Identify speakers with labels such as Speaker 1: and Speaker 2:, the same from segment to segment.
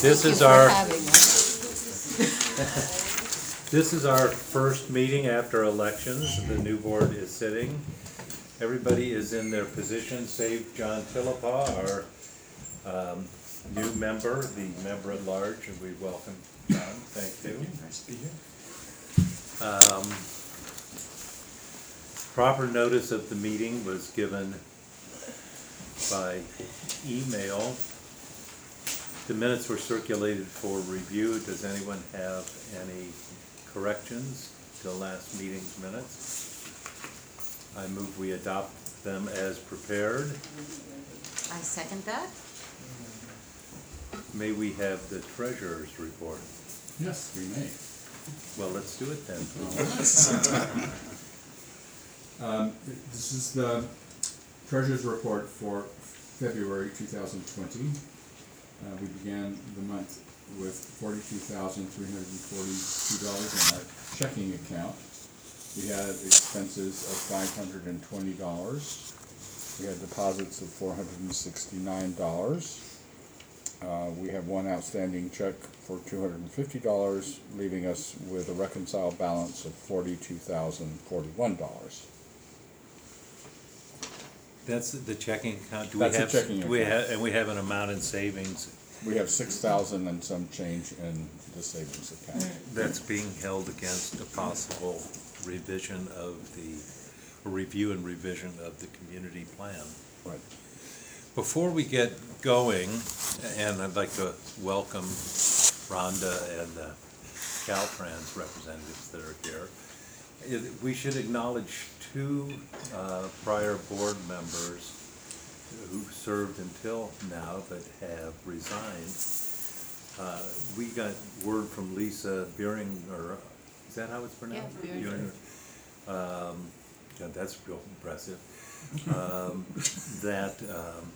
Speaker 1: This
Speaker 2: Thank
Speaker 1: is
Speaker 2: you
Speaker 1: our, this is our first meeting after elections. The new board is sitting. Everybody is in their position, save John Tillapaw, our um, new member, the member at large, and we welcome John. Thank you.
Speaker 3: Nice to be here.
Speaker 1: Um, Proper notice of the meeting was given by email. The minutes were circulated for review. Does anyone have any corrections to last meeting's minutes? I move we adopt them as prepared.
Speaker 2: I second that.
Speaker 1: May we have the treasurer's report?
Speaker 3: Yes, we may.
Speaker 1: Well, let's do it then.
Speaker 3: Um, This is the treasurer's report for February two thousand twenty. Uh, we began the month with forty-two thousand three hundred and forty-two dollars in our checking account. We had expenses of five hundred and twenty dollars. We had deposits of four hundred and sixty-nine dollars. Uh, we have one outstanding check for two hundred and fifty dollars, leaving us with a reconciled balance of forty-two thousand forty-one dollars.
Speaker 1: That's the checking account. Do we
Speaker 3: That's
Speaker 1: have?
Speaker 3: checking
Speaker 1: do We
Speaker 3: account.
Speaker 1: have, and we have an amount in savings
Speaker 3: We have six thousand and some change in the savings account.
Speaker 1: that's being held against a possible revision of the, review and revision of the community plan.
Speaker 3: Right.
Speaker 1: Before we get going, and I'd like to welcome Rhonda and the Caltrans representatives that are here. We should acknowledge two uh, prior board members who served until now but have resigned. Uh, We got word from Lisa Beering, or, is that how it's pronounced?
Speaker 2: Yeah, Beering.
Speaker 1: Um, yeah, that's real impressive. Um, That um,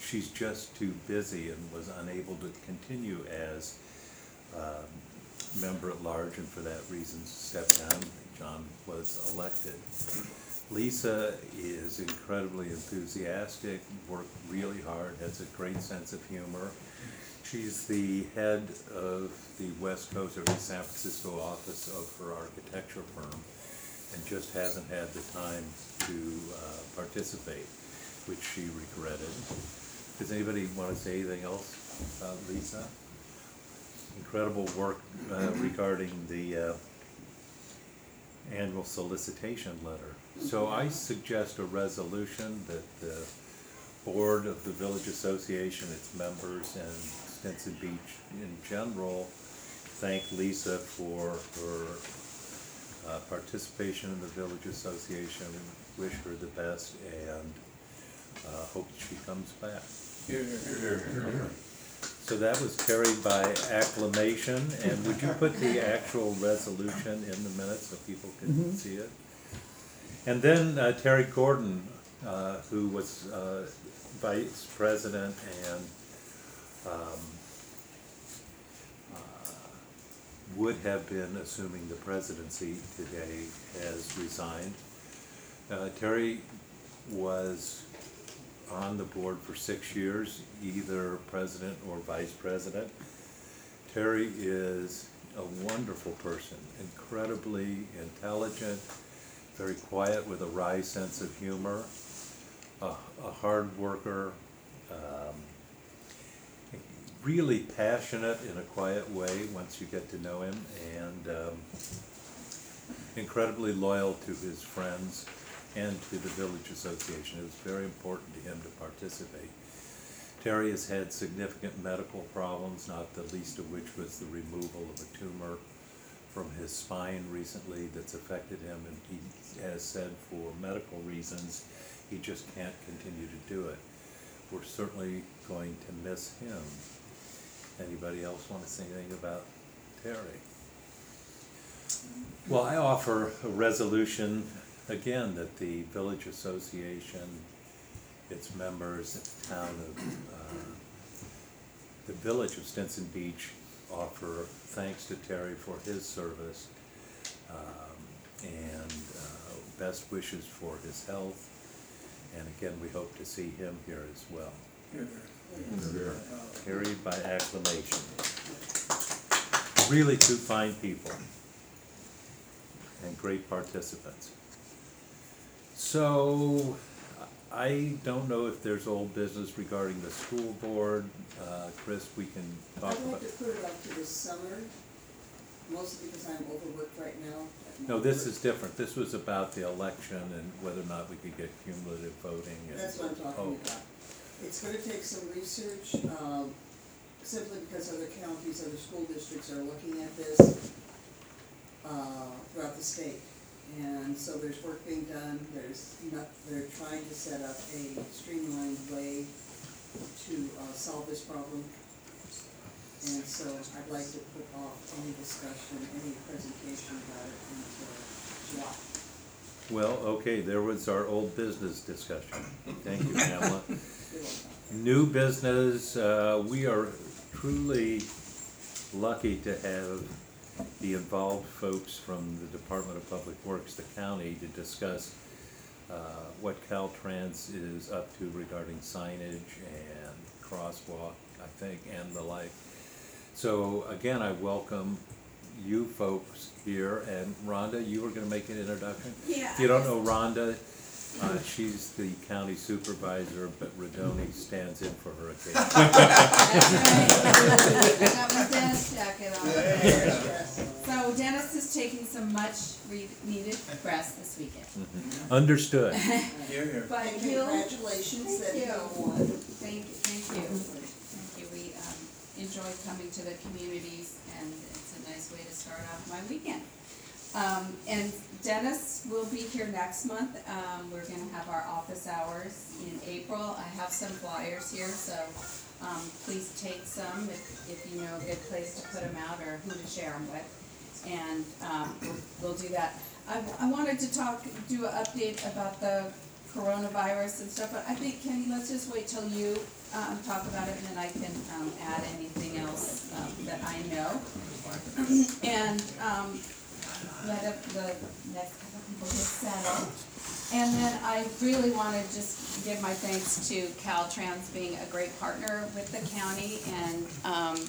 Speaker 1: she's just too busy and was unable to continue as um, member at large, and for that reason stepped down. John was elected. Lisa is incredibly enthusiastic, worked really hard, has a great sense of humor. She's the head of the West Coast or the San Francisco office of her architecture firm and just hasn't had the time to uh, participate, which she regretted. Does anybody want to say anything else about Lisa? Incredible work uh, regarding the uh, annual solicitation letter. So I suggest a resolution that the board of the Village Association, its members, and Stinson Beach in general, thank Lisa for her uh, participation in the Village Association, wish her the best, and uh, hope she comes back. So that was carried by acclamation, and would you put the actual resolution in the minutes so people can see it? And then uh, Terry Gordon, uh, who was uh, vice president and um, uh, would have been assuming the presidency today, has resigned. Uh, Terry was on the board for six years, either president or vice president. Terry is a wonderful person, incredibly intelligent, very quiet with a wry sense of humor, a, a hard worker, um, really passionate in a quiet way once you get to know him, and um, incredibly loyal to his friends and to the village association. It was very important to him to participate. Terry has had significant medical problems, not the least of which was the removal of a tumor from his spine recently that's affected him, and he has said for medical reasons, he just can't continue to do it. We're certainly going to miss him. Anybody else want to say anything about Terry? Well, I offer a resolution, again, that the village association, its members, the town of, uh, the village of Stinson Beach offer thanks to Terry for his service, um, and, uh, best wishes for his health. And again, we hope to see him here as well.
Speaker 3: Here.
Speaker 1: carried by acclamation. Really two fine people and great participants. So, I don't know if there's old business regarding the school board. Uh, Chris, we can talk about.
Speaker 4: I'd
Speaker 1: about.
Speaker 4: like to put it up to the summer, mostly because I'm overworked right now. at
Speaker 1: No, this
Speaker 4: work.
Speaker 1: is different. This was about the election and whether or not we could get cumulative voting and.
Speaker 4: That's what I'm talking about. It's gonna take some research, um, simply because other counties, other school districts are looking at this, uh, throughout the state. And so there's work being done, there's not, they're trying to set up a streamlined way to, uh, solve this problem. And so I'd like to put off any discussion, any presentation about it until July.
Speaker 1: Well, okay, there was our old business discussion. Thank you, Pamela. New business, uh, we are truly lucky to have the involved folks from the Department of Public Works, the county, to discuss uh, what Caltrans is up to regarding signage and crosswalk, I think, and the like. So again, I welcome you folks here, and Rhonda, you were gonna make an introduction?
Speaker 5: Yeah.
Speaker 1: If you don't know Rhonda, uh, she's the county supervisor, but Rodoni stands in for her occasionally.
Speaker 5: Got my Dennis jacket on. So Dennis is taking some much re- needed rest this weekend.
Speaker 1: Mhm. Understood.
Speaker 5: But
Speaker 4: And
Speaker 5: he'll,
Speaker 4: congratulations that
Speaker 5: Thank
Speaker 4: you
Speaker 5: you.
Speaker 4: won.
Speaker 5: thank, thank you, thank you. We, um, enjoy coming to the communities and it's a nice way to start off my weekend. Um, and Dennis will be here next month. Um, we're gonna have our office hours in April. I have some flyers here, so, um, please take some if, if you know a good place to put them out or who to share them with. And, um, we'll, we'll do that. I, I wanted to talk, do an update about the coronavirus and stuff, but I think, Kenny, let's just wait till you, um, talk about it and then I can, um, add anything else, um, that I know. And, let up the next couple people get settled. And then I really wanna just give my thanks to Caltrans being a great partner with the county and, um,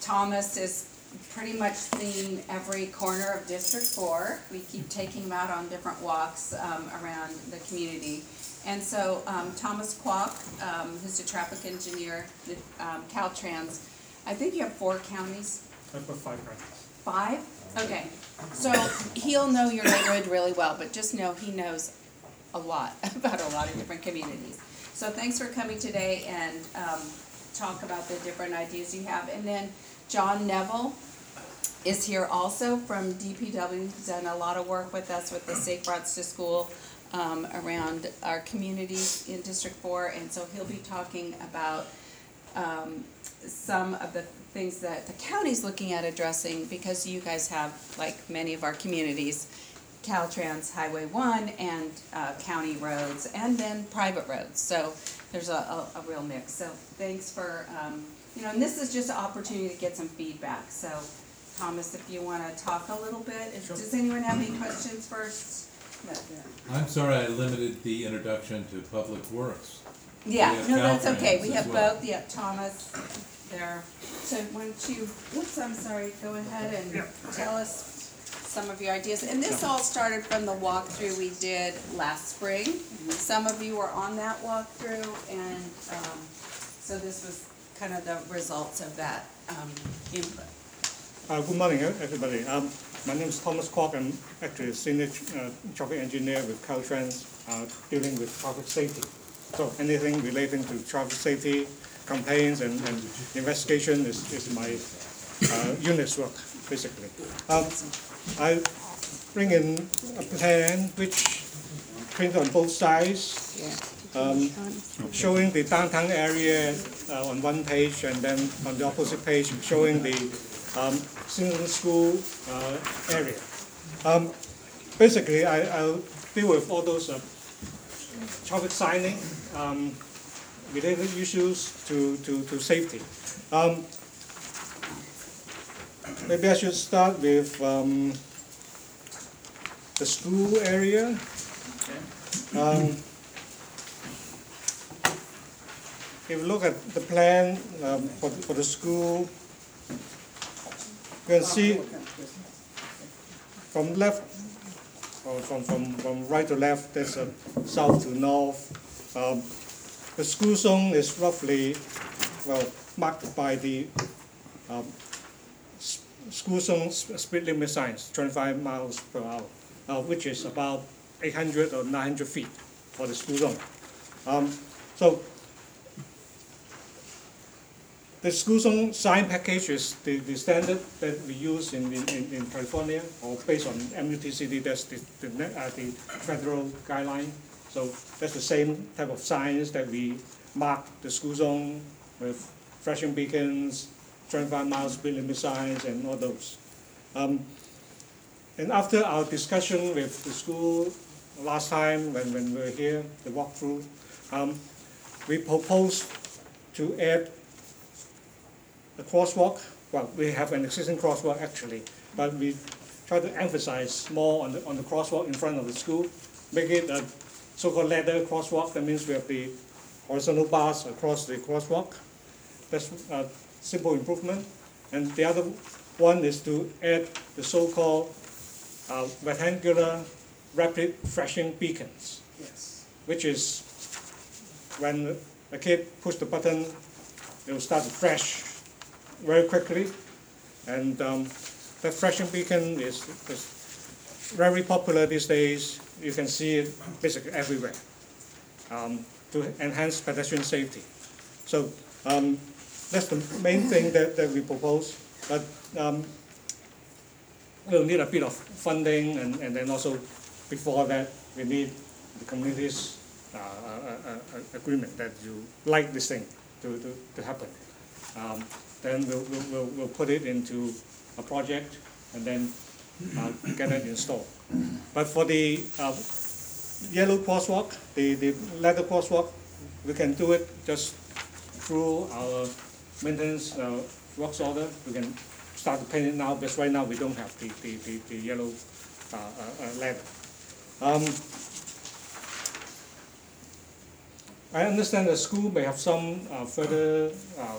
Speaker 5: Thomas is pretty much seen every corner of District Four. We keep taking him out on different walks, um, around the community. And so, um, Thomas Kwok, um, who's a traffic engineer, with, um, Caltrans, I think you have four counties,
Speaker 6: I put five grants.
Speaker 5: Five? Okay, so he'll know your neighborhood really well, but just know he knows a lot about a lot of different communities. So thanks for coming today and, um, talk about the different ideas you have. And then John Neville is here also from DPW, He's done a lot of work with us with the Safe Routes to School, um, around our communities in District Four. And so he'll be talking about, um, some of the things that the county's looking at addressing, because you guys have, like many of our communities, Caltrans Highway One and, uh, county roads, and then private roads, so there's a, a, a real mix, so thanks for, um, you know, and this is just an opportunity to get some feedback, so, Thomas, if you wanna talk a little bit, if, does anyone have any questions first?
Speaker 7: I'm sorry I limited the introduction to Public Works.
Speaker 5: Yeah,
Speaker 7: We have
Speaker 5: no, that's
Speaker 7: Caltrans
Speaker 5: okay, we
Speaker 7: as
Speaker 5: have
Speaker 7: well.
Speaker 5: both, yeah, Thomas there. So why don't you, oops, I'm sorry, go ahead and tell us some of your ideas. And this all started from the walkthrough we did last spring. Some of you were on that walkthrough and, um, so this was kind of the results of that, um, input.
Speaker 6: Uh, good morning, uh, everybody. Um, my name is Thomas Kwok. I'm actually a senior uh, traffic engineer with Caltrans, uh, dealing with traffic safety. So anything relating to traffic safety, campaigns and, and investigation is, is my uh, unit's work, basically. Um, I bring in a plan which printed on both sides, um, showing the downtown area uh, on one page, and then on the opposite page, showing the um, Stinson School uh, area. Um, Basically, I, I'll deal with all those uh, traffic signing, um, related issues to, to, to safety. Um, Maybe I should start with um, the school area. Um, if you look at the plan um, for, the- for the school, you can see from left, from, from, from right to left, there's a south to north. Um, The school zone is roughly, well, marked by the um, school zone speed limit signs, twenty-five miles per hour, uh, which is about eight hundred or nine hundred feet for the school zone. Um, So the school zone sign package is the, the standard that we use in, in, in- California, or based on MUTCD, that's the, the, uh, the federal guideline. So that's the same type of signs that we mark the school zone with flashing beacons, twenty-five miles speed limit signs, and all those. Um, and after our discussion with the school last time, when, when we were here, the walkthrough, um, we proposed to add a crosswalk. Well, we have an existing crosswalk actually, but we try to emphasize more on the, on the crosswalk in front of the school, make it a so-called ladder crosswalk. That means we have the horizontal bars across the crosswalk. That's a simple improvement. And the other one is to add the so-called uh, rectangular rapid flashing beacons
Speaker 4: Yes.
Speaker 6: which is when a kid push the button, it will start to flash very quickly. And um, that flashing beacon is, is very popular these days. You can see it basically everywhere um, to enhance pedestrian safety. So um, that's the main thing that, that we propose. But um, we'll need a bit of funding and, and then also before that, we need the community's uh, uh, uh, uh, agreement that you like this thing to, to, to happen. Um, Then we'll, we'll, we'll, put it into a project and then uh, get it installed. But for the uh, yellow crosswalk, the, the ladder crosswalk, we can do it just through our maintenance uh, works order. We can start to paint it now, because right now we don't have the, the, the, the yellow uh, uh, uh, ladder. Um, I understand the school may have some uh, further uh,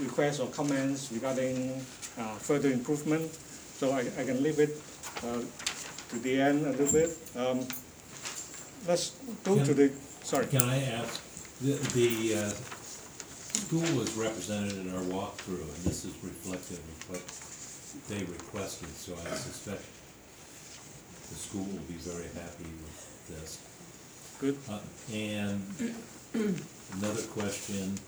Speaker 6: requests or comments regarding uh, further improvement, so I, I can leave it uh, to the end a little bit. Um, Let's go to the, sorry.
Speaker 1: Can I ask, the, the, uh, school was represented in our walkthrough, and this is reflective of what they requested, so I suspect the school will be very happy with this.
Speaker 6: Good.
Speaker 1: Uh, And another question,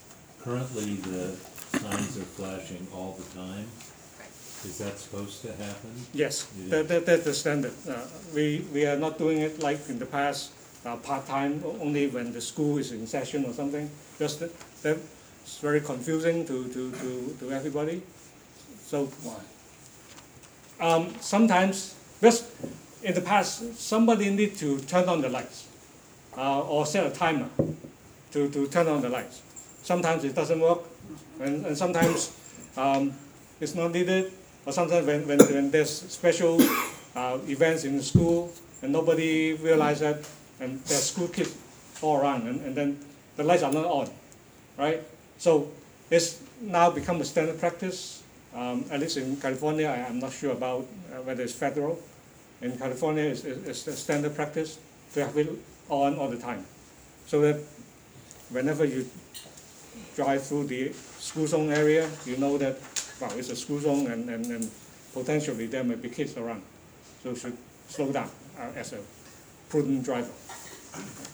Speaker 1: currently the signs are flashing all the time. Is that supposed to happen?
Speaker 6: Yes,
Speaker 1: Yeah.
Speaker 6: that, that, that's the standard. Uh, We, we are not doing it like in the past, uh, part-time, o- only when the school is in session or something. Just that, that's very confusing to, to, to, to everybody. So, um, sometimes, just in the past, somebody need to turn on the lights, uh, or set a timer to, to turn on the lights. Sometimes it doesn't work, and, and sometimes, um, it's not needed, or sometimes when, when, when there's special, uh, events in the school, and nobody realizes that, and there's school kids all around, and, and then the lights are not on, right? So it's now become a standard practice, um, at least in California, I, I'm not sure about uh, whether it's federal. In California, it's it's a standard practice to have it on all the time. So that whenever you drive through the school zone area, you know that, well, it's a school zone and, and, and potentially there may be kids around. So you should slow down uh, as a prudent driver.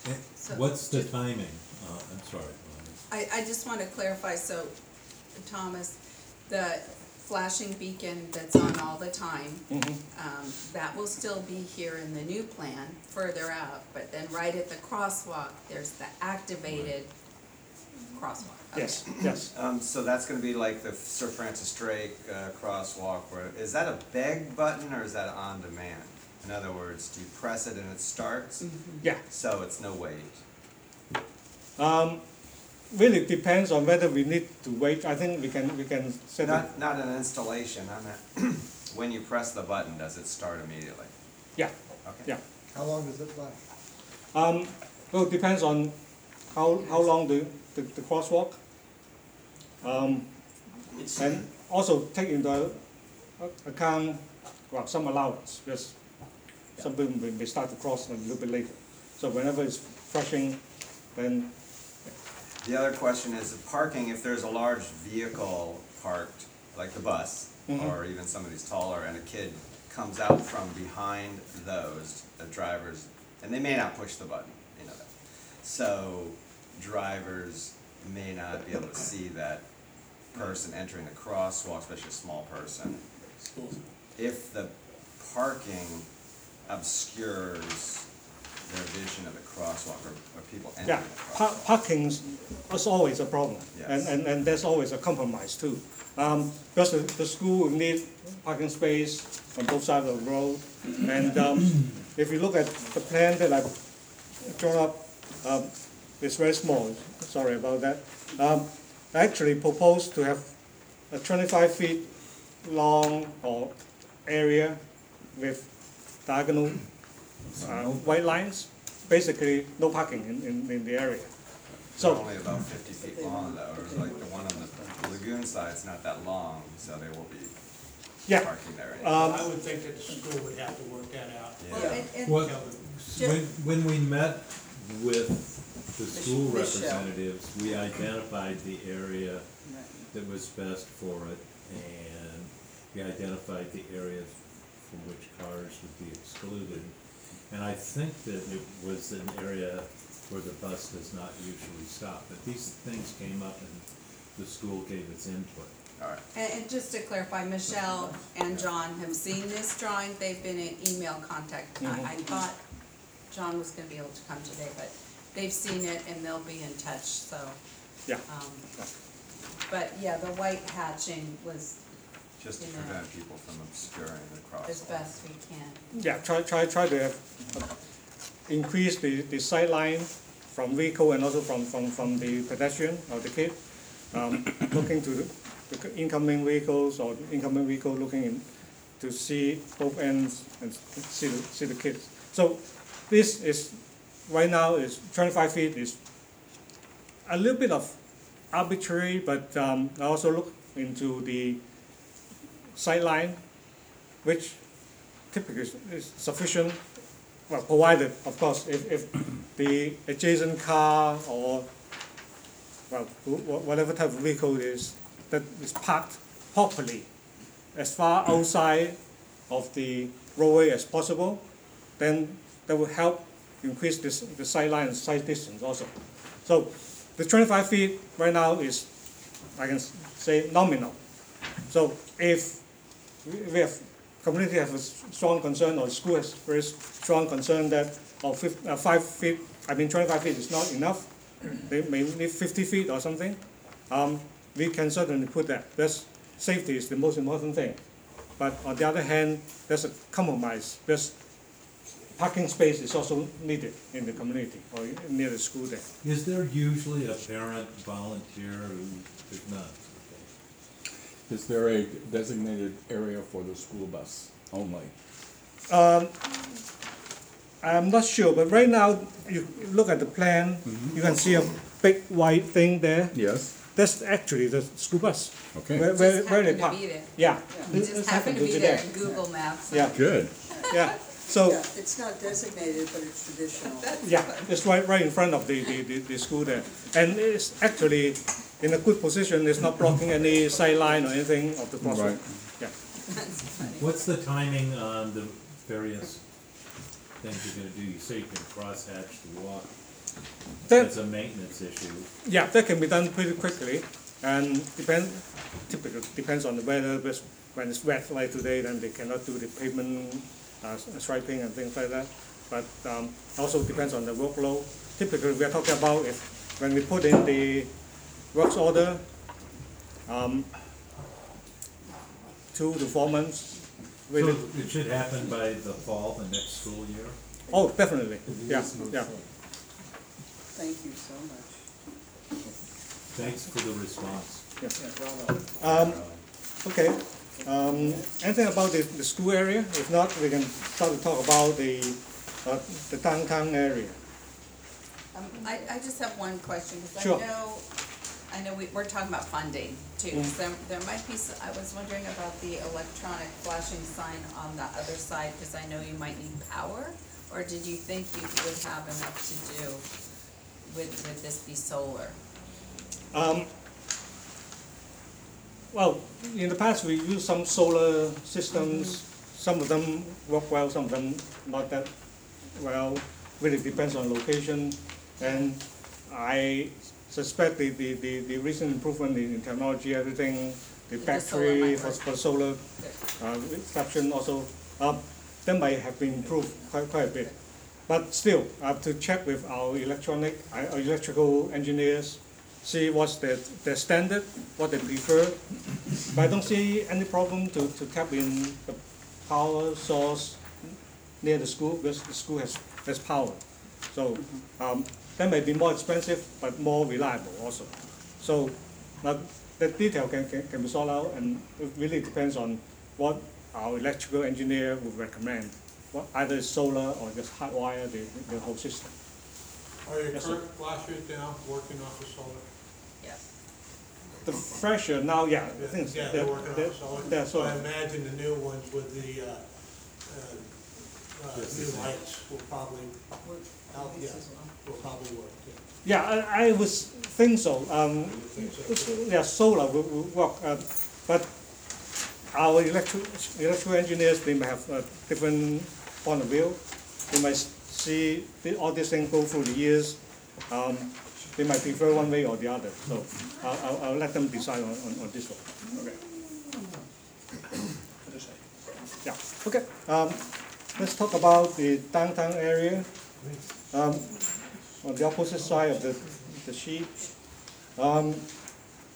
Speaker 1: Eh, What's the timing? Uh, I'm sorry.
Speaker 5: I, I just want to clarify, so, Thomas, the flashing beacon that's on all the time,
Speaker 6: Mhm.
Speaker 5: um, that will still be here in the new plan, further out, but then right at the crosswalk, there's the activated crosswalk. Okay.
Speaker 6: Yes, yes.
Speaker 8: Um, so that's gonna be like the Sir Francis Drake, uh, crosswalk, where, is that a beg button or is that on demand? In other words, do you press it and it starts?
Speaker 6: Yeah.
Speaker 8: So it's no wait?
Speaker 6: Um, really depends on whether we need to wait. I think we can, we can set it.
Speaker 8: Not, not an installation, I meant, when you press the button, does it start immediately?
Speaker 6: Yeah,
Speaker 8: Okay.
Speaker 6: yeah.
Speaker 9: How long does it last?
Speaker 6: Um, well, it depends on how, how long the, the, the crosswalk. Um, and also take into account, well, some allowance, because some people may, start to cross a little bit later. So whenever it's flashing, then,
Speaker 8: The other question is the parking, if there's a large vehicle parked, like the bus,
Speaker 6: Mhm.
Speaker 8: or even somebody's taller, and a kid comes out from behind those, the drivers, and they may not push the button, you know that. So drivers may not be able to see that person entering the crosswalk, especially a small person. If the parking obscures their vision of the crosswalk or, or people entering
Speaker 6: yeah,
Speaker 8: the
Speaker 6: par-
Speaker 8: crosswalk.
Speaker 6: parking is always a problem. And,
Speaker 8: Yes.
Speaker 6: and, and there's always a compromise too. Um, because the, the school will need parking space on both sides of the road. And, um, if you look at the plan that I've drawn up, um, it's very small, sorry about that. Um, I actually proposed to have a twenty-five feet long or area with diagonal, uh, white lines, basically no parking in, in, in the area.
Speaker 8: They're
Speaker 6: So,
Speaker 8: only about fifty feet long though, or like the one on the lagoon side's not that long, so they will be
Speaker 6: yeah,
Speaker 8: parking there.
Speaker 6: um,
Speaker 9: I would think that the school would have to work that out.
Speaker 5: Well,
Speaker 8: Yeah.
Speaker 5: and- and-
Speaker 1: Well, when, when we met with the school
Speaker 4: Michelle.
Speaker 1: representatives, we identified the area that was best for it, and we identified the areas from which cars would be excluded. And I think that it was an area where the bus does not usually stop, but these things came up and the school gave its input.
Speaker 8: Alright,
Speaker 5: And, and just to clarify, Michelle and John have seen this drawing, they've been in email contact. I, I mm-hmm. thought John was gonna be able to come today, but they've seen it and they'll be in touch, so.
Speaker 6: yeah.
Speaker 5: um, But yeah, the white hatching was
Speaker 8: just to
Speaker 5: You know.
Speaker 8: prevent people from obscuring the crosswalk.
Speaker 5: as best we can.
Speaker 6: Yeah, try, try, try to have, uh, increase the, the sight line from vehicle and also from, from, from the pedestrian or the kid. Um, looking to the the incoming vehicles or incoming vehicle looking in to see both ends and see the, see the kids. So this is, right now is twenty-five feet is a little bit of arbitrary, but, um, I also look into the sight line, which typically is- is sufficient, well, provided, of course, if, if the adjacent car or, well, wh- wh- whatever type of vehicle it is, that is parked properly as far outside of the roadway as possible, then that will help increase this, the sight line and sight distance also. So the twenty-five feet right now is, I can say nominal. So if we have, community have a strong concern, or school has very strong concern that, or fif- uh, five feet, I mean, twenty-five feet is not enough, they may need fifty feet or something, um, we can certainly put that, that's, safety is the most important thing. But on the other hand, there's a compromise, because parking space is also needed in the community, or near the school there.
Speaker 1: Is there usually a parent volunteer who, there's not?
Speaker 3: Is there a designated area for the school bus only?
Speaker 6: Um, I'm not sure, but right now, you look at the plan, you can see a big white thing there.
Speaker 3: Yes.
Speaker 6: That's actually the school bus.
Speaker 3: Okay,
Speaker 6: Where, where,
Speaker 5: Just
Speaker 6: where they
Speaker 5: happened to
Speaker 6: park.
Speaker 5: be there.
Speaker 6: Yeah.
Speaker 5: It
Speaker 6: this-
Speaker 5: just
Speaker 6: this
Speaker 5: happened to be
Speaker 6: be
Speaker 5: there in Google Maps.
Speaker 6: Yeah,
Speaker 3: good.
Speaker 6: yeah, so,
Speaker 4: Yeah, it's not designated, but it's traditional.
Speaker 6: yeah, it's right, right in front of the, the, the, the school there. And it's actually in a good position, it's not blocking any sight line or anything of the crosswalk.
Speaker 3: Right.
Speaker 6: Yeah.
Speaker 1: What's the timing on the various things you're gonna do? You say you can crosshatch the walk.
Speaker 6: That-
Speaker 1: That's a maintenance issue.
Speaker 6: Yeah, that can be done pretty quickly, and depend, typically, depends on the weather, but when it's wet like today, then they cannot do the pavement, uh, striping and things like that. But, um, also depends on the workload. Typically, we are talking about if, when we put in the works order, um, two to four months.
Speaker 1: So
Speaker 6: really.
Speaker 1: it should happen by the fall, the next school year?
Speaker 6: Oh, definitely, yeah, yeah.
Speaker 4: Thank you so much.
Speaker 1: Thanks for the response.
Speaker 6: Yes, Um, okay, um, anything about the, the school area? If not, we can start to talk about the, uh, the downtown area.
Speaker 5: Um, I, I just have one question, because I know, I know we, we're talking about funding too.
Speaker 6: Mm.
Speaker 5: 'cause There, there might be, I was wondering about the electronic flashing sign on the other side, because I know you might need power? Or did you think you would have enough to do? Would, would this be solar?
Speaker 6: Um, well, in the past, we used some solar systems. Some of them work well, some of them not that well. Really depends on location. And I suspect the, the, the, the recent improvement in technology, everything, the
Speaker 5: With the solar
Speaker 6: battery for, for solar uh, reception also, uh, that might have been improved quite, quite a bit. But still, I have to check with our electronic, uh, our electrical engineers, see what's their, their standard, what they prefer. But I don't see any problem to, to tap in the power source near the school, because the school has, has power. So, um, that may be more expensive, but more reliable also. So, now, the detail can, can, can be sorted out, and it really depends on what our electrical engineer would recommend. What, either it's solar or just hardwire the, the whole system.
Speaker 9: Are your
Speaker 6: Yes,
Speaker 9: current flashers now working off of solar?
Speaker 5: Yes.
Speaker 6: The fresher now, yeah, I think
Speaker 9: Yeah,
Speaker 6: they're,
Speaker 9: they're working
Speaker 6: they're,
Speaker 9: off solar.
Speaker 6: they're
Speaker 9: So I imagine the new ones with the, uh, uh, uh,
Speaker 10: Yes,
Speaker 9: new lights will probably, out, yeah, will probably work, yeah.
Speaker 6: Yeah, I, I would think so. Um, yeah, solar will, will work, uh, but our electric, electrical engineers, they may have a different point of view. They might see the, all these things go through the years. Um, they might prefer one way or the other, so I'll, I'll, I'll let them decide on, on, on this one. Okay. Yeah, okay. Um, let's talk about the downtown area. Um, on the opposite side of the, the sheet. Um,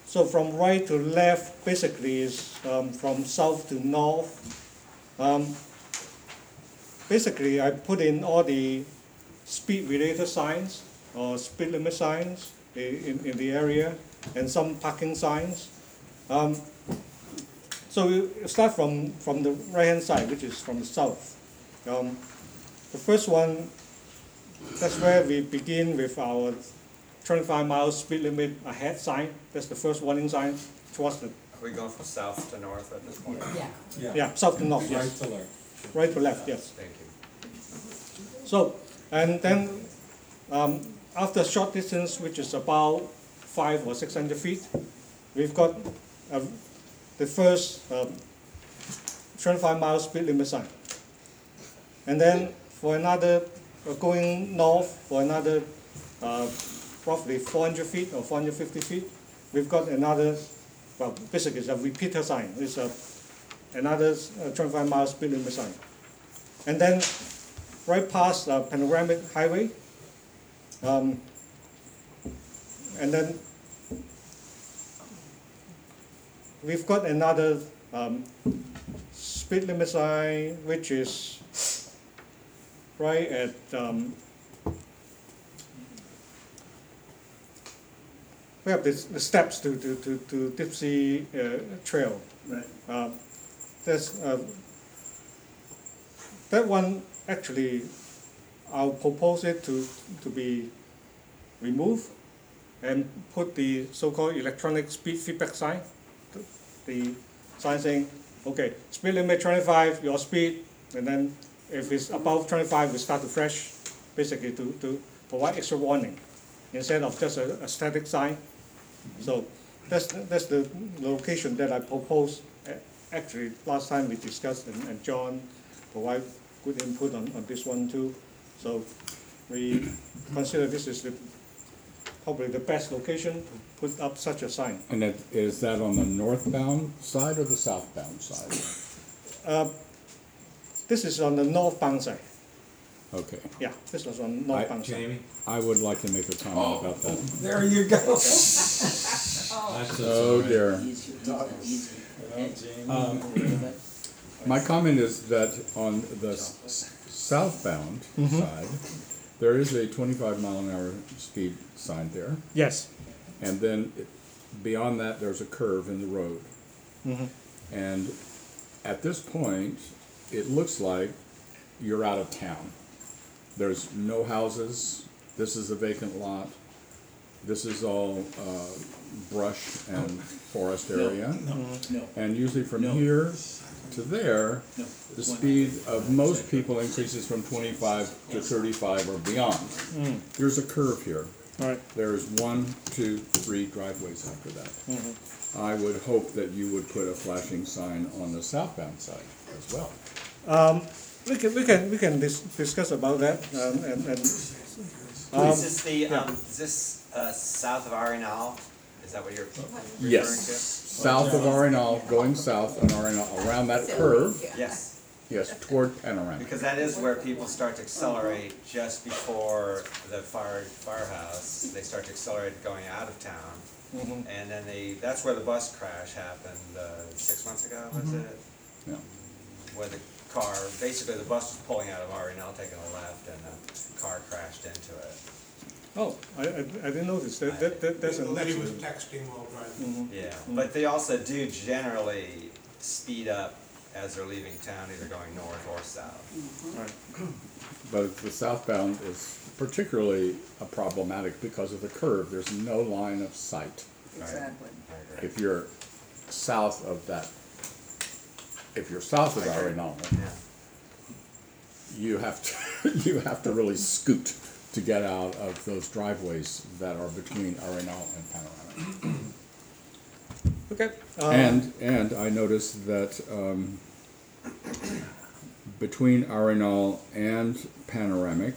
Speaker 6: so from right to left basically is um, from south to north. Um, basically, I put in all the speed related signs or speed limit signs in, in the area and some parking signs. Um, so we start from, from the right hand side, which is from the south. Um, the first one that's where we begin with our twenty-five miles speed limit ahead sign. That's the first warning sign towards the,
Speaker 8: Are we going from south to north at this point?
Speaker 5: Yeah.
Speaker 6: yeah, yeah south to north,
Speaker 1: Right to left.
Speaker 6: Right to left, yes.
Speaker 8: Thank you.
Speaker 6: So, and then, um, after a short distance, which is about five or six hundred feet, we've got, uh, the first, um, twenty-five mile speed limit sign. And then for another, uh, going north for another, uh, roughly four hundred feet or four hundred fifty feet, we've got another, well, basically it's a repeater sign, it's a, another uh, twenty-five mile speed limit sign. And then right past uh, Panoramic Highway. Um, and then we've got another um, speed limit sign which is right at um, we have this, the steps to, to, to, to Dipsea uh, Trail.
Speaker 3: Right.
Speaker 6: Um, there's uh, that one, actually, I'll propose it to, to be removed and put the so-called electronic speed feedback sign. The sign saying, okay, speed limit twenty-five, your speed, and then if it's above twenty-five, we start to flash, basically to, to provide extra warning, instead of just a, a static sign. So that's, that's the location that I proposed. Actually, last time we discussed and, and John provide good input on, on this one too. So we consider this is the, probably the best location to put up such a sign.
Speaker 3: And that, is that on the northbound side or the southbound side?
Speaker 6: Uh, This is on the northbound side.
Speaker 3: Okay,
Speaker 6: Yeah, this was on northbound side.
Speaker 1: Jamie?
Speaker 3: I would like to make a comment about that.
Speaker 11: There you go.
Speaker 1: That's
Speaker 3: Oh dear. Um, My comment is that on the s- s- southbound side, there is a twenty-five mile an hour speed sign there.
Speaker 6: Yes.
Speaker 3: And then it- beyond that, there's a curve in the road. And at this point, it looks like you're out of town. There's no houses, this is a vacant lot, this is all, uh, brush and forest area.
Speaker 1: No,
Speaker 3: And usually from
Speaker 1: No.
Speaker 3: here to there,
Speaker 1: no.
Speaker 3: the speed of most people increases from twenty-five to thirty-five or beyond. There's a curve here.
Speaker 6: Right.
Speaker 3: There's one, two, three driveways after that. I would hope that you would put a flashing sign on the southbound side as well.
Speaker 6: Um, we can, we can, we can dis- discuss about that, um, and, and, um,
Speaker 8: Is this the, um, is this, uh, south of Arenal? Is that what you're referring to?
Speaker 3: Yes, south of Arenal, going south on Arenal, around that curve,
Speaker 8: Yes,
Speaker 3: yes, toward Panorama.
Speaker 8: because that is where people start to accelerate just before the fire, firehouse. They start to accelerate going out of town.
Speaker 6: mhm.
Speaker 8: And then they, that's where the bus crash happened, uh, six months ago, was it?
Speaker 3: Yeah.
Speaker 8: Where the car, basically the bus was pulling out of Arenal, taking a left, and the car crashed into it.
Speaker 6: Oh, I, I, I didn't notice, that, that, that, that's
Speaker 9: The
Speaker 6: a
Speaker 9: lady was texting while driving.
Speaker 6: Mhm.
Speaker 8: Yeah, but they also do generally speed up as they're leaving town, either going north or south.
Speaker 6: Right.
Speaker 3: But the southbound is particularly uh, problematic because of the curve. There's no line of sight.
Speaker 4: Exactly.
Speaker 8: I.
Speaker 3: If you're south of that, if you're south of
Speaker 8: I agree.
Speaker 3: Arenal,
Speaker 8: Yeah.
Speaker 3: you have to, you have to really scoot to get out of those driveways that are between Arenal and Panorama.
Speaker 6: Okay. um,
Speaker 3: And, and I noticed that, um, between Arenal and Panoramic,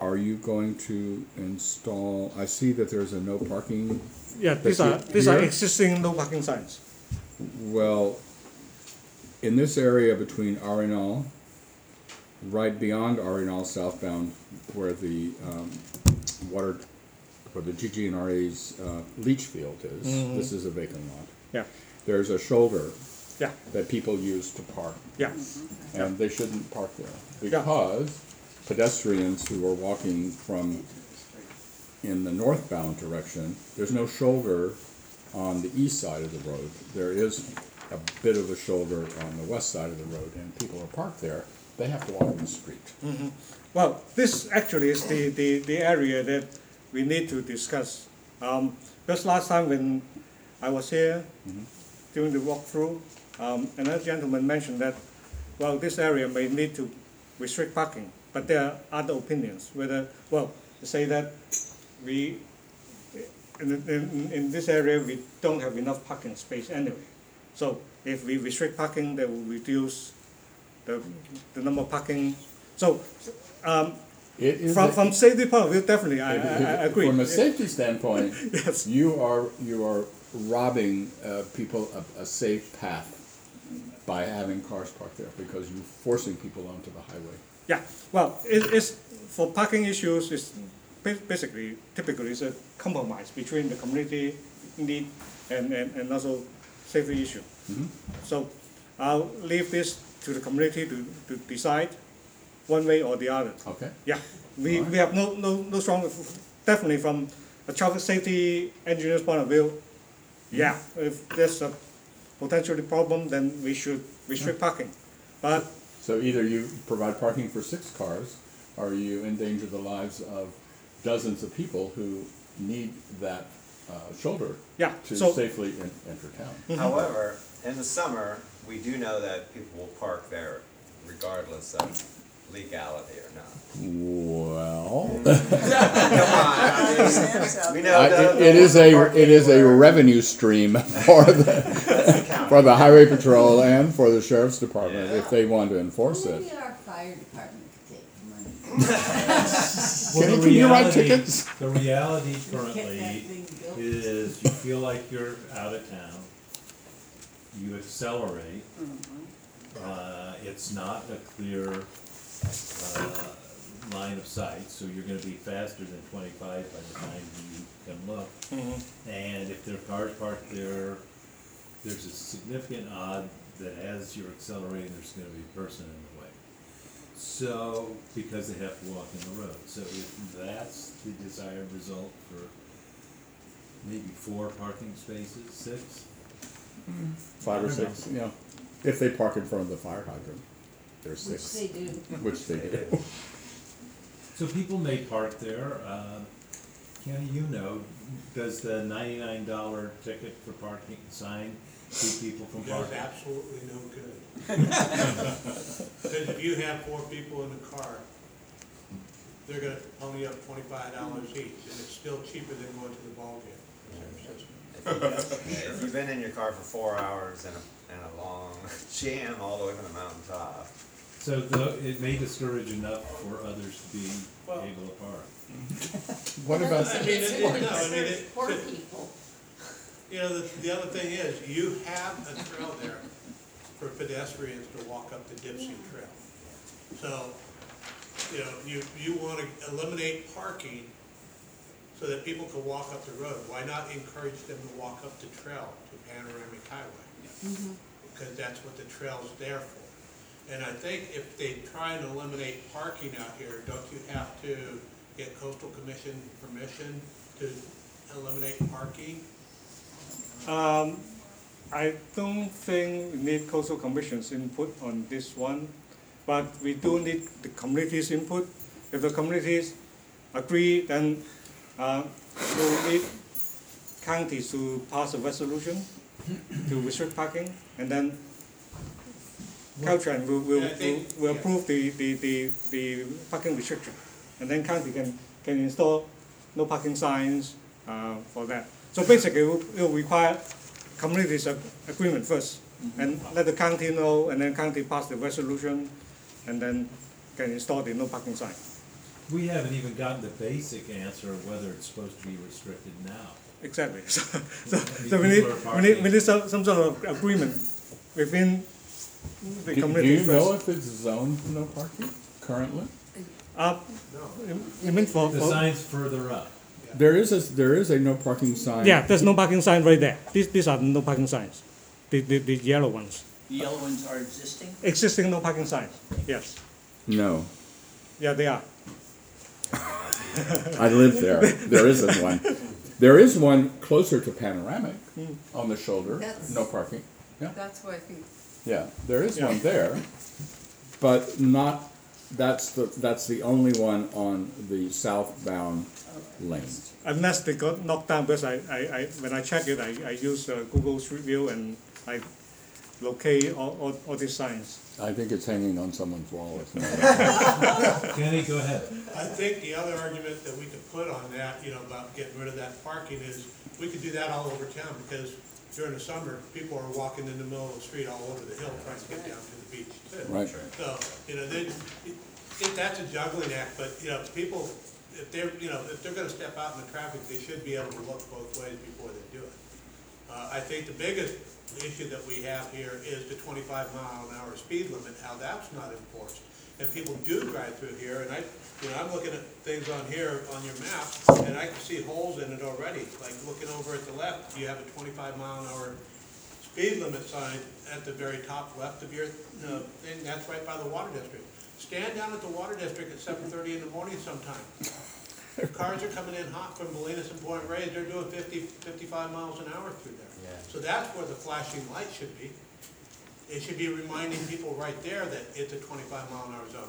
Speaker 3: are you going to install, I see that there's a no parking,
Speaker 6: Yeah, these are, these are
Speaker 3: here-
Speaker 6: existing no parking signs.
Speaker 3: well, in this area between Arenal, right beyond Arenal southbound, where the, um, water, where the GGNRA's, uh, leach field is, this is a vacant lot.
Speaker 6: Yeah,
Speaker 3: There's a shoulder
Speaker 6: yeah,
Speaker 3: that people use to park,
Speaker 6: yeah,
Speaker 3: and they shouldn't park there.
Speaker 6: Yeah.
Speaker 3: Because pedestrians who are walking from, in the northbound direction, there's no shoulder on the east side of the road. There is a bit of a shoulder on the west side of the road, and people are parked there, they have to walk in the street.
Speaker 6: Well, this actually is the, the, the area that we need to discuss. Um, just last time when I was here during the walkthrough, um, another gentleman mentioned that, well, this area may need to restrict parking, but there are other opinions, whether, well, say that we, in, in, in this area, we don't have enough parking space anyway. So if we restrict parking, that will reduce the, the number of parking. So, um, from,
Speaker 3: a-
Speaker 6: from safety point of view, definitely, I, I, I agree.
Speaker 3: From a safety standpoint,
Speaker 6: Yes.
Speaker 3: you are, you are robbing, uh, people a, a safe path by having cars parked there, because you're forcing people onto the highway.
Speaker 6: Yeah, well, it, it's, for parking issues, it's basically, typically, it's a compromise between the community need and, and, and also safety issue. So I'll leave this to the community to, to decide one way or the other.
Speaker 3: Okay?
Speaker 6: Yeah, we, we have no, no, no strong, definitely from a traffic safety engineer's point of view, yeah, if there's a potentially problem, then we should restrict parking. But
Speaker 3: So either you provide parking for six cars, or you endanger the lives of dozens of people who need that, uh, shoulder
Speaker 6: Yeah,
Speaker 3: to
Speaker 6: so-
Speaker 3: safely en- enter town.
Speaker 8: However, in the summer, we do know that people will park there regardless of legality or not.
Speaker 3: Well,
Speaker 8: Come on, we know
Speaker 3: I-
Speaker 8: that.
Speaker 3: it it is a, it is a revenue stream for the, for the highway patrol and for the sheriff's department if they want to enforce it.
Speaker 2: Maybe our fire department could take the money.
Speaker 1: Well,
Speaker 3: Can
Speaker 1: the
Speaker 3: you- can you write
Speaker 1: reality-
Speaker 3: tickets?
Speaker 1: The reality
Speaker 2: Get that
Speaker 1: currently
Speaker 2: thing built.
Speaker 1: is you feel like you're out of town, you accelerate. Uh, it's not a clear, uh, line of sight, so you're gonna be faster than twenty-five by the time you can look. And if there are cars parked there, there's a significant odd that as you're accelerating, there's gonna be a person in the way. So, because they have to walk in the road, so if that's the desired result for maybe four parking spaces, six?
Speaker 3: Five or
Speaker 1: I don't know.
Speaker 3: six, you know, if they park in front of the fire hydrant, there's
Speaker 2: Which
Speaker 3: six,
Speaker 2: they do.
Speaker 3: which they do.
Speaker 10: So people may park there, uh, Kenny, you know, does the ninety-nine dollar ticket for parking sign keep people from
Speaker 9: Does
Speaker 10: parking?
Speaker 9: absolutely no good. Because if you have four people in the car, they're gonna pony up twenty-five dollars each, and it's still cheaper than going to the ballgame.
Speaker 8: If you've been in your car for four hours in a, in a long jam all the way from the mountaintop,
Speaker 10: So though, it may discourage enough for others to be
Speaker 9: Well-
Speaker 10: able to park.
Speaker 3: What about,
Speaker 9: I mean, it, it, no, I mean, it,
Speaker 5: Poor
Speaker 9: it-
Speaker 5: people.
Speaker 9: you know, the, the other thing is, you have a trail there for pedestrians to walk up the Dipsea Trail. So, you know, you, you wanna eliminate parking so that people can walk up the road. Why not encourage them to walk up the trail to Panoramic Highway? Mm-hmm. Because that's what the trail's there for. And I think if they try and eliminate parking out here, don't you have to get coastal commission permission to eliminate parking?
Speaker 6: Um, I don't think we need coastal commission's input on this one, but we do need the community's input. If the communities agree, then, uh, we'll need counties to pass a resolution to restrict parking, and then Caltrans will, will,
Speaker 9: Yeah, I think-
Speaker 6: will will
Speaker 9: yeah.
Speaker 6: approve the, the, the, the parking restriction. And then county can, can install no parking signs, uh, for that. So basically, it will, it will require community's ag- agreement first, and let the county know, and then county pass the resolution, and then can install the no parking sign.
Speaker 10: We haven't even gotten the basic answer of whether it's supposed to be restricted now.
Speaker 6: Exactly, so, so,
Speaker 10: These
Speaker 6: so we need, we need, we need some, some sort of agreement within the
Speaker 3: do do
Speaker 6: community
Speaker 3: you know if it's zoned for no parking currently?
Speaker 6: Uh,
Speaker 9: No.
Speaker 6: you- you mean for,
Speaker 10: The
Speaker 6: for,
Speaker 10: sign's further up.
Speaker 3: There is a, there is a no parking sign.
Speaker 6: yeah, there's no parking sign right there, these, these are no parking signs, the, the, the yellow ones.
Speaker 11: The yellow ones are existing?
Speaker 6: Existing no parking signs, yes,
Speaker 3: No,
Speaker 6: yeah, they are.
Speaker 3: I live there, there isn't one. There is one closer to Panoramic, on the shoulder,
Speaker 2: That's-
Speaker 3: no parking, yeah.
Speaker 2: That's why I think
Speaker 3: Yeah, there is
Speaker 6: Yeah.
Speaker 3: one there, but not, that's the, that's the only one on the southbound lane.
Speaker 6: Unless they got knocked down, because I, I, I, when I check it, I, I use uh, Google Street View and I locate all, all, all these signs.
Speaker 3: I think it's hanging on someone's wall or.
Speaker 10: Kenny, go ahead.
Speaker 9: I think the other argument that we could put on that, you know, about getting rid of that parking is, we could do that all over town, because during the summer, people are walking in the middle of the street all over the hill trying to get down to the beach too.
Speaker 3: Right.
Speaker 9: So, you know, they, it, that's a juggling act, but, you know, people, if they're, you know, if they're gonna step out in the traffic, they should be able to look both ways before they do it. Uh, I think the biggest issue that we have here is the twenty-five mile an hour speed limit, how that's not enforced. And people do drive through here, and I, you know, I'm looking at things on here, on your map, and I can see holes in it already. Like looking over at the left, you have a twenty-five mile an hour speed limit sign at the very top left of your, uh, thing, that's right by the water district. Stand down at the water district at seven thirty in the morning sometime. Cars are coming in hot from Bolinas and Point Reyes, they're doing 50, 55 miles an hour through there.
Speaker 8: Yeah.
Speaker 9: So that's where the flashing light should be. It should be reminding people right there that it's a twenty-five mile an hour zone.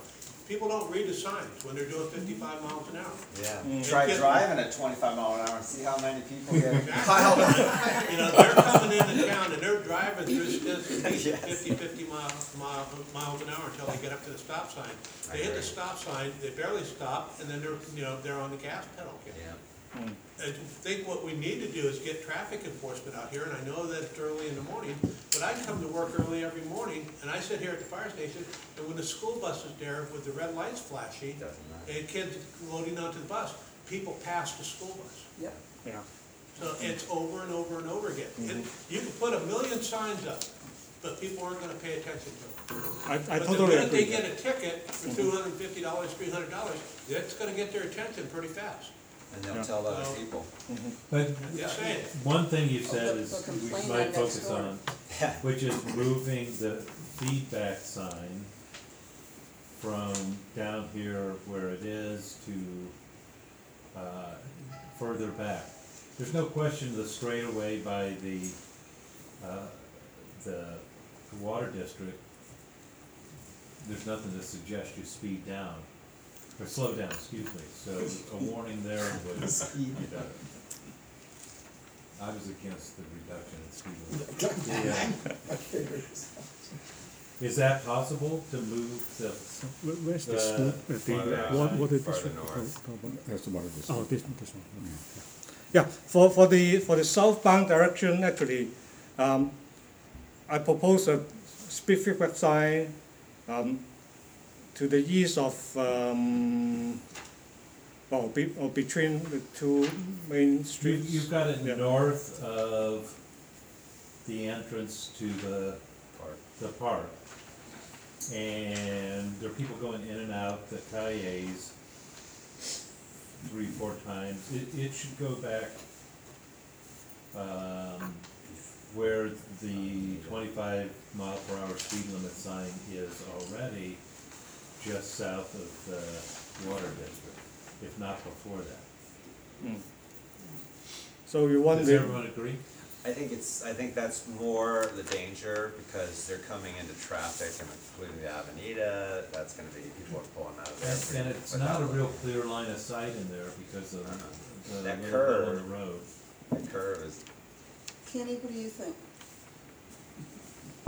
Speaker 9: People don't read the signs when they're doing fifty-five miles an hour.
Speaker 8: yeah. Mm. Try
Speaker 9: It-
Speaker 8: driving at twenty-five mile an hour and see how many people get piled up.
Speaker 9: You know, they're coming into town and they're driving through this, at least
Speaker 8: Yes.
Speaker 9: 50, 50 mile, mile, miles an hour until they get up to the stop sign. They hit the stop sign, they barely stop, and then they're, you know, they're on the gas pedal again.
Speaker 8: Yeah.
Speaker 9: I think what we need to do is get traffic enforcement out here, and I know that it's early in the morning, but I come to work early every morning, and I sit here at the fire station, and when the school bus is there with the red lights flashing, and kids loading onto the bus, people pass the school bus.
Speaker 4: Yep.
Speaker 6: Yeah.
Speaker 9: So it's over and over and over again. Mm-hmm. And you can put a million signs up, but people aren't gonna pay attention to them.
Speaker 6: I, I
Speaker 9: But the minute they get a ticket for mm-hmm. two hundred and fifty dollars, three hundred dollars, that's gonna get their attention pretty fast.
Speaker 8: And they'll
Speaker 6: Yeah.
Speaker 8: tell other
Speaker 9: Well-
Speaker 8: people.
Speaker 10: But
Speaker 9: I'm just
Speaker 10: one thing you said
Speaker 2: they'll-
Speaker 10: is
Speaker 2: they'll
Speaker 10: we
Speaker 2: complain
Speaker 10: might
Speaker 2: on next
Speaker 10: focus
Speaker 2: door.
Speaker 10: on,
Speaker 8: Yeah.
Speaker 10: which is moving the feedback sign from down here where it is to, uh, further back. There's no question the straightaway by the, uh, the water district, there's nothing to suggest you speed down.
Speaker 1: Or slow down, excuse me, so a warning there would be better. I was against the reduction in speed limit. Yeah. Is that possible to move the,
Speaker 6: Where- Where's
Speaker 1: The
Speaker 6: this, uh, the, what, what is this?
Speaker 8: farther north.
Speaker 6: Oh,
Speaker 3: That's the one of this.
Speaker 6: Oh, this, this one. Yeah, for, for the, for the southbound direction, actually, um, I propose a speed feedback sign, um, to the east of, um, well, be, or between the two main
Speaker 1: you,
Speaker 6: streets.
Speaker 1: you've got it
Speaker 6: Yeah.
Speaker 1: north of the entrance to the,
Speaker 8: Park.
Speaker 1: the park. And there are people going in and out, the Cayes, three, four times. It, it should go back, um, where the twenty-five mile per hour speed limit sign is already, just south of the water district, if not before that.
Speaker 6: Mm. So you want
Speaker 1: Does
Speaker 6: the,
Speaker 1: everyone agree?
Speaker 8: I think it's, I think that's more the danger because they're coming into traffic and including the Avenida, that's gonna be, people are pulling out of there.
Speaker 1: And,
Speaker 8: pretty-
Speaker 1: and it's
Speaker 8: without
Speaker 1: not a
Speaker 8: limit.
Speaker 1: real clear line of sight in there because of the
Speaker 8: That
Speaker 1: little hill on
Speaker 8: curve.
Speaker 1: the road.
Speaker 8: The curve is,
Speaker 4: Kenny, what do you think?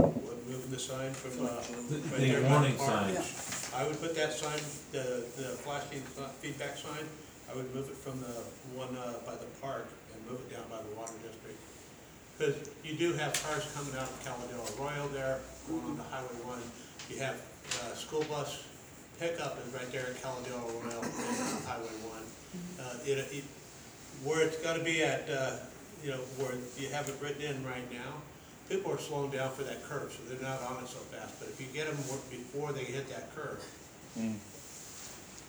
Speaker 9: Would the sign from, uh.
Speaker 1: The,
Speaker 9: right
Speaker 1: the
Speaker 9: there by
Speaker 1: warning
Speaker 9: park.
Speaker 1: sign,
Speaker 9: I would put that sign, the, the flashing fi- feedback sign, I would move it from the one, uh, by the park and move it down by the water district. Cause you do have cars coming out of Calle del Arroyo there, going on to Highway one. You have, uh, school bus pickup is right there at Calle del Arroyo and Highway one. Uh, it, it, where it's gotta be at, uh, you know, where you have it written in right now, people are slowing down for that curve, so they're not on it so fast. But if you get them before they hit that curve,
Speaker 6: Mm.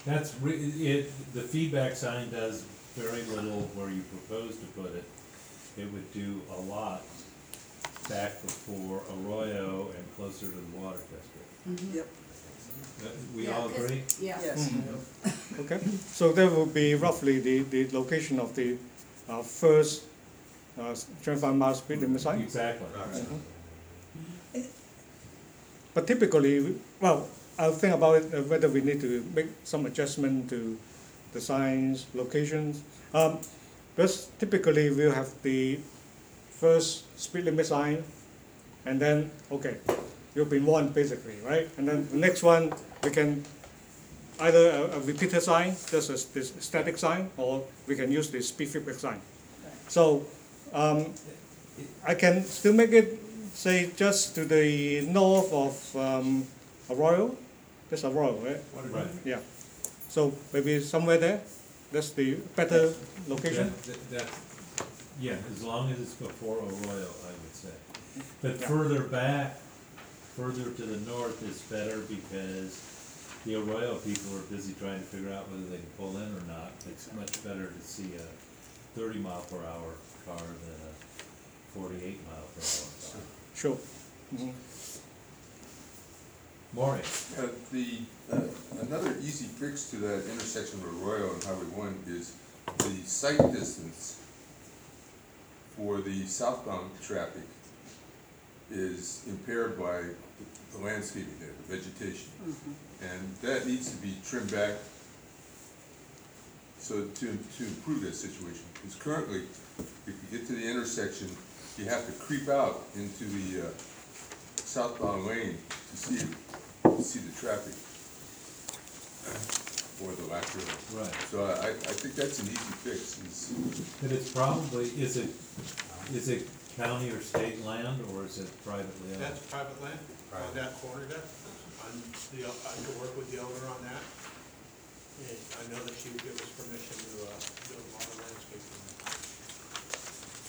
Speaker 1: that's re- it, the feedback sign does very little where you propose to put it. It would do a lot back before Arroyo and closer to the water district.
Speaker 4: Yep.
Speaker 1: Uh, We
Speaker 2: Yeah,
Speaker 1: all
Speaker 2: 'cause-
Speaker 1: agree?
Speaker 2: Yeah.
Speaker 4: Yes.
Speaker 6: okay, so that will be roughly the, the location of the, uh, first, uh, twenty-five mile speed limit sign?
Speaker 1: Exactly.
Speaker 6: But typically, well, I'll think about it, uh, whether we need to make some adjustment to the signs, locations. Um, because typically we'll have the first speed limit sign, and then, okay, you'll be one basically, right? And then the next one, we can either a, a repeater sign, just a, this static sign, or we can use the speed feedback sign. So, um, I can still make it, say, just to the north of, um, Arroyo, that's Arroyo, right?
Speaker 1: Right.
Speaker 6: Yeah, so maybe somewhere there, that's the better location?
Speaker 1: That- that- that's- yeah, as long as it's before Arroyo, I would say. But
Speaker 6: Yeah.
Speaker 1: further back, further to the north is better because the Arroyo people are busy trying to figure out whether they can pull in or not. It's much better to see a thirty mile per hour car than a forty-eight mile per hour car.
Speaker 6: Sure. Mhm.
Speaker 1: Maury,
Speaker 12: Uh, the, uh, another easy fix to that intersection of Arroyo and Highway one is the sight distance for the southbound traffic is impaired by the landscaping there, the vegetation. And that needs to be trimmed back so to, to improve that situation. Because currently, if you get to the intersection, you have to creep out into the, uh, southbound lane to see, to see the traffic. Or the lack thereof.
Speaker 1: right,
Speaker 12: So I, I think that's an easy fix, is,
Speaker 1: but it's probably, is it, is it county or state land or is it privately owned?
Speaker 9: that's private land on that corner there. I'm, the, I could work with the owner on that. And I know that she would give us permission to, uh, do a lot of landscaping.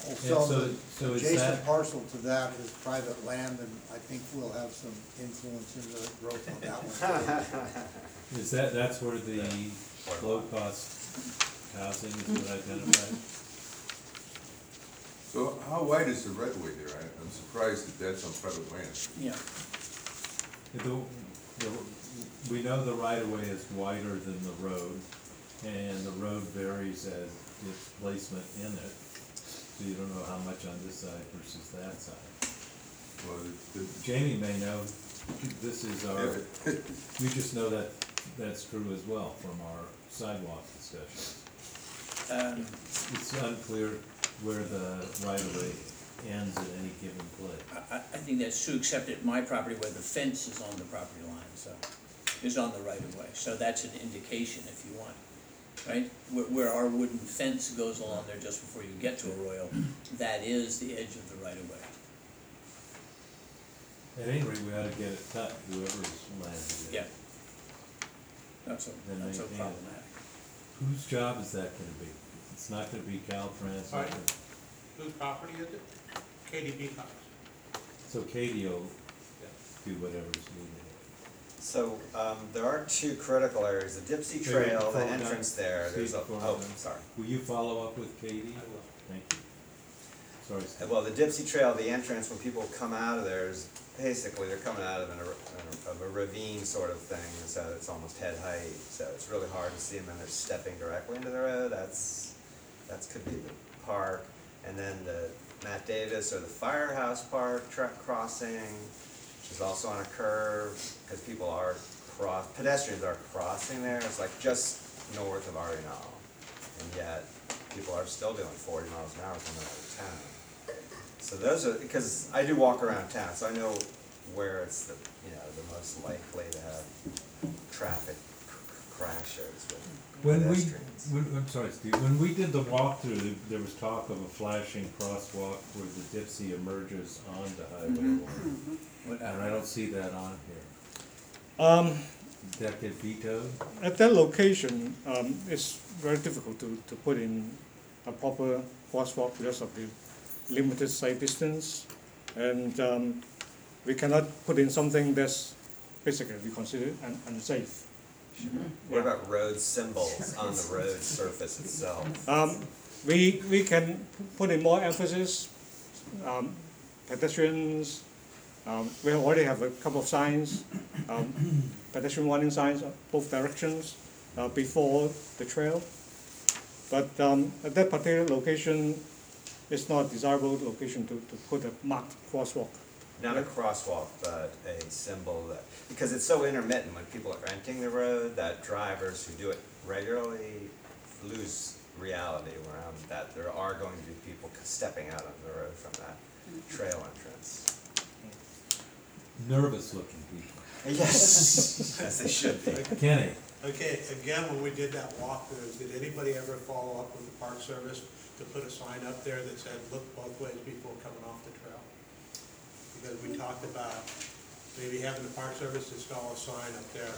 Speaker 1: And so-
Speaker 13: Also,
Speaker 1: so
Speaker 13: the
Speaker 1: is
Speaker 13: adjacent
Speaker 1: that-
Speaker 13: parcel to that is private land, and I think we'll have some influence in the growth on that one.
Speaker 1: Is that, that's where the low-cost housing is been identified?
Speaker 12: so how wide is the right of way there? I, I'm surprised that that's on private land.
Speaker 11: Yeah.
Speaker 1: The, the, we know the right-of-way is wider than the road, and the road varies as its placement in it. So you don't know how much on this side versus that side.
Speaker 12: Well, the, the,
Speaker 1: Jamie may know, this is our,
Speaker 12: yeah,
Speaker 1: we just know that that's true as well from our sidewalk discussions.
Speaker 11: Um,
Speaker 1: It's unclear where the right of way ends at any given place.
Speaker 11: I, I I think that's true, except at my property where the fence is on the property line, so, is on the right of way, so that's an indication if you want. Right, where, where our wooden fence goes along there just before you get to Arroyo, that is the edge of the right of way.
Speaker 1: At any rate, we ought to get it cut, whoever's land it is.
Speaker 11: Yeah. That's so,
Speaker 1: Then
Speaker 11: not so
Speaker 1: maintain it.
Speaker 11: problematic.
Speaker 1: Whose job is that gonna be? It's not gonna be Caltrans, not
Speaker 9: Pardon? Whose property is it? KDB property.
Speaker 1: so Katie will do whatever's needed.
Speaker 8: So, um, there are two critical areas, the Dipsea
Speaker 1: Wait, wait,
Speaker 8: Trail, the entrance there,
Speaker 1: Steve,
Speaker 8: there's a, oh, sorry.
Speaker 1: Will you follow up with Katie? Thank you. Sorry,
Speaker 8: Uh,
Speaker 1: Steve.
Speaker 8: Well, the Dipsea Trail, the entrance, when people come out of there is, basically, they're coming out of an, of a ravine sort of thing, so it's almost head height, so it's really hard to see them, and they're stepping directly into the road, that's, that's could be the park. And then the Matt Davis or the Firehouse Park truck crossing, is also on a curve, because people are cross, pedestrians are crossing there, it's like just north of Arenal. And yet, people are still doing forty miles an hour coming out of town. So those are, because I do walk around town, so I know where it's the, you know, the most likely to have traffic crashes with
Speaker 1: When we,
Speaker 8: pedestrians.
Speaker 1: when, I'm sorry, Steve, when we did the walkthrough, there- there was talk of a flashing crosswalk where the Dipsea emerges onto Highway one. Mm-hmm.
Speaker 11: What,
Speaker 1: And I don't see that on here.
Speaker 6: Um,
Speaker 1: that get vetoed?
Speaker 6: At that location, um, it's very difficult to, to put in a proper crosswalk because of the limited sight distance. And, um, we cannot put in something that's basically we consider un- unsafe.
Speaker 8: What about road symbols on the road surface itself?
Speaker 6: Um, we, we can put in more emphasis, um, pedestrians, um, we already have a couple of signs, um, pedestrian warning signs both directions, uh, before the trail. But, um, at that particular location, it's not a desirable location to, to put a marked crosswalk.
Speaker 8: Not a crosswalk, but a symbol that, because it's so intermittent when people are entering the road, that drivers who do it regularly lose reality around that there are going to be people stepping out on the road from that trail entrance.
Speaker 1: Nervous looking people.
Speaker 8: Yes, as they should be.
Speaker 1: Kenny,
Speaker 9: Okay, again, when we did that walkthrough, did anybody ever follow up with the Park Service to put a sign up there that said, look both ways before coming off the trail? Because we talked about maybe having the Park Service install a sign up there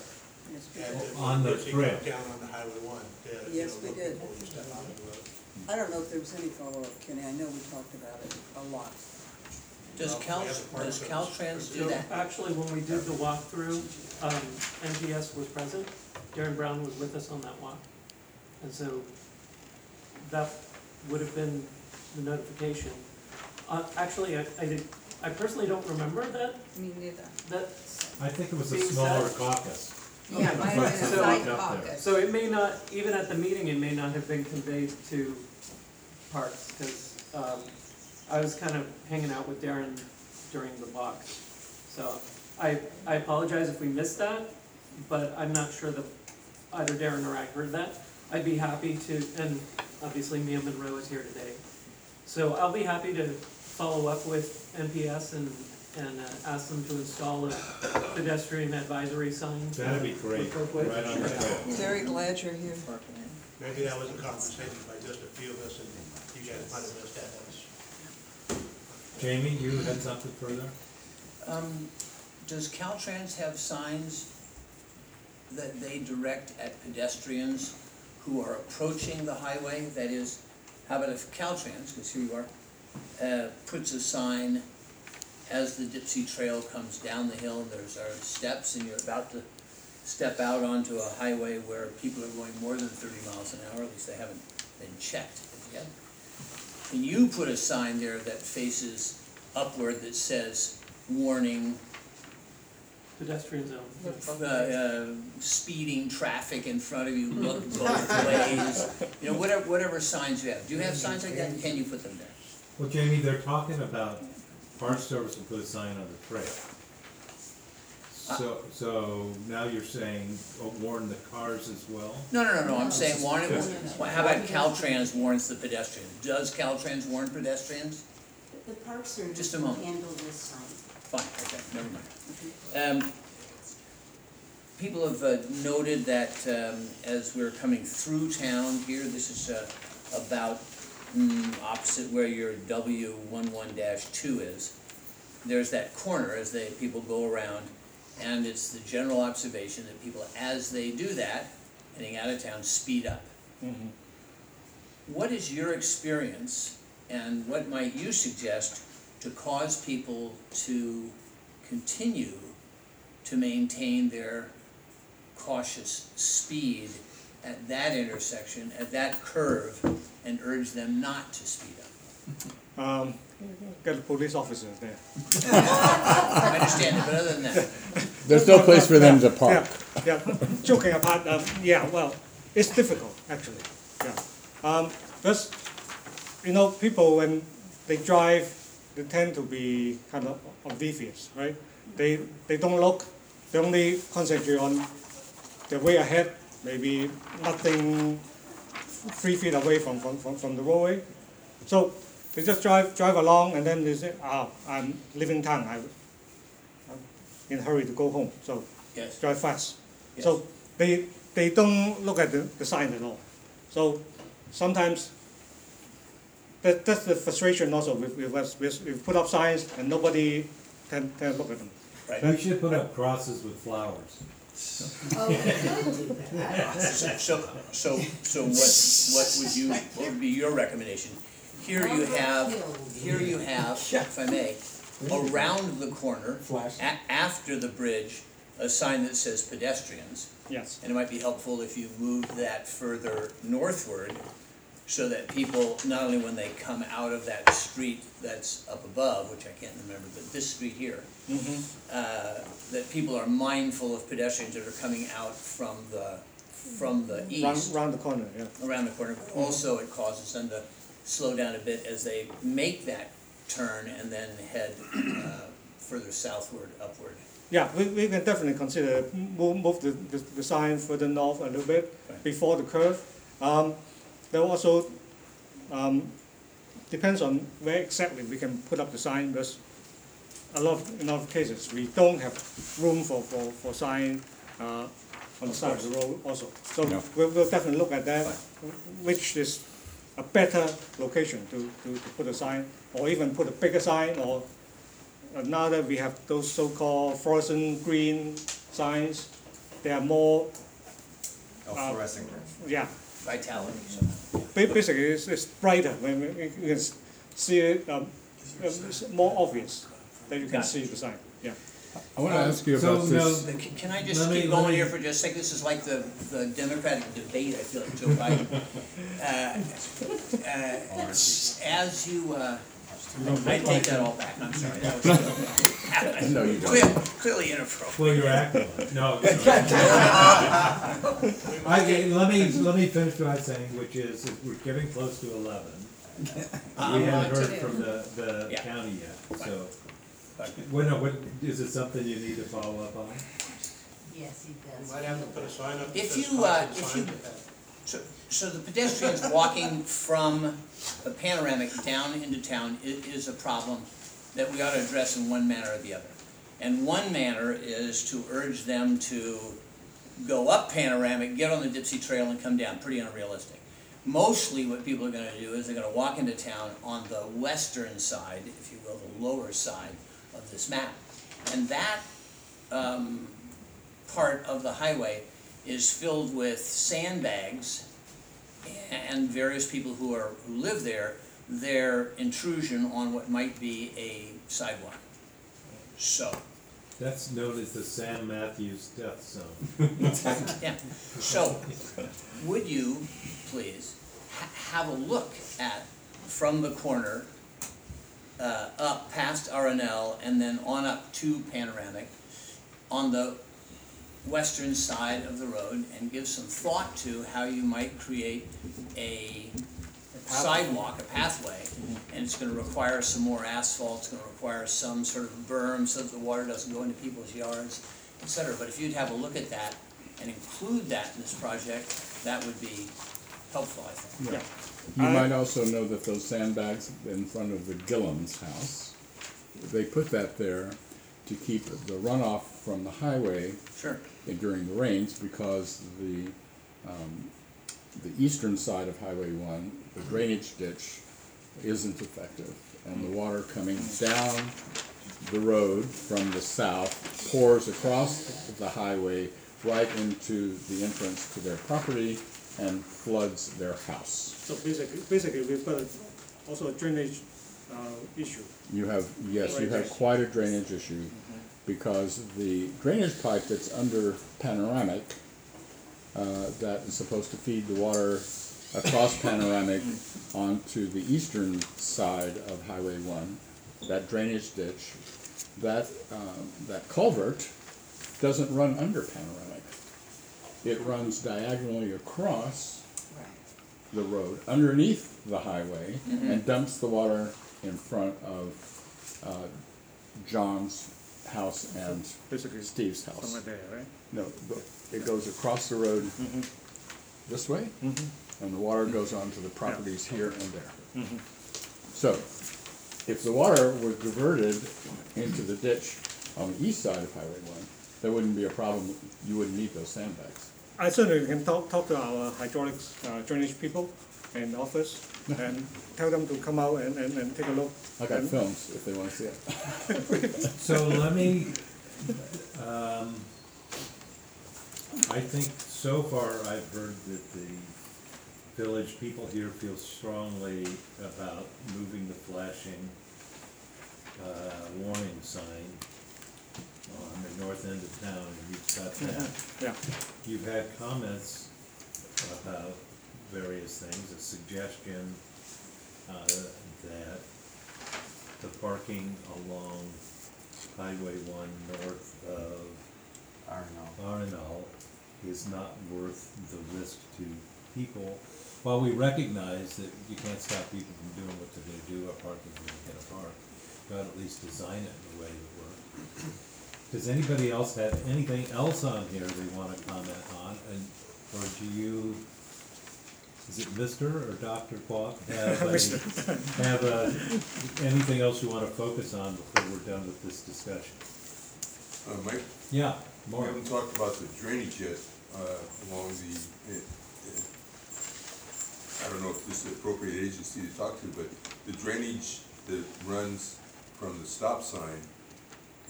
Speaker 4: Yes, we
Speaker 9: at
Speaker 4: did.
Speaker 1: On the
Speaker 9: as you
Speaker 1: trail.
Speaker 9: down on the Highway one. to, you
Speaker 4: Yes,
Speaker 9: know,
Speaker 4: we
Speaker 9: look
Speaker 4: did.
Speaker 9: Before you step out of the road.
Speaker 4: I don't know if there was any follow-up, Kenny, I know we talked about it a lot.
Speaker 11: Does Cal,
Speaker 9: we have the Park
Speaker 11: does Caltrans do that?
Speaker 14: actually, when we did the walkthrough, um, NGS was present, Darren Brown was with us on that walk. And so that would have been the notification. Uh, actually, I, I did, I personally don't remember that,
Speaker 5: Me neither.
Speaker 14: that,
Speaker 1: I think it was a
Speaker 14: Being
Speaker 1: smaller
Speaker 14: said-
Speaker 1: caucus.
Speaker 5: Yeah, mine was a
Speaker 14: So-
Speaker 5: side
Speaker 1: Up there.
Speaker 5: caucus.
Speaker 14: so it may not, even at the meeting, it may not have been conveyed to Parks, cause, um, I was kind of hanging out with Darren during the walk. So I, I apologize if we missed that, but I'm not sure that either Darren or I heard that. I'd be happy to, and obviously Mia Monroe is here today. So I'll be happy to follow up with NPS and, and uh, ask them to install a pedestrian advisory sign.
Speaker 1: That'd be great,
Speaker 14: With both ways.
Speaker 1: right on the trail.
Speaker 4: Very glad you're here.
Speaker 9: Maybe that was a conversation by just a few of us and you guys might have missed that.
Speaker 1: Jamie, you had something further?
Speaker 11: Um, does Caltrans have signs that they direct at pedestrians who are approaching the highway? That is, how about if Caltrans, because here you are, uh, puts a sign as the Dipsea Trail comes down the hill, there's our steps, and you're about to step out onto a highway where people are going more than thirty miles an hour, at least they haven't been checked yet. Can you put a sign there that faces upward that says, warning,
Speaker 14: Pedestrian zone.
Speaker 11: uh, uh, speeding traffic in front of you, look both ways, you know, whatever, whatever signs you have. Do you have signs like that, and can you put them there?
Speaker 1: Well, Jamie, they're talking about Park Service will put a sign on the trail.
Speaker 10: So, so now you're saying uh, warn the cars as well?
Speaker 11: No, no, no, no, I'm saying warn it, well, how about Caltrans warns the pedestrians? Does Caltrans warn pedestrians?
Speaker 15: The park service
Speaker 11: Just a
Speaker 15: will
Speaker 11: moment.
Speaker 15: handle this site.
Speaker 11: Fine, okay, never mind. Um, people have uh, noted that, um, as we're coming through town here, this is, uh, about, mm, opposite where your W one one two is. There's that corner as they, people go around, and it's the general observation that people, as they do that, heading out of town, speed up.
Speaker 6: Mhm.
Speaker 11: What is your experience and what might you suggest to cause people to continue to maintain their cautious speed at that intersection, at that curve, and urge them not to speed up?
Speaker 6: Um, get a police officer there.
Speaker 11: I understand it, but other than that,
Speaker 3: There's no place for them to park.
Speaker 6: Yeah, yeah. joking apart, um, yeah, well, it's difficult, actually, yeah. Um, because, you know, people, when they drive, they tend to be kind of oblivious, right? They, they don't look, they only concentrate on the way ahead, maybe nothing three feet away from, from, from, from the roadway. So they just drive, drive along and then they say, ah, I'm leaving town, I, I'm in a hurry to go home, so
Speaker 11: yes,
Speaker 6: drive fast.
Speaker 11: Yes.
Speaker 6: So they, they don't look at the, the sign at all. So sometimes that, that's the frustration also with, with us, with, we put up signs and nobody can, can look at them.
Speaker 11: right.
Speaker 1: We should put up crosses with flowers.
Speaker 2: Oh, we could do that.
Speaker 11: So, so, so, so what, what would you, what would be your recommendation? Here you have, here you have, if I may, around the corner, a- after the bridge, a sign that says pedestrians.
Speaker 6: Yes.
Speaker 11: And it might be helpful if you move that further northward so that people, not only when they come out of that street that's up above, which I can't remember, but this street here, uh, that people are mindful of pedestrians that are coming out from the, from the
Speaker 6: Round,
Speaker 11: east,
Speaker 6: round the corner, yeah.
Speaker 11: around the corner. But also it causes them to slow down a bit as they make that turn and then head uh, further southward, upward.
Speaker 6: Yeah, we, we can definitely consider move, move the, the, the sign further north a little bit
Speaker 11: Right.
Speaker 6: before the curve. Um, there also, um, depends on where exactly we can put up the sign, because a lot of, in a lot of cases, we don't have room for, for, for sign, uh, on the side of the road also. So
Speaker 3: No.
Speaker 6: we'll, we'll definitely look at that, which is a better location to, to, to put a sign, or even put a bigger sign, or now that we have those so-called fluorescent green signs, they are more,
Speaker 8: Oh,
Speaker 6: Uh,
Speaker 8: fluorescent.
Speaker 6: yeah,
Speaker 11: Vitality, so.
Speaker 6: ba- basically it's, it's brighter, when we, we can s- see it, um, um, it's more obvious that you can
Speaker 11: Got it.
Speaker 6: see the sign, yeah.
Speaker 3: I wanna ask you
Speaker 1: So
Speaker 3: about
Speaker 1: now-
Speaker 3: this.
Speaker 11: Can can I just
Speaker 1: Let me-
Speaker 11: keep
Speaker 1: let
Speaker 11: going
Speaker 1: me-
Speaker 11: here for just a second? This is like the, the Democratic debate, I feel like Joe Biden. Uh, uh, As you, uh, I take that all back, I'm sorry. That was
Speaker 3: No, you don't.
Speaker 11: clear- Clearly inappropriate.
Speaker 1: Well, you're acting on it. No. I, let me, let me finish what I'm saying, which is, if we're getting close to eleven. We haven't heard from the, the
Speaker 11: Yeah.
Speaker 1: county yet, so.
Speaker 11: Fine.
Speaker 1: Well, no, what, is it something you need to follow up on?
Speaker 2: Yes, he does.
Speaker 9: Might have to put a sign up. that
Speaker 11: If
Speaker 9: says
Speaker 11: you, uh,
Speaker 9: positive
Speaker 11: if
Speaker 9: sign
Speaker 11: you-
Speaker 9: to that.
Speaker 11: So, so the pedestrians walking from the panoramic down into town i- is a problem that we ought to address in one manner or the other. And one manner is to urge them to go up panoramic, get on the Dipsea Trail and come down, pretty unrealistic. Mostly what people are gonna do is they're gonna walk into town on the western side, if you will, the lower side this map. And that, um, part of the highway is filled with sandbags and various people who are, who live there, their intrusion on what might be a sidewalk. So,
Speaker 1: That's known as the Sam Matthews death zone.
Speaker 11: yeah, so, would you please ha- have a look at, from the corner, uh, up past Arenal and then on up to Panoramic, on the western side of the road, and give some thought to how you might create a sidewalk, a pathway, and it's gonna require some more asphalt, it's gonna require some sort of berm so that the water doesn't go into people's yards, etc. But if you'd have a look at that and include that in this project, that would be helpful, I think.
Speaker 3: Yeah.
Speaker 6: I-
Speaker 3: You might also know that those sandbags in front of the Gillum's house, they put that there to keep the runoff from the highway
Speaker 11: Sure.
Speaker 3: during the rains because the, um, the eastern side of Highway one, the drainage ditch isn't effective. And the water coming down the road from the south pours across the highway right into the entrance to their property and floods their house.
Speaker 6: So basically, basically, we've got also a drainage, uh, issue.
Speaker 3: You have, yes, you have quite a drainage issue because the drainage pipe that's under panoramic, uh, that is supposed to feed the water across panoramic onto the eastern side of Highway one, that drainage ditch, that, um, that culvert doesn't run under panoramic. It runs diagonally across the road underneath the highway mm-hmm. and dumps the water in front of uh, John's house and
Speaker 6: Basically,
Speaker 3: Steve's house.
Speaker 6: somewhere there, right?
Speaker 3: No, the- it goes across the road mm-hmm. this way, mm-hmm. and the water goes onto the properties here and there. So, if the water was diverted into the ditch on the east side of Highway one, there wouldn't be a problem, you wouldn't need those sandbags.
Speaker 6: I certainly can talk, talk to our hydraulics uh, drainage people in the office and tell them to come out and, and, and take a look.
Speaker 3: I got
Speaker 6: And-
Speaker 3: films if they wanna see it.
Speaker 1: So let me, um, I think so far I've heard that the village people here feel strongly about moving the flashing, uh, warning sign on the north end of town, and you've got that.
Speaker 6: Yeah,
Speaker 1: You've had comments about various things, a suggestion, uh, that the parking along Highway one north of
Speaker 8: I don't know.
Speaker 1: Arenal is not worth the risk to people. While we recognize that you can't stop people from doing what they're gonna do or parking where they're gonna park, you ought to at least design it in a way that works. Does anybody else have anything else on here they wanna comment on, and, or do you, is it Mr. or Dr. Kwok have a, have a, anything else you wanna focus on before we're done with this discussion?
Speaker 12: Uh, Mike,
Speaker 1: Yeah,
Speaker 12: we
Speaker 1: more.
Speaker 12: haven't talked about the drainage yet, uh, along the, eh, eh, I don't know if this is the appropriate agency to talk to, but the drainage that runs from the stop sign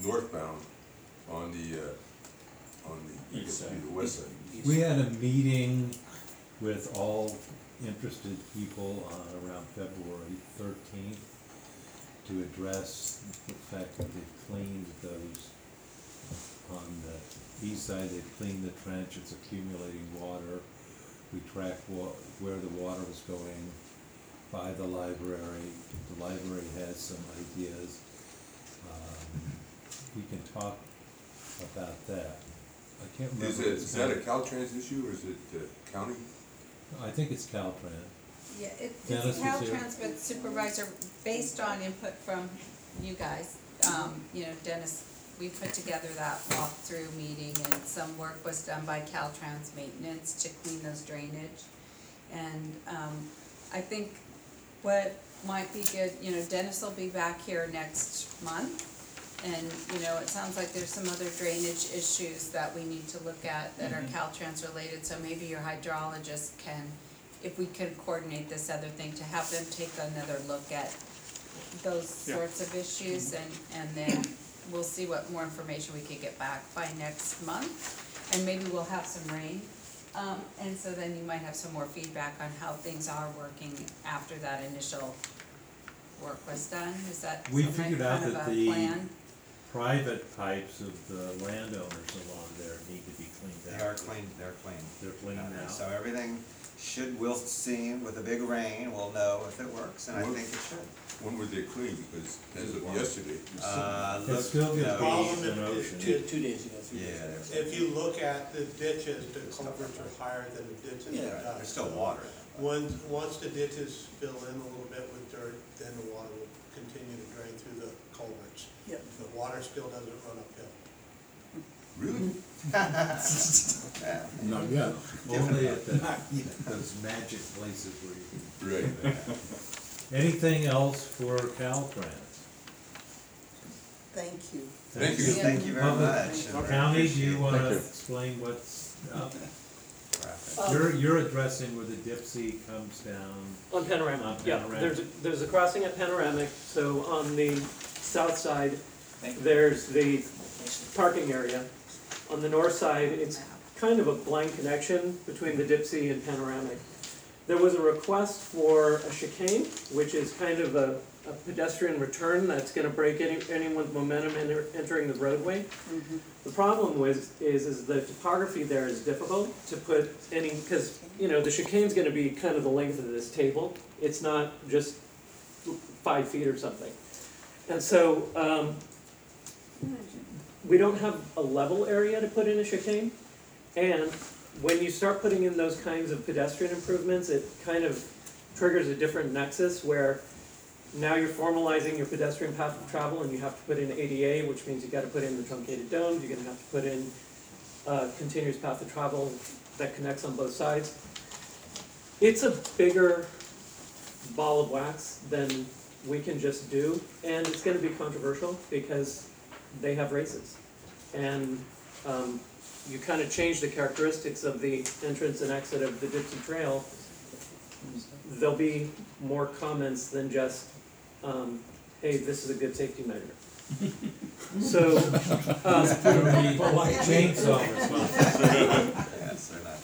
Speaker 12: northbound on the, uh, on the,
Speaker 3: East side.
Speaker 12: the west side.
Speaker 1: We had a meeting with all interested people on around February thirteenth to address the fact that they've cleaned those on the east side, they've cleaned the trench, it's accumulating water. We tracked wa- where the water was going by the library, the library has some ideas. Um, We can talk about that. I can't remember.
Speaker 12: Is
Speaker 1: it's
Speaker 12: that a Caltrans issue or is it uh, county?
Speaker 1: I think it's Caltrans.
Speaker 5: Yeah, it,
Speaker 1: Dennis
Speaker 5: it's
Speaker 1: is
Speaker 5: Cal
Speaker 1: here.
Speaker 5: Transport Supervisor, based on input from you guys, um, you know, Dennis, we put together that walkthrough meeting and some work was done by Caltrans Maintenance to clean those drainage. And, um, I think what might be good, you know, Dennis will be back here next month. And, you know, it sounds like there's some other drainage issues that we need to look at that are Caltrans related, so maybe your hydrologist can, if we could coordinate this other thing, to have them take another look at those
Speaker 6: Yeah.
Speaker 5: sorts of issues and, and then we'll see what more information we could get back by next month. And maybe we'll have some rain, um, and so then you might have some more feedback on how things are working after that initial work was done, is that
Speaker 1: We
Speaker 5: some
Speaker 1: figured out
Speaker 5: kind of
Speaker 1: that
Speaker 5: a
Speaker 1: the
Speaker 5: plan?
Speaker 1: Private pipes of the landowners along there need to be cleaned out.
Speaker 8: They are clean, they're clean.
Speaker 1: They're clean
Speaker 8: Uh,
Speaker 1: now.
Speaker 8: So everything should, we'll see with a big rain, we'll know if it works, and I think it should.
Speaker 12: When were they cleaned? Because as of yesterday, it was
Speaker 8: Uh,
Speaker 1: It's
Speaker 8: look,
Speaker 1: still gonna
Speaker 8: no,
Speaker 1: be
Speaker 9: Problem
Speaker 1: an
Speaker 9: is-
Speaker 1: ocean.
Speaker 11: Two, two days ago, three days
Speaker 8: Yeah,
Speaker 11: ago.
Speaker 8: there's-
Speaker 9: If you look at the ditches, the culverts are higher than the ditches
Speaker 11: Yeah,
Speaker 9: are.
Speaker 8: There's still water in it.
Speaker 9: Once, once the ditches fill in a little bit with dirt, then the water will continue to drain through the culverts.
Speaker 11: Yep.
Speaker 9: The water still doesn't run uphill.
Speaker 12: Really?
Speaker 8: Yeah.
Speaker 3: Not yet.
Speaker 1: Only at the, those magic places where you can.
Speaker 12: Right.
Speaker 1: Anything else for Caltrans?
Speaker 4: Thank you.
Speaker 12: Thank you.
Speaker 8: Thank you very
Speaker 1: Public-
Speaker 8: much.
Speaker 1: County, do you wanna explain what's up? You're, you're addressing where the Dipsea comes down.
Speaker 14: On Panorama,
Speaker 1: On
Speaker 14: yeah,
Speaker 1: Panorama.
Speaker 14: there's, a- there's a crossing at Panoramic, so on the south side,
Speaker 11: Thank you.
Speaker 14: There's the parking area. On the north side, it's kind of a blank connection between the Dipsea and Panoramic. There was a request for a chicane, which is kind of a, a pedestrian return that's gonna break any, anyone's momentum enter, entering the roadway. The problem was, is, is the topography there is difficult to put any, cause, you know, the chicane's gonna be kind of the length of this table. It's not just five feet or something. And so, um, we don't have a level area to put in a chicane. And when you start putting in those kinds of pedestrian improvements, it kind of triggers a different nexus where now you're formalizing your pedestrian path of travel and you have to put in ADA, which means you gotta put in the truncated domes, you're gonna have to put in a continuous path of travel that connects on both sides. It's a bigger ball of wax than we can just do, and it's gonna be controversial because they have races. And, um, you kind of change the characteristics of the entrance and exit of the Dipsea Trail. There'll be more comments than just, um, hey, this is a good safety measure. So, um,
Speaker 1: Chainsaw response.
Speaker 8: Yes, they're not.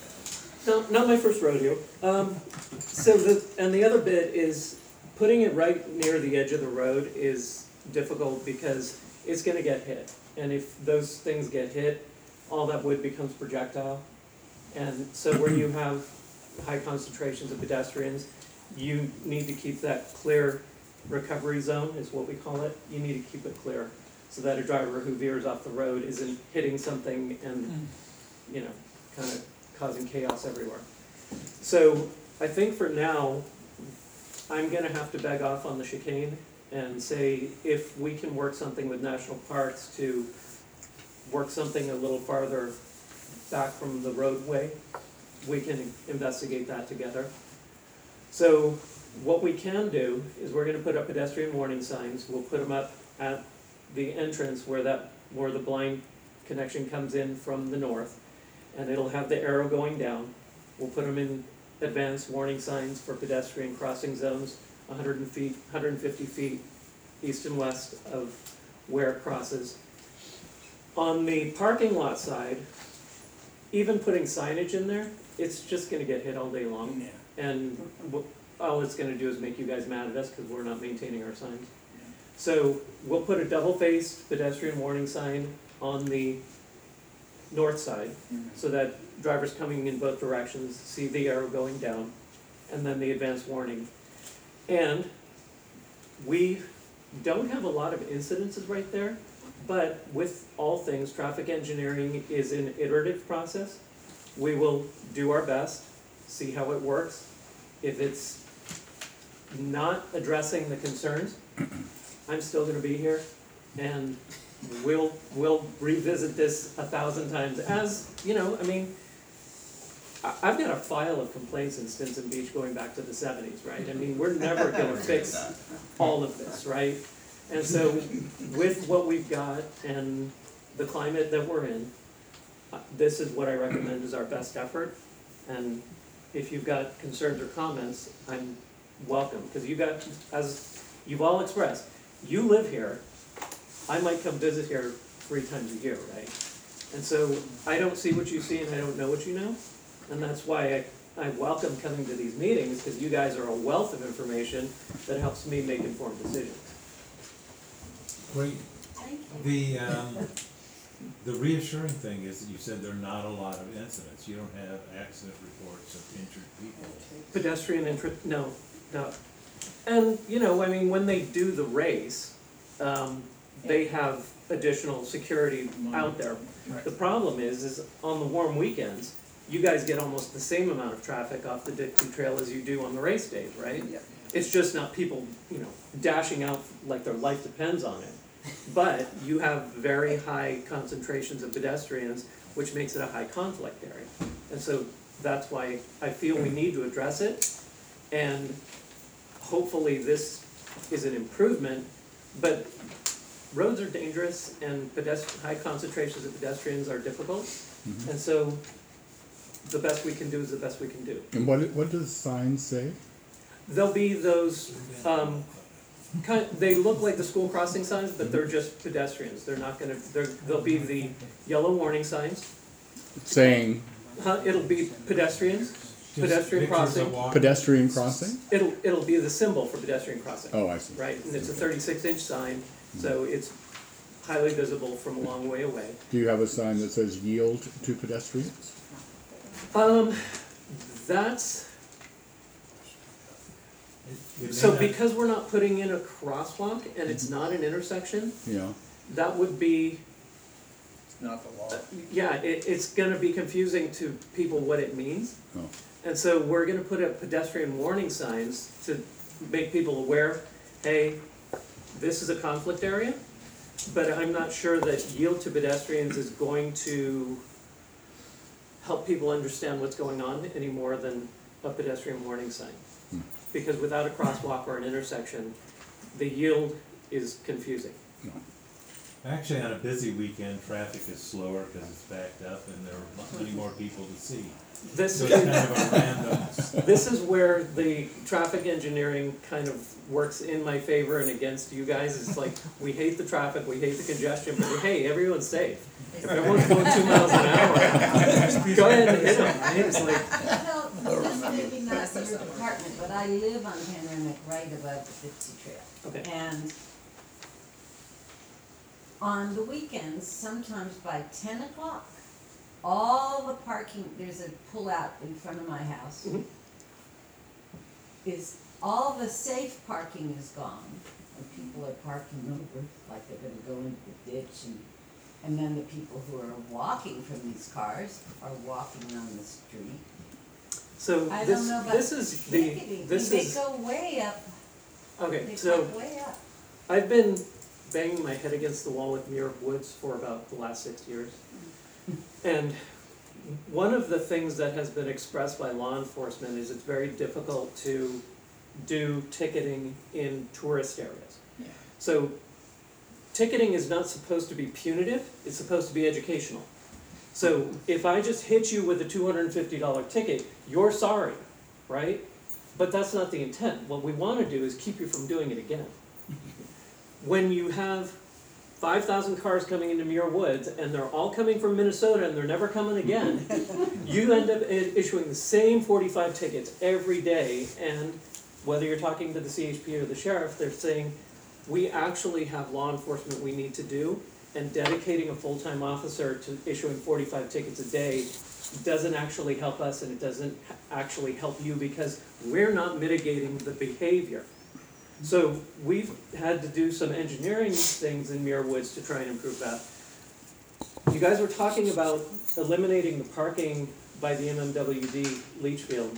Speaker 14: No, not my first rodeo. Um, so the, and the other bit is, putting it right near the edge of the road is difficult because it's gonna get hit. And if those things get hit, all that wood becomes projectile. And so where you have high concentrations of pedestrians, you need to keep that clear recovery zone, is what we call it. You need to keep it clear, so that a driver who veers off the road isn't hitting something and, you know, kind of causing chaos everywhere. So I think for now, I'm gonna have to beg off on the chicane and say if we can work something with national parks to work something a little farther back from the roadway, we can investigate that together. So what we can do is we're gonna put up pedestrian warning signs, we'll put them up at the entrance where that, where the blind connection comes in from the north. And it'll have the arrow going down, we'll put them in advanced warning signs for pedestrian crossing zones, hundred and feet, hundred and fifty feet east and west of where it crosses. On the parking lot side, even putting signage in there, it's just gonna get hit all day long. And wh- all it's gonna do is make you guys mad at us because we're not maintaining our signs. So we'll put a double-faced pedestrian warning sign on the north side mm-hmm. so that drivers coming in both directions see the arrow going down and then the advanced warning. And we don't have a lot of incidences right there, but with all things, traffic engineering is an iterative process. We will do our best, see how it works. If it's not addressing the concerns, I'm still gonna be here and we'll, we'll revisit this a thousand times as, you know, I mean, I, I've got a file of complaints in Stinson Beach going back to the seventies, right? I mean, we're never gonna fix all of this, right? And so with what we've got and the climate that we're in, uh, this is what I recommend is our best effort. And if you've got concerns or comments, I'm welcome, because you got, as you've all expressed, you live here, I might come visit here three times a year, right? And so I don't see what you see and I don't know what you know, and that's why I, I welcome coming to these meetings, because you guys are a wealth of information that helps me make informed decisions.
Speaker 1: Great.
Speaker 2: Thank you.
Speaker 1: The, um, the reassuring thing is that you said there are not a lot of incidents. You don't have accident reports of injured people.
Speaker 14: Pedestrian interest, no, no. And, you know, I mean, when they do the race, um, they have additional security out there. The problem is, is on the warm weekends, you guys get almost the same amount of traffic off the Dipsea Trail as you do on the race days, right? Yeah. It's just not people, you know, dashing out like their life depends on it. But you have very high concentrations of pedestrians, which makes it a high conflict area. And so that's why I feel we need to address it. And hopefully this is an improvement, but roads are dangerous and pedest- high concentrations of pedestrians are difficult. Mm-hmm. And so the best we can do is the best we can do.
Speaker 3: And what, what does the sign say?
Speaker 14: There'll be those, um, kind, they look like the school crossing signs, but they're just pedestrians, they're not gonna, they're, they'll be the yellow warning signs.
Speaker 3: Saying
Speaker 14: Huh, it'll be pedestrians,
Speaker 1: Just
Speaker 14: pedestrian crossing,
Speaker 3: pedestrian crossing?
Speaker 14: it'll, it'll be the symbol for pedestrian crossing.
Speaker 3: Oh, I see.
Speaker 14: Right, and it's a thirty-six inch sign, so it's highly visible from a long way away.
Speaker 3: Do you have a sign that says yield to pedestrians?
Speaker 14: Um, that's,
Speaker 1: It may
Speaker 14: so
Speaker 1: not-
Speaker 14: because we're not putting in a crosswalk and it's not an intersection,
Speaker 3: Yeah,
Speaker 14: that would be
Speaker 11: not the law.
Speaker 14: Yeah, it, it's gonna be confusing to people what it means.
Speaker 3: Oh.
Speaker 14: And so we're gonna put up pedestrian warning signs to make people aware, hey, this is a conflict area. But I'm not sure that yield to pedestrians is going to help people understand what's going on any more than a pedestrian warning sign. Hmm. Because without a crosswalk or an intersection, the yield is confusing.
Speaker 1: Actually, on a busy weekend, traffic is slower because it's backed up and there are many more people to see.
Speaker 14: This is.
Speaker 1: kind of a random,
Speaker 14: This is where the traffic engineering kind of works in my favor and against you guys. It's like, we hate the traffic, we hate the congestion, but hey, everyone's safe. If everyone's going two miles an hour, go ahead and hit them, right? It's like,
Speaker 2: Well, this may be not your department, but I live on Panoramic right above the Dipsea Trail.
Speaker 14: Okay.
Speaker 2: And on the weekends, sometimes by ten o'clock, all the parking, there's a pullout in front of my house.
Speaker 14: Mhm.
Speaker 2: Is, all the safe parking is gone, and people are parking over, like they're gonna go into the ditch and, and then the people who are walking from these cars are walking on the street.
Speaker 14: so
Speaker 2: I
Speaker 14: this,
Speaker 2: don't know about
Speaker 14: this is the, this
Speaker 2: they
Speaker 14: is,
Speaker 2: go way up,
Speaker 14: okay,
Speaker 2: they
Speaker 14: so
Speaker 2: way up.
Speaker 14: I've been banging my head against the wall with Muir Woods for about the last six years. And one of the things that has been expressed by law enforcement is it's very difficult to do ticketing in tourist areas.
Speaker 11: Yeah.
Speaker 14: So ticketing is not supposed to be punitive, it's supposed to be educational. So if I just hit you with a two hundred and fifty dollar ticket, you're sorry, right? But that's not the intent. What we wanna do is keep you from doing it again. When you have five thousand cars coming into Muir Woods and they're all coming from Minnesota and they're never coming again, you end up issuing the same forty-five tickets every day and whether you're talking to the CHP or the sheriff, they're saying, we actually have law enforcement we need to do and dedicating a full-time officer to issuing forty-five tickets a day doesn't actually help us and it doesn't actually help you because we're not mitigating the behavior. So we've had to do some engineering things in Muir Woods to try and improve that. You guys were talking about eliminating the parking by the MMWD leach field.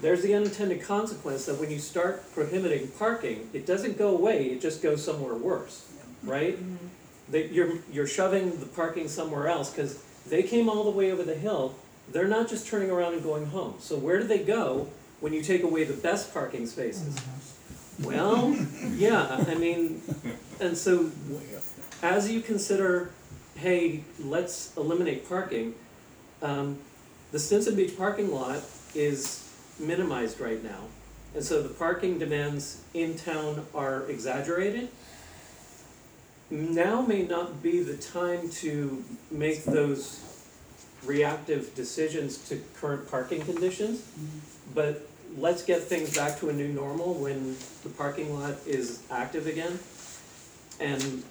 Speaker 14: There's the unintended consequence that when you start prohibiting parking, it doesn't go away, it just goes somewhere worse, right? Mm-hmm. That you're, you're shoving the parking somewhere else, cause they came all the way over the hill, they're not just turning around and going home. So where do they go when you take away the best parking spaces? Mm-hmm. Well, yeah, I mean, and so as you consider, hey, let's eliminate parking, um, the Stinson Beach parking lot is minimized right now. And so the parking demands in town are exaggerated. Now may not be the time to make those reactive decisions to current parking conditions. But let's get things back to a new normal when the parking lot is active again. And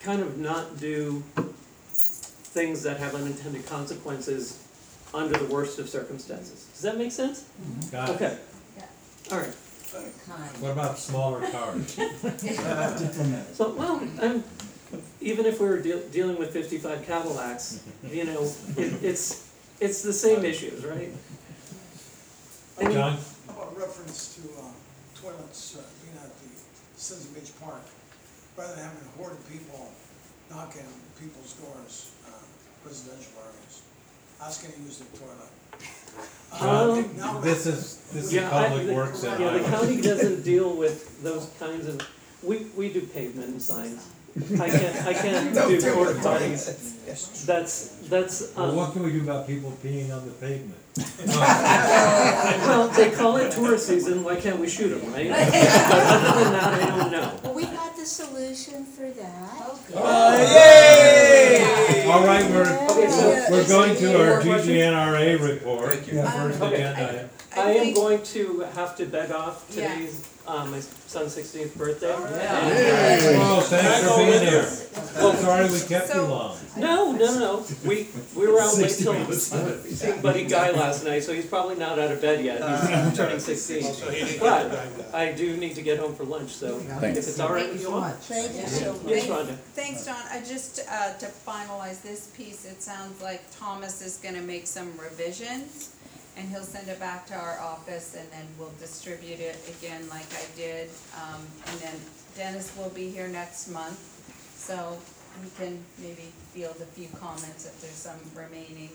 Speaker 14: kind of not do things that have unintended consequences under the worst of circumstances. Does that make sense? Mm-hmm.
Speaker 1: got it.
Speaker 14: Okay.
Speaker 2: Yeah.
Speaker 14: All right.
Speaker 2: Kind.
Speaker 1: What about smaller cars?
Speaker 14: So, well, I'm, even if we were deal- dealing with fifty-five Cadillacs, you know, it, it's, it's the same issues, right? And-
Speaker 1: John?
Speaker 15: How about reference to uh, toilets uh, being at the Stinson Beach Park? rather than having a horde of people knocking on people's doors, uh, residential areas, asking to use the toilet. Uh,
Speaker 14: Um,
Speaker 15: now-
Speaker 1: This is, this is
Speaker 14: Yeah, I-
Speaker 1: public
Speaker 14: the-
Speaker 1: works and
Speaker 14: Yeah, the county doesn't deal with those kinds of, we, we do pavement and signs. I can't, I can't do porta potties. That's, that's,
Speaker 1: Well,
Speaker 14: um,
Speaker 1: what can we do about people peeing on the pavement?
Speaker 14: Well, they call it tourist season, why can't we shoot them, right? But other than that, I don't know.
Speaker 16: Well, we got the solution for that. Oh, oh, yay!
Speaker 1: All right, we're,
Speaker 14: Okay, so-
Speaker 1: we're going to our
Speaker 14: More questions?
Speaker 1: GGNRA report,
Speaker 12: Thank you.
Speaker 1: the first
Speaker 14: Okay.
Speaker 1: agenda item.
Speaker 14: I am going to have to beg off
Speaker 5: Yeah.
Speaker 14: Today's, um, my son's sixteenth birthday.
Speaker 1: Oh, thanks for being here. Oh, sorry we kept you
Speaker 5: So-
Speaker 1: long.
Speaker 14: No, no, no, we, we were out late till seeing Buddy Guy last night, so he's probably not out of bed yet, he's turning sixteen.
Speaker 9: Also, he
Speaker 14: But
Speaker 9: get the time
Speaker 14: I do need to get home for lunch, so if it's all right with you all.
Speaker 16: Thank you so much.
Speaker 14: Yes, Rhonda.
Speaker 5: Thanks, John. I just, uh, to finalize this piece, it sounds like Thomas is gonna make some revisions and he'll send it back to our office and then we'll distribute it again like I did. Um, and then Dennis will be here next month, so he can maybe field a few comments if there's some remaining.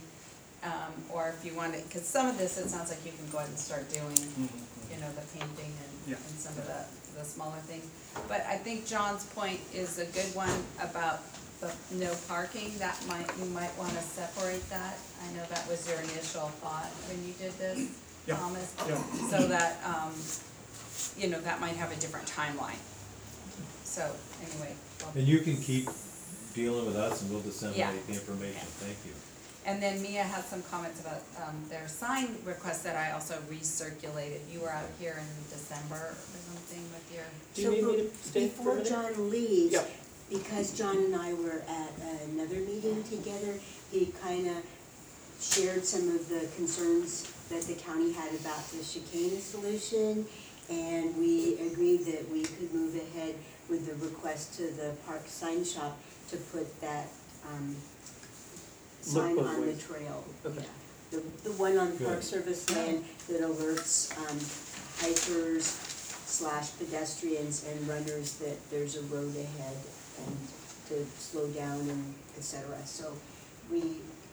Speaker 5: Um, or if you want to, cause some of this, it sounds like you can go ahead and start doing, you know, the painting and,
Speaker 6: Yeah.
Speaker 5: and some of the, the smaller things. But I think John's point is a good one about the no parking, that might, you might wanna separate that. I know that was your initial thought when you did this,
Speaker 6: Yeah,
Speaker 5: Thomas.
Speaker 6: yeah.
Speaker 5: So that, um, you know, that might have a different timeline. So, anyway, well,
Speaker 1: And you can keep dealing with us and we'll disseminate the information, thank you.
Speaker 5: And then Mia had some comments about, um, their sign request that I also recirculated. You were out here in December or something with your,
Speaker 14: Do you need me to stay for a
Speaker 16: Before
Speaker 14: minute?
Speaker 16: John leaves,
Speaker 14: Yeah.
Speaker 16: Because John and I were at another meeting together, he kinda shared some of the concerns that the county had about the chicane solution. And we agreed that we could move ahead with the request to the park sign shop to put that, um, sign
Speaker 14: both
Speaker 16: on the
Speaker 14: ways.
Speaker 16: trail.
Speaker 14: Okay.
Speaker 16: Yeah. The, the one on Park
Speaker 1: Good.
Speaker 16: Service land that alerts, um, hikers slash pedestrians and runners that there's a road ahead and to slow down and et cetera. So we,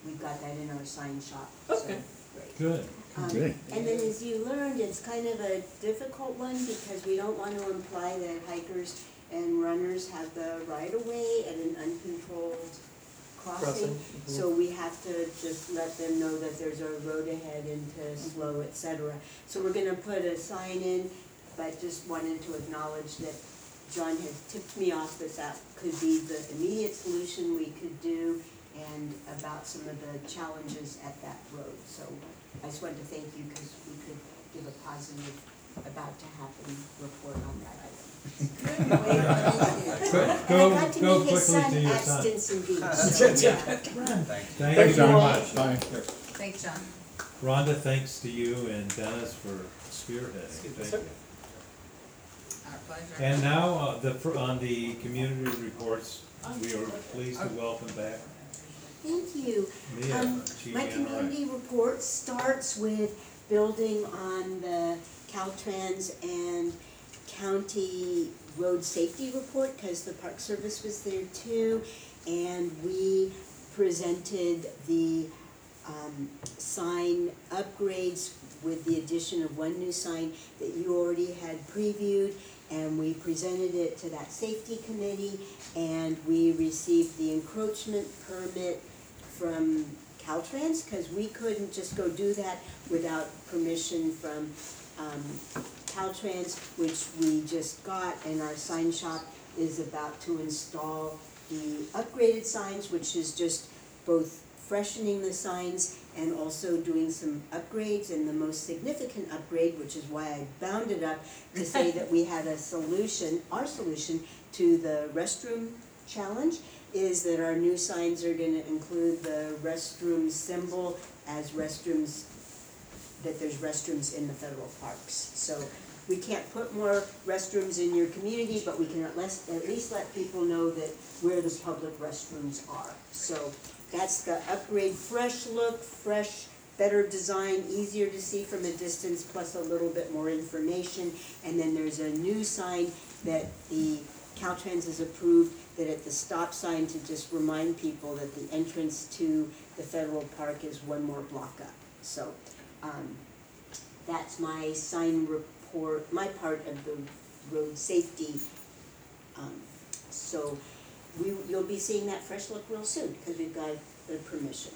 Speaker 16: we've got that in our sign shop, so,
Speaker 14: Okay.
Speaker 16: great.
Speaker 1: Good.
Speaker 16: Um, And then as you learned, it's kind of a difficult one because we don't want to imply that hikers and runners have the right of way at an uncontrolled crossing.
Speaker 14: Crossing, mhm.
Speaker 16: So we have to just let them know that there's a road ahead and to slow, et cetera. So we're gonna put a sign in, but just wanted to acknowledge that John had tipped me off that that could be the immediate solution we could do and about some of the challenges at that road. So I just wanted to thank you because we could give a positive about to happen report on that item.
Speaker 1: Good.
Speaker 16: And I
Speaker 1: Go,
Speaker 16: got to
Speaker 1: go
Speaker 16: meet his
Speaker 1: quickly
Speaker 16: son
Speaker 1: to your
Speaker 16: at
Speaker 1: son.
Speaker 16: Stinson Beach, so yeah.
Speaker 8: Thank you.
Speaker 1: Thank
Speaker 14: Thank
Speaker 1: you
Speaker 14: you
Speaker 1: very
Speaker 14: all.
Speaker 1: much.
Speaker 5: thanks, John.
Speaker 1: Rhonda, thanks to you and Dennis for spearheading, thank you.
Speaker 5: Our pleasure.
Speaker 1: And now, uh, the, fir- on the community reports, we are pleased to welcome back
Speaker 16: Thank you.
Speaker 1: Mia,
Speaker 16: Um, My
Speaker 1: Anna
Speaker 16: community report starts with building on the Caltrans and county road safety report, cause the Park Service was there too. And we presented the, um, sign upgrades with the addition of one new sign that you already had previewed. And we presented it to that safety committee, and we received the encroachment permit from Caltrans, cause we couldn't just go do that without permission from, um, Caltrans, which we just got, and our sign shop is about to install the upgraded signs, which is just both freshening the signs and also doing some upgrades, and the most significant upgrade, which is why I bound it up, to say that we had a solution, our solution to the restroom challenge, is that our new signs are gonna include the restroom symbol as restrooms, that there's restrooms in the federal parks. So we can't put more restrooms in your community, but we can at least, at least let people know that where the public restrooms are. So that's the upgrade, fresh look, fresh, better design, easier to see from a distance, plus a little bit more information. And then there's a new sign that the Caltrans has approved that at the stop sign to just remind people that the entrance to the federal park is one more block up. So, um, that's my sign report, my part of the road safety. Um, so, we, you'll be seeing that fresh look real soon, because we've got the permission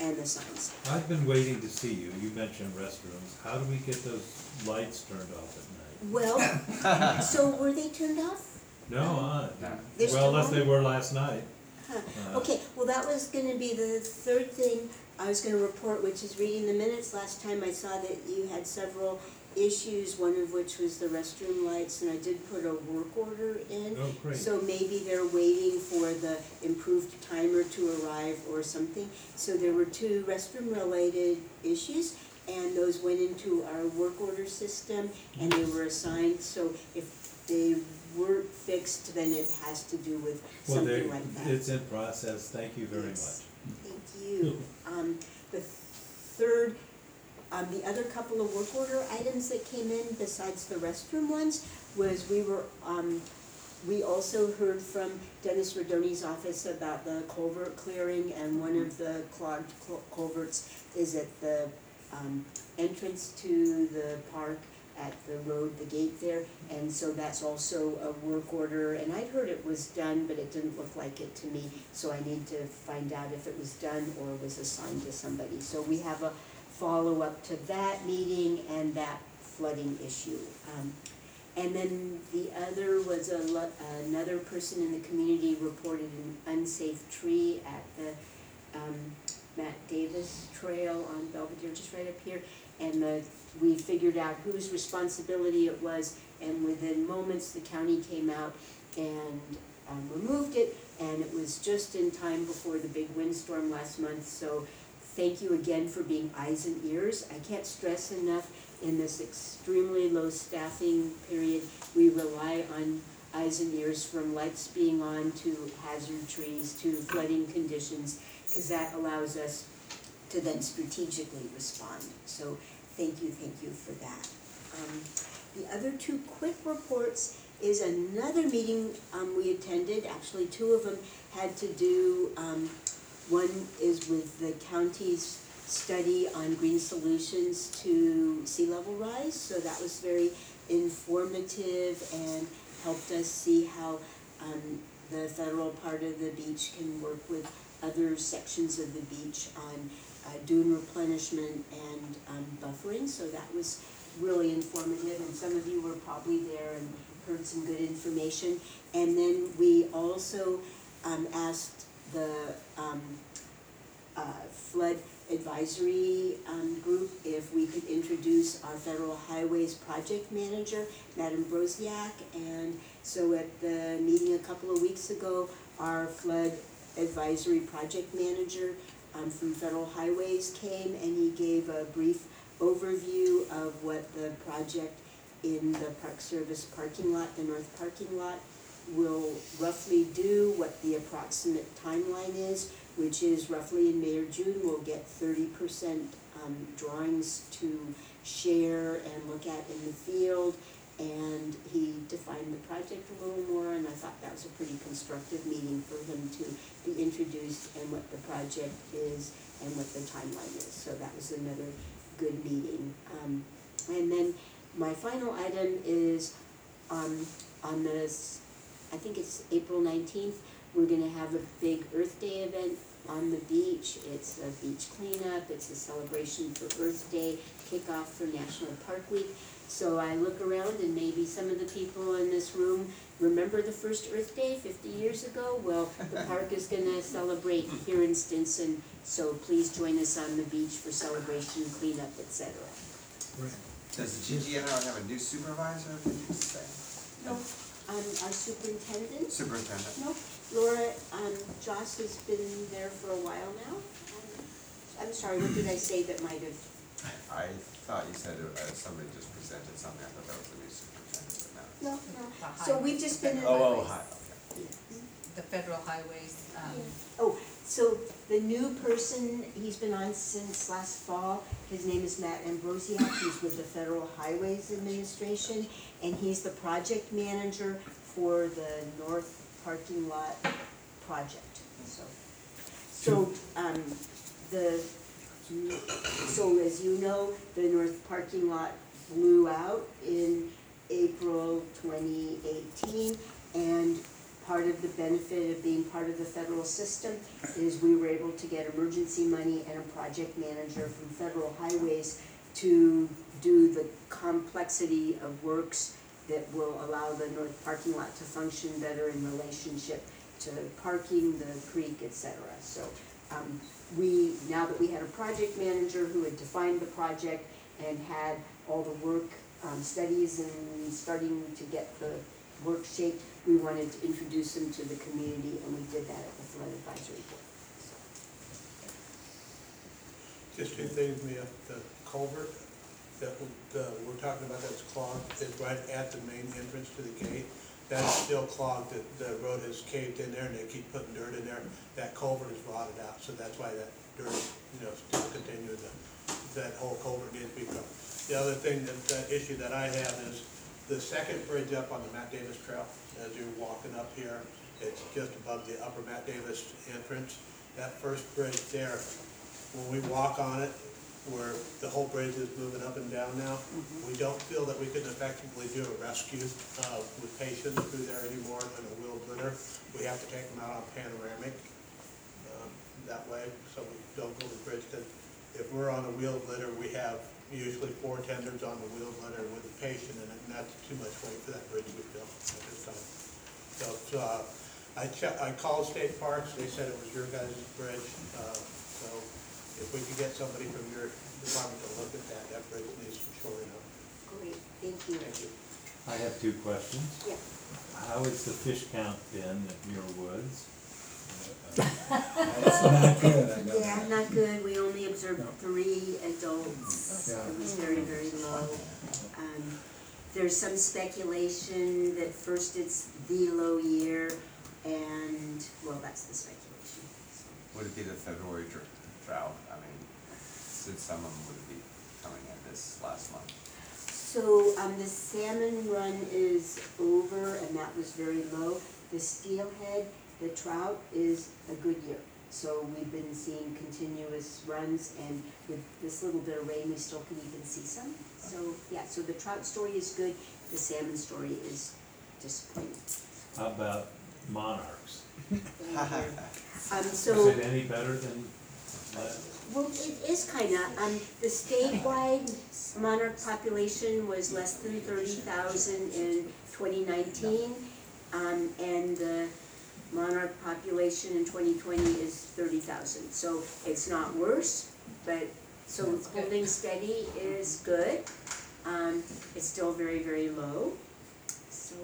Speaker 16: and the signs.
Speaker 1: I've been waiting to see you, you mentioned restrooms, how do we get those lights turned off at night?
Speaker 16: Well, so were they turned off?
Speaker 1: No, on,
Speaker 8: No.
Speaker 16: They're
Speaker 1: well, unless
Speaker 16: on?
Speaker 1: they were last night.
Speaker 16: Huh.
Speaker 1: Uh,
Speaker 16: Okay, well, that was gonna be the third thing I was gonna report, which is reading the minutes. Last time I saw that you had several issues, one of which was the restroom lights, and I did put a work order in.
Speaker 1: Oh, great.
Speaker 16: So maybe they're waiting for the improved timer to arrive or something. So there were two restroom-related issues, and those went into our work order system, and they were assigned. So if they weren't fixed, then it has to do with
Speaker 1: Well,
Speaker 16: something like that.
Speaker 1: it's in process, thank you very much.
Speaker 16: Yes. Thank you. Um, the third, the other couple of work order items that came in besides the restroom ones was we were, um, we also heard from Dennis Rodoni's office about the culvert clearing and one of the clogged cul- culverts is at the, um, entrance to the park at the road, the gate there. And so that's also a work order, and I'd heard it was done, but it didn't look like it to me. So I need to find out if it was done or was assigned to somebody. So we have a follow-up to that meeting and that flooding issue. Um, and then the other was a, another person in the community reported an unsafe tree at the, um, Matt Davis Trail on Belvedere, just right up here. And the, we figured out whose responsibility it was, and within moments, the county came out and, um, removed it, and it was just in time before the big windstorm last month, so thank you again for being eyes and ears. I can't stress enough, in this extremely low staffing period, we rely on eyes and ears from lights being on to hazard trees to flooding conditions, because that allows us to then strategically respond. So thank you, thank you for that. Um, the other two quick reports is another meeting um, we attended, actually two of them had to do, um, one is with the county's study on green solutions to sea level rise, so that was very informative and helped us see how um, the federal part of the beach can work with other sections of the beach on uh, dune replenishment and um, buffering, so that was really informative, and some of you were probably there and heard some good information. And then we also um, asked the um, uh, flood advisory um, group if we could introduce our federal highways project manager, Matt Ambrosiak. And so at the meeting a couple of weeks ago, our flood advisory project manager um, from Federal Highways came and he gave a brief overview of what the project in the Park Service parking lot, the north parking lot, will roughly do, what the approximate timeline is, which is roughly in May or June, we'll get thirty percent um, drawings to share and look at in the field. And he defined the project a little more, and I thought that was a pretty constructive meeting for him to be introduced and what the project is and what the timeline is. So that was another good meeting. Um, and then my final item is, um, on this, I think it's April nineteenth, we're gonna have a big Earth Day event on the beach. It's a beach cleanup, it's a celebration for Earth Day, kickoff for National Park Week. So I look around and maybe some of the people in this room remember the first Earth Day fifty years ago? Well, the park is gonna celebrate here in Stinson, so please join us on the beach for celebration, cleanup, etc. cetera.
Speaker 8: Does the GGNR have a new supervisor, did you say?
Speaker 16: No, um, our superintendent,
Speaker 8: Superintendent?
Speaker 16: no, Laura, um, Joss has been there for a while now. Um, I'm sorry, what did I say that might have,
Speaker 8: I thought you said uh, somebody just presented something, I thought that was the new superintendent, but no.
Speaker 16: no, no, so we've just been in.
Speaker 8: Oh, oh, hi, okay.
Speaker 17: the federal highways, um,
Speaker 16: Oh, so the new person, he's been on since last fall, his name is Matt Ambrosiak, he's with the Federal Highways Administration, and he's the project manager for the north parking lot project, so. So, um, the, so as you know, the north parking lot blew out in April twenty eighteen. And part of the benefit of being part of the federal system is we were able to get emergency money and a project manager from federal highways to do the complexity of works that will allow the north parking lot to function better in relationship to parking, the creek, etc. So, um, we, now that we had a project manager who had defined the project and had all the work, um, studies and starting to get the work shaped, we wanted to introduce them to the community, and we did that at the flood advisory board.
Speaker 9: Just two things, Mia, the culvert that we- uh, we're talking about that's clogged, is right at the main entrance to the gate. That's still clogged, the, the road has caved in there and they keep putting dirt in there. That culvert is rotted out, so that's why that dirt, you know, still continuing to, that whole culvert needs to be covered. The other thing, that, that issue that I have is the second bridge up on the Matt Davis Trail, as you're walking up here, it's just above the upper Matt Davis entrance. That first bridge there, when we walk on it, where the whole bridge is moving up and down now, we don't feel that we can effectively do a rescue, uh, with patients through there anymore in a wheeled litter. We have to take them out on panoramic, um, that way, so we don't go to the bridge, because if we're on a wheeled litter, we have usually four tenders on the wheeled litter with a patient in it, and that's too much weight for that bridge to fill at this time. So, so, uh, I che- I called State Parks, they said it was your guys' bridge, uh, so if we could get somebody from your department to look at that, that bridge needs some shoring up.
Speaker 16: Great, thank you.
Speaker 9: Thank you.
Speaker 10: I have two questions.
Speaker 16: Yeah.
Speaker 10: How has the fish count been at Muir Woods?
Speaker 13: It's not good, I know.
Speaker 16: Yeah, not good, we only observed three adults,
Speaker 13: Yeah.
Speaker 16: it was very, very low. Um, there's some speculation that first it's the low year, and, well, that's the speculation.
Speaker 8: Would it be the February dr- drought? I mean, since some of them would be coming in this last month.
Speaker 16: So, um, the salmon run is over, and that was very low. The steelhead, the trout is a good year. So we've been seeing continuous runs, and with this little bit of rain, we still can even see some. So, yeah, so the trout story is good, the salmon story is disappointing.
Speaker 10: How about monarchs?
Speaker 16: Um,
Speaker 10: Is
Speaker 16: so.
Speaker 10: it any better than last?
Speaker 16: Well, it is kinda, um, the statewide monarch population was less than thirty thousand in twenty nineteen. Um, and the monarch population in twenty twenty is thirty thousand, so it's not worse, but, so holding steady is good. Um, it's still very, very low, so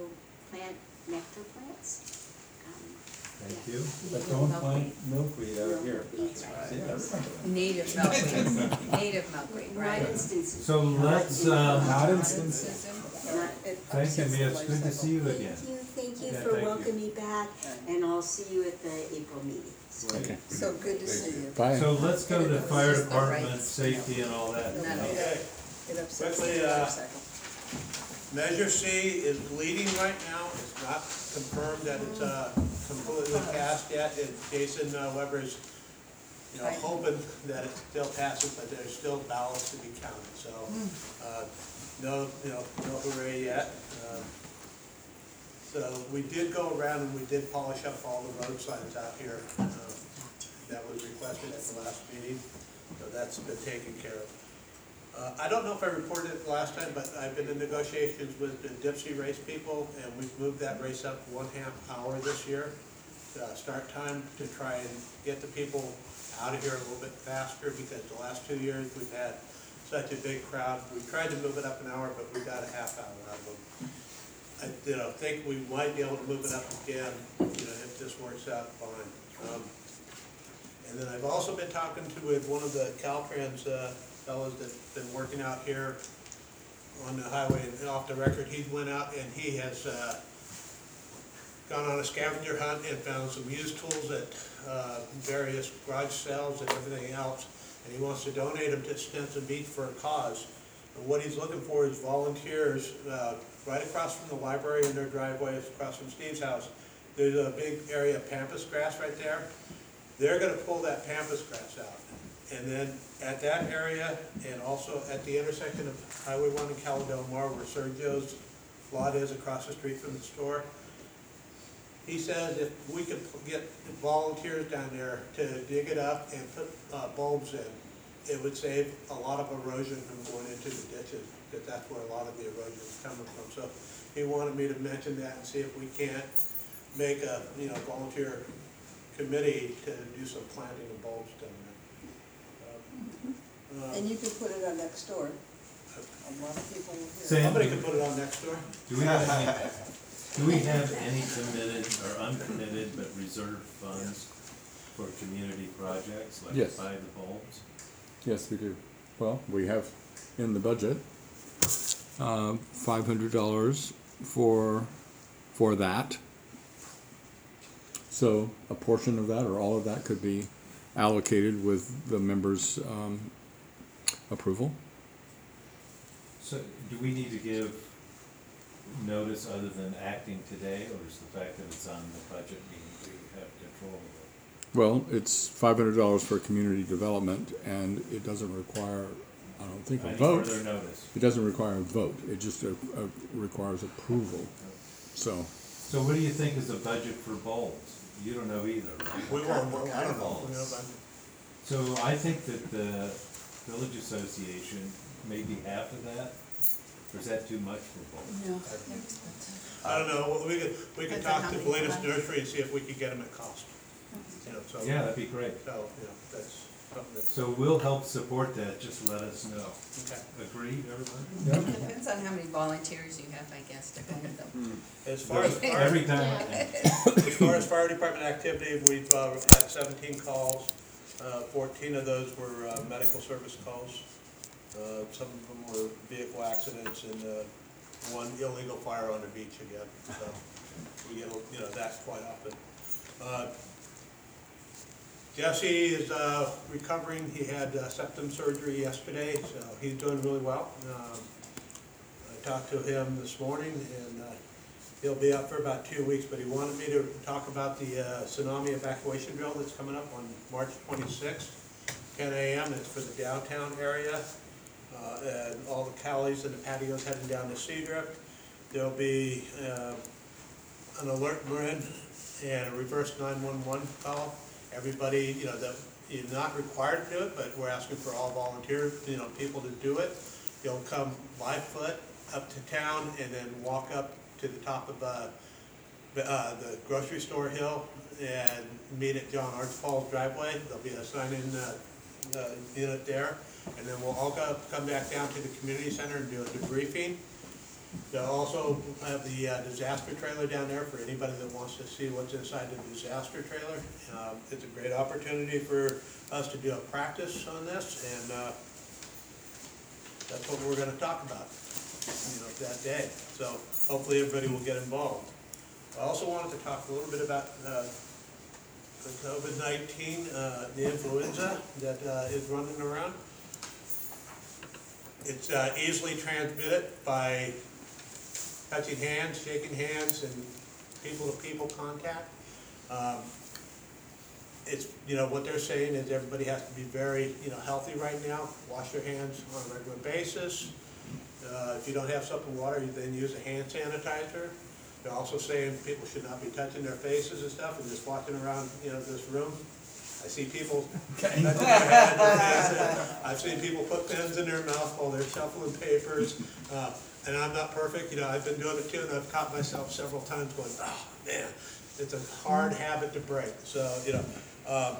Speaker 16: plant nectar plants.
Speaker 10: Thank you.
Speaker 13: But don't plant milkweed out here.
Speaker 16: That's right.
Speaker 17: Native milkweed, native milkweed, right?
Speaker 16: Right instances.
Speaker 10: So let's, um,
Speaker 13: Not instance,
Speaker 17: Susan?
Speaker 16: Not-
Speaker 10: thank you, Mia, it's good to see you
Speaker 16: Thank
Speaker 10: again.
Speaker 16: you, thank you
Speaker 10: Yeah,
Speaker 16: for
Speaker 10: thank you.
Speaker 16: welcoming me back, and I'll see you at the April meeting.
Speaker 3: Okay.
Speaker 4: So good to see you.
Speaker 3: Bye.
Speaker 10: So let's go to fire
Speaker 17: This is the right-
Speaker 10: department, safety and all that.
Speaker 17: None of
Speaker 9: Okay,
Speaker 4: It upsets
Speaker 9: Quickly,
Speaker 4: me
Speaker 9: uh,
Speaker 4: a second.
Speaker 9: Measure C is bleeding right now, it's not confirmed that it's, uh, completely passed yet, and Jason uh, Weber's, you know, hoping that it still passes, but there's still ballots to be counted, so, uh, no, you know, no hooray yet. Uh, So, we did go around and we did polish up all the road signs out here, uh, that was requested at the last meeting, so that's been taken care of. Uh, I don't know if I reported it last time, but I've been in negotiations with the Dipsea race people, and we've moved that race up one half hour this year, uh, start time, to try and get the people out of here a little bit faster, because the last two years, we've had such a big crowd. We tried to move it up an hour, but we got a half hour out of them. I, you know, think we might be able to move it up again, you know, if this works out fine. Um, and then I've also been talking to with one of the Caltrans uh, fellows that's been working out here on the highway and off the record. He went out and he has uh, gone on a scavenger hunt and found some used tools at uh, various garage sales and everything else. And he wants to donate them to Stinson Beach for a cause. And what he's looking for is volunteers uh, right across from the library in their driveway, across from Steve's house, there's a big area of pampas grass right there. They're gonna pull that pampas grass out. And then at that area, and also at the intersection of Highway one and Caledonia, where Sergio's lot is across the street from the store, he says if we could get volunteers down there to dig it up and put uh, bulbs in, it would save a lot of erosion from going into the ditches, because that's where a lot of the erosion is coming from. So he wanted me to mention that and see if we can't make a, you know, volunteer committee to do some planting of bulbs down there.
Speaker 4: And you can put it on next door. A lot of people will hear.
Speaker 1: Sam,
Speaker 9: Somebody could put it on next door.
Speaker 1: Do we have any, do we have any committed or uncommitted but reserved funds for community projects, like
Speaker 3: Yes.
Speaker 1: buy the bulbs?
Speaker 3: Yes, we do. Well, we have in the budget, uh, five hundred dollars for, for that. So a portion of that or all of that could be allocated with the members' um, approval.
Speaker 1: So do we need to give notice other than acting today, or is the fact that it's on the budget mean we have control of it?
Speaker 3: Well, it's five hundred dollars for community development and it doesn't require, I don't think, a
Speaker 1: Any
Speaker 3: vote.
Speaker 1: further notice?
Speaker 3: It doesn't require a vote, it just uh, uh, requires approval, so.
Speaker 1: So what do you think is the budget for bulbs? You don't know either, right?
Speaker 9: We won't,
Speaker 17: What
Speaker 9: I
Speaker 17: kind
Speaker 9: don't
Speaker 17: of
Speaker 9: know.
Speaker 17: bulbs?
Speaker 9: know,
Speaker 1: So I think that the village association, maybe half of that, or is that too much for bulbs?
Speaker 9: but I don't know, we could, we could
Speaker 17: Depends on
Speaker 9: talk
Speaker 17: how
Speaker 9: to
Speaker 17: many
Speaker 9: Belena's
Speaker 17: plants.
Speaker 9: Nursery and see if we could get them at cost. You know, so.
Speaker 1: Yeah, that'd be great.
Speaker 9: So, you know, that's something that's,
Speaker 1: So we'll help support that, just let us know.
Speaker 9: okay.
Speaker 1: Agreed, everyone?
Speaker 17: Depends on how many volunteers you have, I guess, to go with them.
Speaker 9: As far as, fire-
Speaker 1: Every time,
Speaker 9: as far as fire department activity, we've, uh, had seventeen calls. Uh, fourteen of those were, uh, medical service calls. Uh, some of them were vehicle accidents and, uh, one illegal fire on the beach again, so we get, you know, that quite often. Uh, Jesse is, uh, recovering, he had septum surgery yesterday, so he's doing really well. Um, I talked to him this morning and, he'll be up for about two weeks, but he wanted me to talk about the uh, tsunami evacuation drill that's coming up on March twenty-sixth, ten AM, it's for the downtown area. Uh, and all the Calles and the patios heading down to Cedar. There'll be, uh, an alert marin and a reverse nine-one-one call. Everybody, you know, that, you're not required to do it, but we're asking for all volunteer, you know, people to do it. You'll come by foot up to town and then walk up to the top of, uh, the, uh, the grocery store hill and meet at John Archibald's driveway. There'll be a sign-in, uh, uh, unit there. And then we'll all go, come back down to the community center and do a debriefing. They'll also have the uh, disaster trailer down there for anybody that wants to see what's inside the disaster trailer. Um, It's a great opportunity for us to do a practice on this, and uh, that's what we're gonna talk about, you know, that day. So hopefully everybody will get involved. I also wanted to talk a little bit about uh, the COVID-19, uh, the influenza that uh, is running around. It's uh, easily transmitted by touching hands, shaking hands, and people-to-people contact. Um, It's, you know, what they're saying is everybody has to be very, you know, healthy right now, wash their hands on a regular basis. Uh, If you don't have soap and water, you then use a hand sanitizer. They're also saying people should not be touching their faces and stuff and just walking around, you know, this room. I see people touching their head, their hands, I've seen people put pens in their mouth while they're shuffling papers. Uh, And I'm not perfect, you know, I've been doing it too, and I've caught myself several times going, oh, man, it's a hard habit to break. So, you know, um,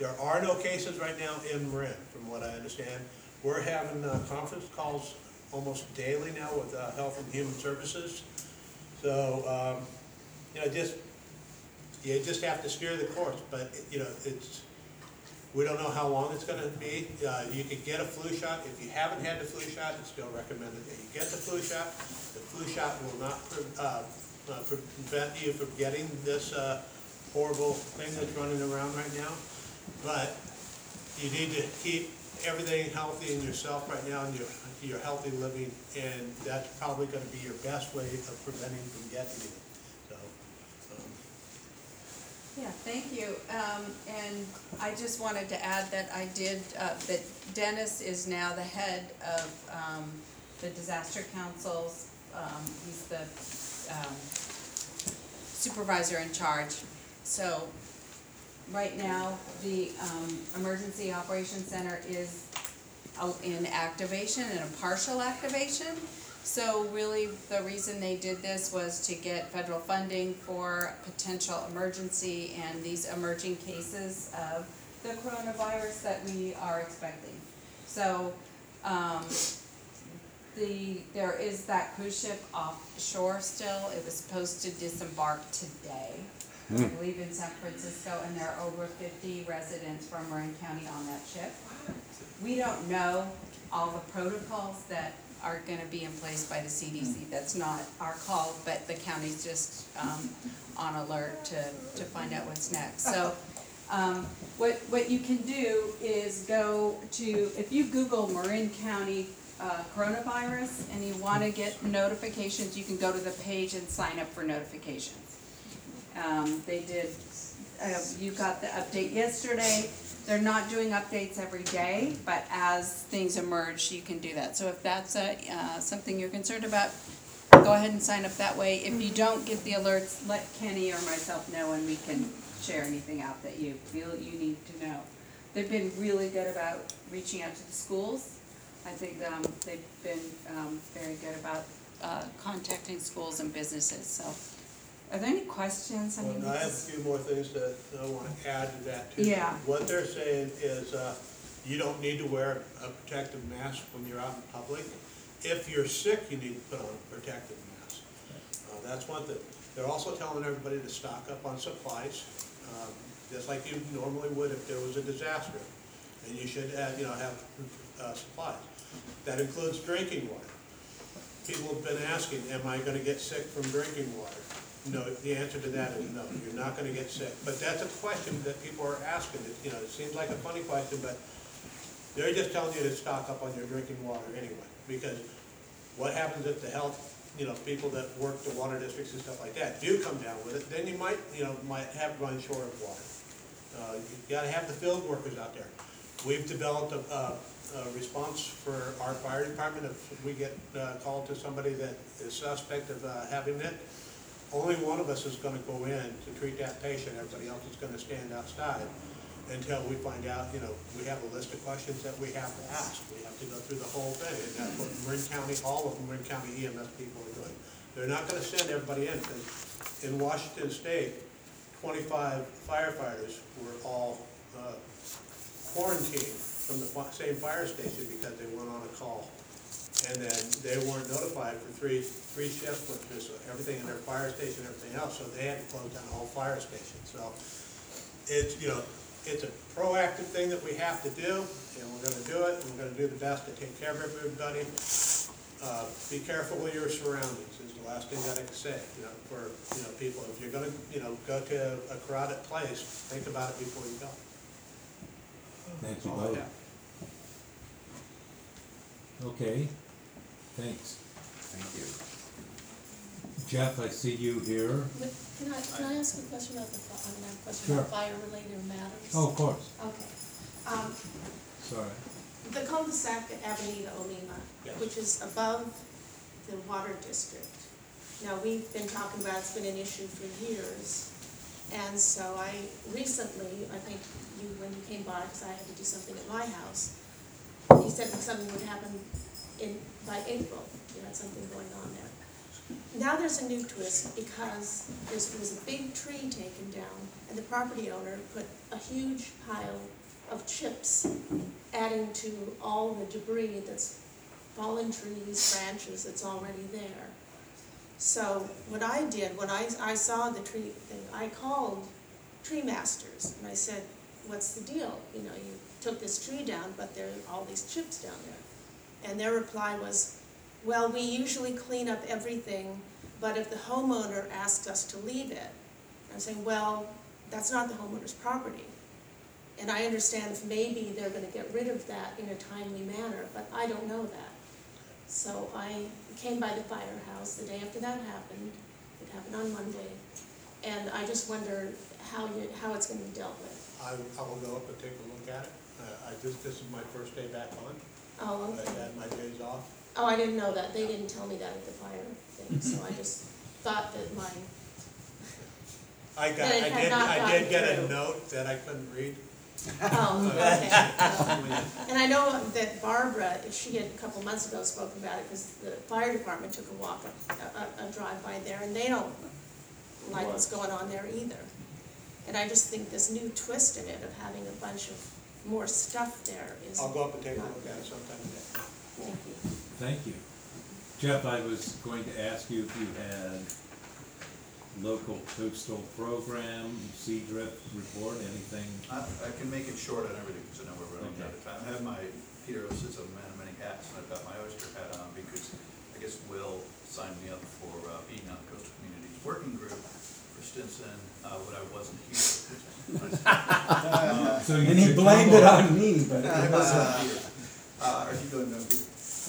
Speaker 9: there are no cases right now in Marin, from what I understand. We're having uh, conference calls almost daily now with uh, Health and Human Services. So, um, you know, just, you just have to steer the course, but, you know, it's, we don't know how long it's gonna be. Uh, you could get a flu shot. If you haven't had the flu shot, it's still recommended that you get the flu shot. The flu shot will not, pre- uh, uh, prevent you from getting this, uh, horrible thing that's running around right now. But you need to keep everything healthy in yourself right now and you're, you're healthy living, and that's probably gonna be your best way of preventing from getting it. So, um,
Speaker 5: Yeah, thank you. Um, and I just wanted to add that I did, uh, that Dennis is now the head of, um, the disaster councils. Um, he's the, um, supervisor in charge. So, right now, the, um, Emergency Operations Center is in activation, in a partial activation. So really, the reason they did this was to get federal funding for potential emergency and these emerging cases of the coronavirus that we are expecting. So, um, the, there is that cruise ship offshore still, it was supposed to disembark today. I believe in San Francisco, and there are over fifty residents from Marin County on that ship. We don't know all the protocols that are gonna be in place by the CDC, that's not our call, but the county's just, um, on alert to, to find out what's next. So, um, what, what you can do is go to, if you Google Marin County, uh, coronavirus, and you wanna get notifications, you can go to the page and sign up for notifications. Um, they did, uh, you got the update yesterday, they're not doing updates every day, but as things emerge, you can do that. So if that's a, uh, something you're concerned about, go ahead and sign up that way. If you don't get the alerts, let Kenny or myself know and we can share anything out that you feel you need to know. They've been really good about reaching out to the schools. I think, um, they've been, um, very good about, uh, contacting schools and businesses, so. Are there any questions? I mean,
Speaker 9: Well, I have a few more things that I wanna add to that too.
Speaker 5: Yeah.
Speaker 9: What they're saying is, uh, you don't need to wear a protective mask when you're out in public. If you're sick, you need to put on a protective mask. Uh, that's one thing. They're also telling everybody to stock up on supplies, um, just like you normally would if there was a disaster. And you should have, you know, have, uh, supplies. That includes drinking water. People have been asking, am I gonna get sick from drinking water? No, the answer to that is no, you're not gonna get sick. But that's a question that people are asking, It- you know, it seems like a funny question, but they're just telling you to stock up on your drinking water anyway. Because what happens if the health, you know, people that work the water districts and stuff like that do come down with it, then you might, you know, might have run short of water. Uh, you gotta have the field workers out there. We've developed a, a, a response for our fire department, if we get, uh, called to somebody that is suspect of, uh, having it, only one of us is gonna go in to treat that patient, everybody else is gonna stand outside until we find out, you know, we have a list of questions that we have to ask. We have to go through the whole thing, and that's what Marin County, all of Marin County EMS people are doing. They're not gonna send everybody in, because in Washington State, twenty-five firefighters were all, uh, quarantined from the same fire station because they weren't on a call. And then they weren't notified for three, three shifts with this, everything in their fire station, everything else, so they had to close down the whole fire station, so. It's, you know, it's a proactive thing that we have to do, and we're gonna do it, and we're gonna do the best to take care of everybody. Uh, be careful with your surroundings, is the last thing that I can say, you know, for, you know, people, if you're gonna, you know, go to a crowded place, think about it before you go.
Speaker 1: Thank you
Speaker 9: That's all I
Speaker 1: both.
Speaker 9: have.
Speaker 1: Okay, thanks.
Speaker 8: Thank you.
Speaker 1: Jeff, I see you here.
Speaker 18: But Can I, can I ask a question about the, fi- I mean, I have a question
Speaker 1: Sure.
Speaker 18: about fire-related matters?
Speaker 1: Oh, of course,
Speaker 18: Okay. Um,
Speaker 1: sorry.
Speaker 18: the cul-de-sac at Avenida Olima,
Speaker 9: Yes.
Speaker 18: which is above the water district. Now, we've been talking about, it's been an issue for years. And so I recently, I think you, when you came by, because I had to do something at my house, you said that something would happen in, by April, you had something going on there. Now there's a new twist because there was a big tree taken down and the property owner put a huge pile of chips adding to all the debris that's fallen trees, branches that's already there. So what I did, when I, I saw the tree thing, I called tree masters and I said, what's the deal? You know, you took this tree down, but there are all these chips down there. And their reply was, well, we usually clean up everything, but if the homeowner asks us to leave it, I'm saying, well, that's not the homeowner's property. And I understand if maybe they're gonna get rid of that in a timely manner, but I don't know that. So I came by the firehouse the day after that happened, it happened on Monday, and I just wonder how you, how it's gonna be dealt with.
Speaker 9: I, I will go up and take a look at it. Uh, I just, this is my first day back on.
Speaker 18: Oh,
Speaker 9: I
Speaker 18: okay.
Speaker 9: had my days off.
Speaker 18: Oh, I didn't know that, they didn't tell me that at the fire thing, so I just thought that my,
Speaker 9: I got,
Speaker 18: That it
Speaker 9: I
Speaker 18: had
Speaker 9: did,
Speaker 18: not
Speaker 9: I did
Speaker 18: gotten
Speaker 9: get a note that I couldn't read.
Speaker 18: oh, okay. And I know that Barbara, she had a couple months ago spoken about it, because the fire department took a walk, a, a, a drive by there, and they don't like what's going on there either. And I just think this new twist in it of having a bunch of more stuff there is.
Speaker 9: I'll go up and take a look at it sometime today.
Speaker 18: Thank you.
Speaker 1: Thank you. Jeff, I was going to ask you if you had local coastal program, Seadrift report, anything?
Speaker 19: I, I can make it short on everything, because I know we're running out of time. I have my, Peter is a man of many hats, and I've got my oyster hat on, because I guess Will signed me up for, uh, being on the coastal communities working group for Stinson, uh, when I wasn't here. Uh,
Speaker 1: So you
Speaker 20: And he
Speaker 1: should
Speaker 20: blamed it
Speaker 1: on.
Speaker 20: on me, but it was, uh,
Speaker 19: Uh, are you going, no?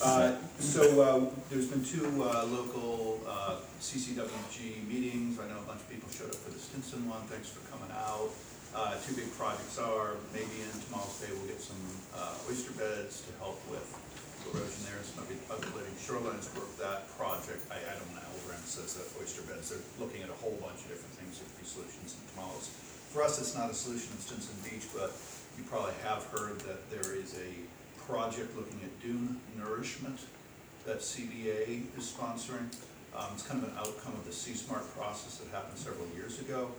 Speaker 19: Uh, so, uh, there's been two, uh, local, uh, CCWG meetings, I know a bunch of people showed up for the Stinson one, thanks for coming out. Uh, two big projects are, maybe in Tomales Bay we'll get some, uh, oyster beds to help with erosion there, some of the ugly shorelines work, that project, I, I don't wanna that oyster beds, they're looking at a whole bunch of different things that could be solutions in Tomales. For us, it's not a solution in Stinson Beach, but you probably have heard that there is a project looking at dune nourishment that CBA is sponsoring. Um, it's kind of an outcome of the C-SMART process that happened several years ago.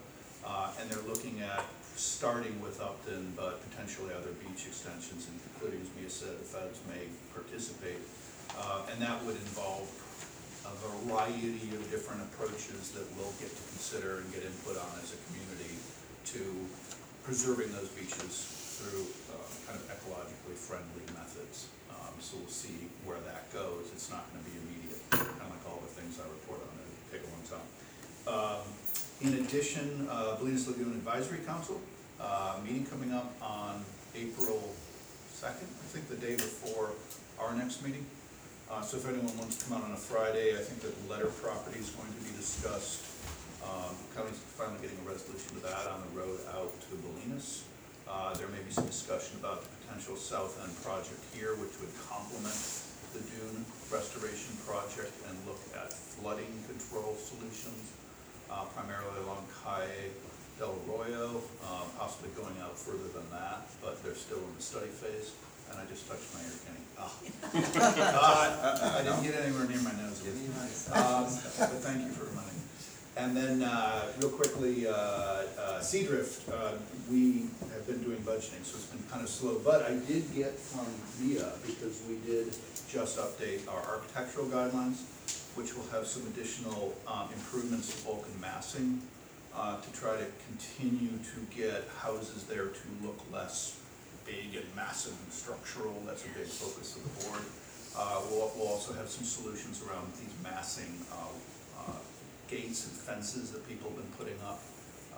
Speaker 19: Uh, and they're looking at starting with Upton, but potentially other beach extensions, including, as Mia said, the feds may participate. Uh, and that would involve a variety of different approaches that we'll get to consider and get input on as a community to preserving those beaches through uh, kind of ecologically friendly methods. Um, So we'll see where that goes. It's not gonna be immediate, kind of like all the things I report on, it'll take a long time. Um, In addition, uh, Bolinas Lagoon Advisory Council, uh, meeting coming up on April second, I think the day before our next meeting. Uh, So if anyone wants to come out on a Friday, I think that letter property is going to be discussed. Um, finally getting a resolution to that on the road out to Bolinas. Uh, there may be some discussion about the potential south end project here, which would complement the dune restoration project and look at flooding control solutions, uh, primarily along Calle del Arroyo, uh, possibly going out further than that, but they're still in the study phase. And I just touched my ear, Kenny. Ah. Uh, I I didn't get anywhere near my nose. Um, But thank you for reminding me. And then, uh, real quickly, uh, uh, Seadrift, uh, we have been doing budgeting, so it's been kind of slow. But I did get from Via, because we did just update our architectural guidelines, which will have some additional um, improvements to bulk and massing, uh, to try to continue to get houses there to look less big and massive and structural. That's a big focus of the board. Uh, We'll, we'll also have some solutions around these massing uh, uh, gates and fences that people have been putting up.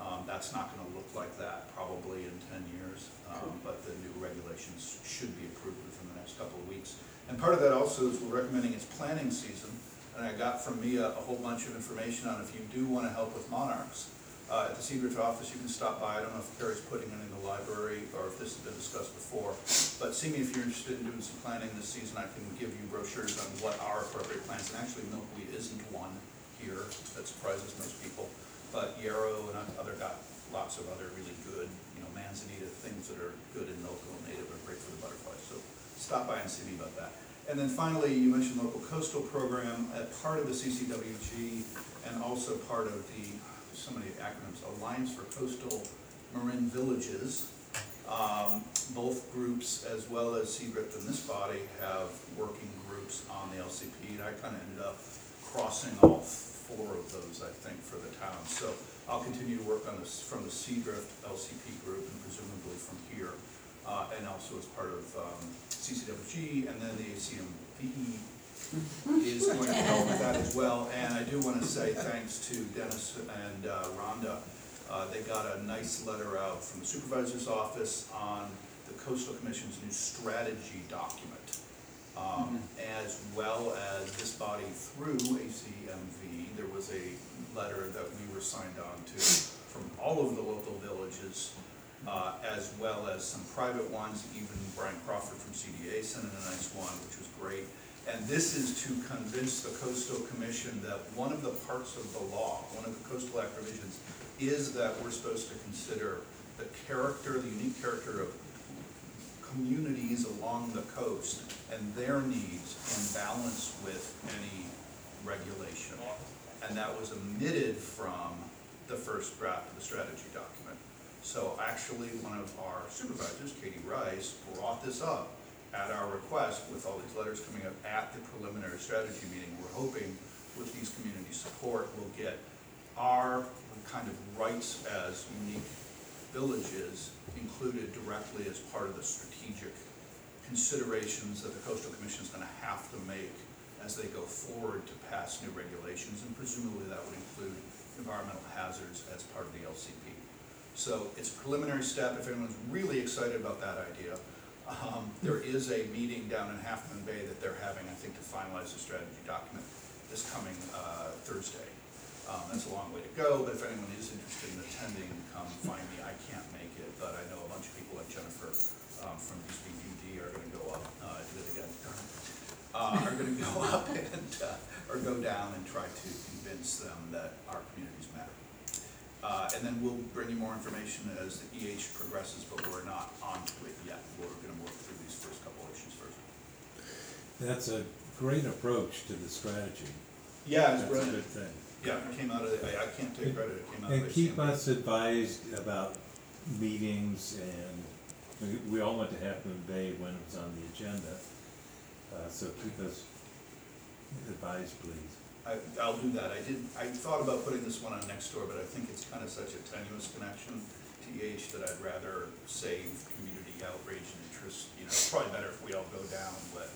Speaker 19: Um, That's not gonna look like that probably in ten years, um, but the new regulations should be approved within the next couple of weeks. And part of that also is we're recommending it's planning season, and I got from Mia a whole bunch of information on if you do wanna help with monarchs. Uh, at the Seadrift office, you can stop by, I don't know if Carrie's putting it in the library, or if this has been discussed before, but see me if you're interested in doing some planning this season, I can give you brochures on what are appropriate plants, and actually milkweed isn't one here, that surprises most people, but yarrow and other got lots of other really good, you know, manzanita, things that are good in local and native are great for the butterflies, so stop by and see me about that. And then finally, you mentioned local coastal program, uh, part of the CCWG and also part of the, so many acronyms, Alliance for Coastal Marin Villages. Um, both groups, as well as Seabrook and this body, have working groups on the LCP, and I kinda ended up crossing all four of those, I think, for the town. So I'll continue to work on this from the Seadrift LCP group and presumably from here, uh, and also as part of, um, CCWG, and then the ACMVE is going to help with that as well. And I do wanna say thanks to Dennis and uh, Rhonda. Uh, they got a nice letter out from the supervisor's office on the coastal commission's new strategy document. Um, as well as this body through ACMV, there was a letter that we were signed on to from all of the local villages, uh, as well as some private ones, even Brian Crawford from CDA sent in a nice one, which was great. And this is to convince the coastal commission that one of the parts of the law, one of the coastal act provisions, is that we're supposed to consider the character, the unique character of communities along the coast and their needs in balance with any regulation. And that was omitted from the first draft of the strategy document. So actually, one of our supervisors, Katie Rice, brought this up at our request with all these letters coming up at the preliminary strategy meeting. We're hoping with these community support, we'll get our kind of rights as unique villages included directly as part of the strategic considerations that the coastal commission is gonna have to make as they go forward to pass new regulations, and presumably that would include environmental hazards as part of the LCP. So it's a preliminary step, if anyone's really excited about that idea. Um, there is a meeting down in Half Moon Bay that they're having, I think, to finalize the strategy document this coming, uh, Thursday. Um, that's a long way to go, but if anyone is interested in attending, come find me, I can't make it, but I know a bunch of people like Jennifer, um, from BPD are gonna go up, uh, I did it again. Uh, are gonna go up and, uh, or go down and try to convince them that our communities matter. Uh, and then we'll bring you more information as the EH progresses, but we're not onto it yet. We're gonna work through these first couple issues first.
Speaker 1: That's a great approach to the strategy.
Speaker 19: Yeah, it's
Speaker 1: That's a
Speaker 19: brilliant.
Speaker 1: good thing.
Speaker 19: Yeah, it came out of, the- I, I can't take credit, it came out of.
Speaker 1: And keep us advised about meetings and, we, we all went to Half Moon Bay when it was on the agenda. Uh, so keep us advised, please.
Speaker 19: I, I'll do that. I did, I thought about putting this one on next door, but I think it's kind of such a tenuous connection to EH that I'd rather save community outrage and interest. You know, it's probably better if we all go down when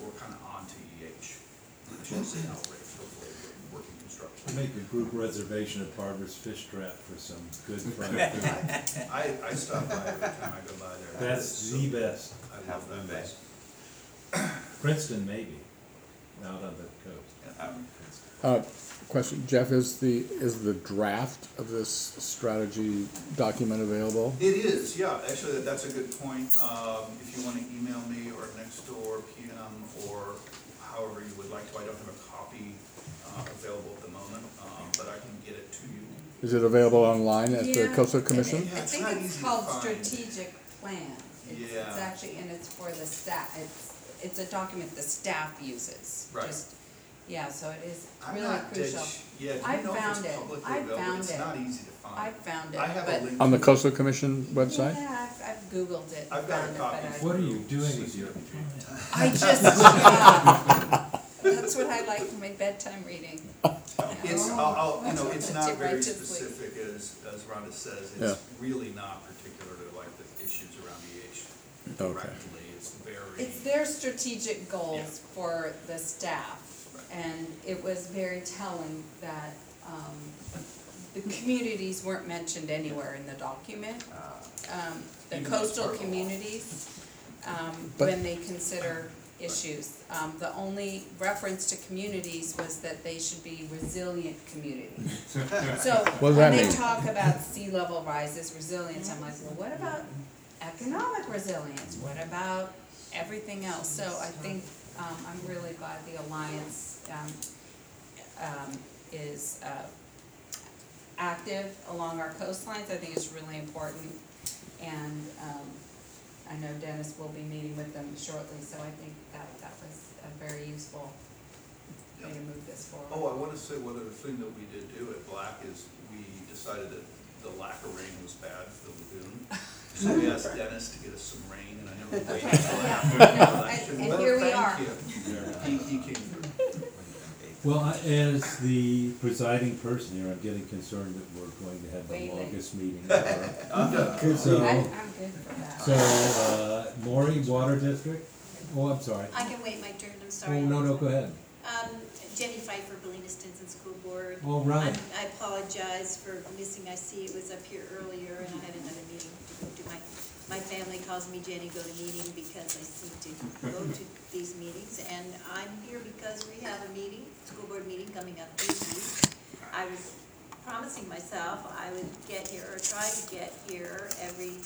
Speaker 19: we're kind of on to EH. I shouldn't say outrage, hopefully we're working constructively.
Speaker 1: Make a group reservation at Barbara's Fishtrap for some good fried food.
Speaker 19: I, I stop by every time I go by there.
Speaker 1: That's
Speaker 19: So-
Speaker 1: the best.
Speaker 19: I love that place.
Speaker 1: Princeton maybe, out on the coast.
Speaker 3: Uh, question, Jeff, is the, is the draft of this strategy document available?
Speaker 19: It is, yeah, actually, that- that's a good point. Um, if you wanna email me or next door PM or however you would like to, I don't have a copy, uh, available at the moment, um, but I can get it to you.
Speaker 3: Is it available online at the
Speaker 5: Yeah,
Speaker 3: coastal
Speaker 5: it-
Speaker 3: commission?
Speaker 5: I
Speaker 19: Yeah, it's
Speaker 5: think
Speaker 19: not
Speaker 5: it's
Speaker 19: to
Speaker 5: called
Speaker 19: find.
Speaker 5: strategic plan. It's, it's
Speaker 19: Yeah.
Speaker 5: actually, and it's for the staff, it's, it's a document the staff uses.
Speaker 19: Right.
Speaker 5: Just- Yeah, so it is
Speaker 19: I'm
Speaker 5: really
Speaker 19: not dead
Speaker 5: crucial.
Speaker 19: sh- Yeah, do
Speaker 5: I
Speaker 19: you know if
Speaker 5: found
Speaker 19: it's
Speaker 5: it.
Speaker 19: publicly
Speaker 5: I
Speaker 19: available?
Speaker 5: found
Speaker 19: It's
Speaker 5: it.
Speaker 19: easy to find.
Speaker 5: I found it,
Speaker 19: I have a
Speaker 5: but-
Speaker 19: link.
Speaker 3: On the
Speaker 19: to it.
Speaker 3: coastal commission website?
Speaker 5: Yeah, I've, I've Googled it,
Speaker 19: I've got a
Speaker 5: found it,
Speaker 19: copy.
Speaker 5: but I.
Speaker 1: What are you doing with your
Speaker 5: I just, yeah. That's what I like for my bedtime reading.
Speaker 19: It's, I'll, I'll, you know, it's not very
Speaker 5: right
Speaker 19: specific as, as Rhonda says.
Speaker 3: Yeah.
Speaker 19: It's really not particular to like the issues around EH
Speaker 3: Okay.
Speaker 19: directly. It's very.
Speaker 5: It's their strategic goals for the staff. And it was very telling that, um, the communities weren't mentioned anywhere in the document. Um, the
Speaker 19: Even
Speaker 5: coastal
Speaker 19: part of the law.
Speaker 5: communities, um,
Speaker 3: But-
Speaker 5: when they consider issues. Um, the only reference to communities was that they should be resilient communities. So,
Speaker 3: What does
Speaker 5: when
Speaker 3: that
Speaker 5: they
Speaker 3: mean?
Speaker 5: talk about sea level rises, resilience, I'm like, well, what about economic resilience? What about everything else? So I think, um, I'm really glad the Alliance, um, um, is, uh, active along our coastlines. I think it's really important. And, um, I know Dennis will be meeting with them shortly, so I think that, that was a very useful way to move this forward.
Speaker 19: Oh, I wanna say one other thing that we did do at BLAC is we decided that the lack of rain was bad for the lagoon. So we asked Dennis to get us some rain, and I know waited until after the election.
Speaker 5: And- and here we are.
Speaker 19: Thank you. He, he came through.
Speaker 1: Well, I- as the presiding person here, I'm getting concerned that we're going to have the
Speaker 5: Waiting.
Speaker 1: longest meeting ever.
Speaker 19: I'm.
Speaker 1: So,
Speaker 5: I'm, I'm good for that.
Speaker 1: so, uh, Maury Water District? Oh, I'm sorry.
Speaker 20: I can wait my turn, I'm sorry.
Speaker 1: Oh, no, no, go ahead.
Speaker 20: Um, Jenny Pfeiffer, Bolinas Stinson School Board.
Speaker 1: All right.
Speaker 20: I'm- I apologize for missing, I see it was up here earlier and I had another meeting to go to. My, my family calls me Jenny Go to Meeting because I seem to go to these meetings. And I'm here because we have a meeting, school board meeting coming up this week. I was promising myself I would get here, or try to get here every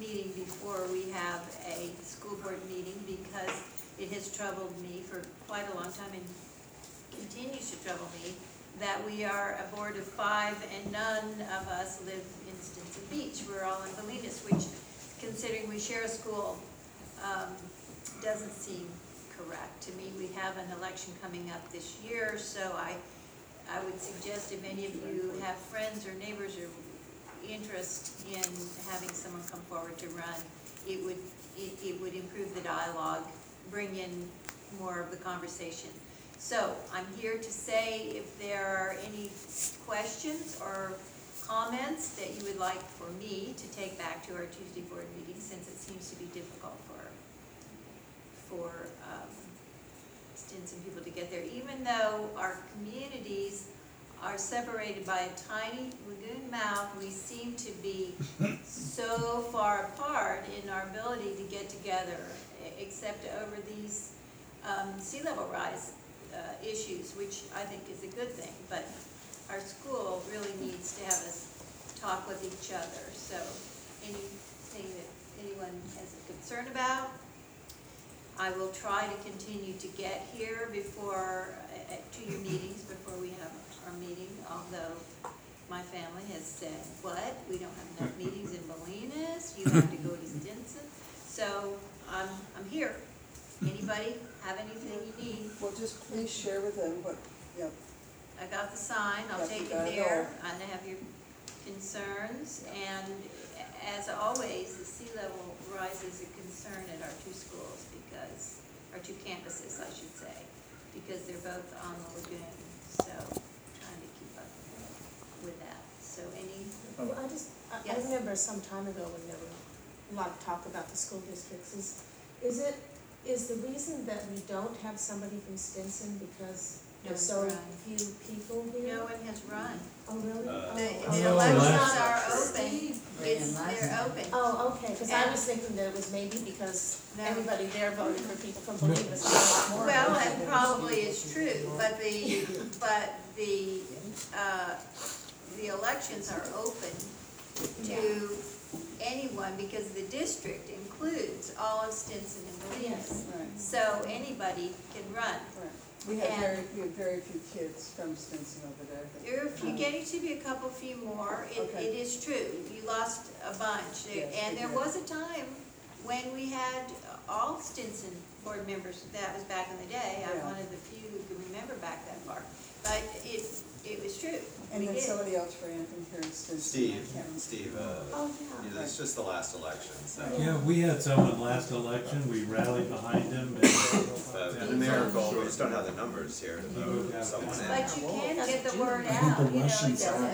Speaker 20: meeting before we have a school board meeting because it has troubled me for quite a long time and continues to trouble me that we are a board of five and none of us live in Stinson Beach. We're all in Bolinas, which considering we share a school, um, doesn't seem correct to me. We have an election coming up this year, so I, I would suggest if any of you have friends or neighbors or interest in having someone come forward to run, it would, it, it would improve the dialogue, bring in more of the conversation. So I'm here to say if there are any questions or comments that you would like for me to take back to our Tuesday board meeting, since it seems to be difficult for, for, um, Stinson people to get there, even though our communities are separated by a tiny lagoon mouth, we seem to be so far apart in our ability to get together, except over these, um, sea level rise, uh, issues, which I think is a good thing, but our school really needs to have us talk with each other, so anything that anyone has a concern about, I will try to continue to get here before, uh, to your meetings before we have our meeting, although my family has said, what, we don't have enough meetings in Bolinas, you have to go to Stinson, so I'm, I'm here. Anybody have anything you need?
Speaker 4: Well, just please share with them what, yeah,
Speaker 20: I got the sign, I'll
Speaker 4: Yeah,
Speaker 20: take it
Speaker 4: got it
Speaker 20: there, and I have your concerns, and as always, the sea level rise is a concern at our two schools, because, our two campuses, I should say, because they're both on the lagoon, so trying to keep up with that, so any,
Speaker 18: Well, I just, I, I
Speaker 20: Yes.
Speaker 18: remember some time ago when there were a lot of talk about the school districts, is, is it, is the reason that we don't have somebody from Stinson because
Speaker 20: No
Speaker 18: there's
Speaker 20: one's
Speaker 18: so
Speaker 20: run.
Speaker 18: few people here?
Speaker 20: no one has run.
Speaker 18: Oh, really?
Speaker 8: Uh,
Speaker 20: The,
Speaker 18: Oh,
Speaker 20: the
Speaker 1: Oh,
Speaker 20: elections are open, it's,
Speaker 2: ran
Speaker 20: they're open.
Speaker 18: Oh, okay, cause I was thinking that it was maybe because
Speaker 20: No.
Speaker 18: everybody there voted for people from Bolinas, a lot more.
Speaker 20: Well, that probably is true, but the, but the, uh, the elections are open to anyone because the district includes all of Stinson and Bolinas.
Speaker 4: right,
Speaker 20: So anybody can run.
Speaker 4: right. We have very, have very few kids from Stinson over there.
Speaker 20: are a few, getting to be a couple few more, it,
Speaker 4: Okay.
Speaker 20: it is true, you lost a bunch. There-
Speaker 4: Yes,
Speaker 20: And
Speaker 4: we
Speaker 20: there
Speaker 4: did.
Speaker 20: was a time when we had all Stinson board members, that was back in the day. I'm
Speaker 4: Yeah.
Speaker 20: one of the few who can remember back that far, but it, it was true,
Speaker 4: And
Speaker 20: we
Speaker 4: then
Speaker 20: did.
Speaker 4: somebody else ran from here in Stinson. I
Speaker 8: Steve,
Speaker 4: can't.
Speaker 8: Steve, uh,
Speaker 18: Oh,
Speaker 8: you
Speaker 18: yeah.
Speaker 8: know, it's just the last election, so.
Speaker 1: Yeah, we had someone last election, we rallied behind him, and
Speaker 8: Uh, It's a miracle, we just don't have the numbers here to vote someone in.
Speaker 20: But you can get the word out, you know, it doesn't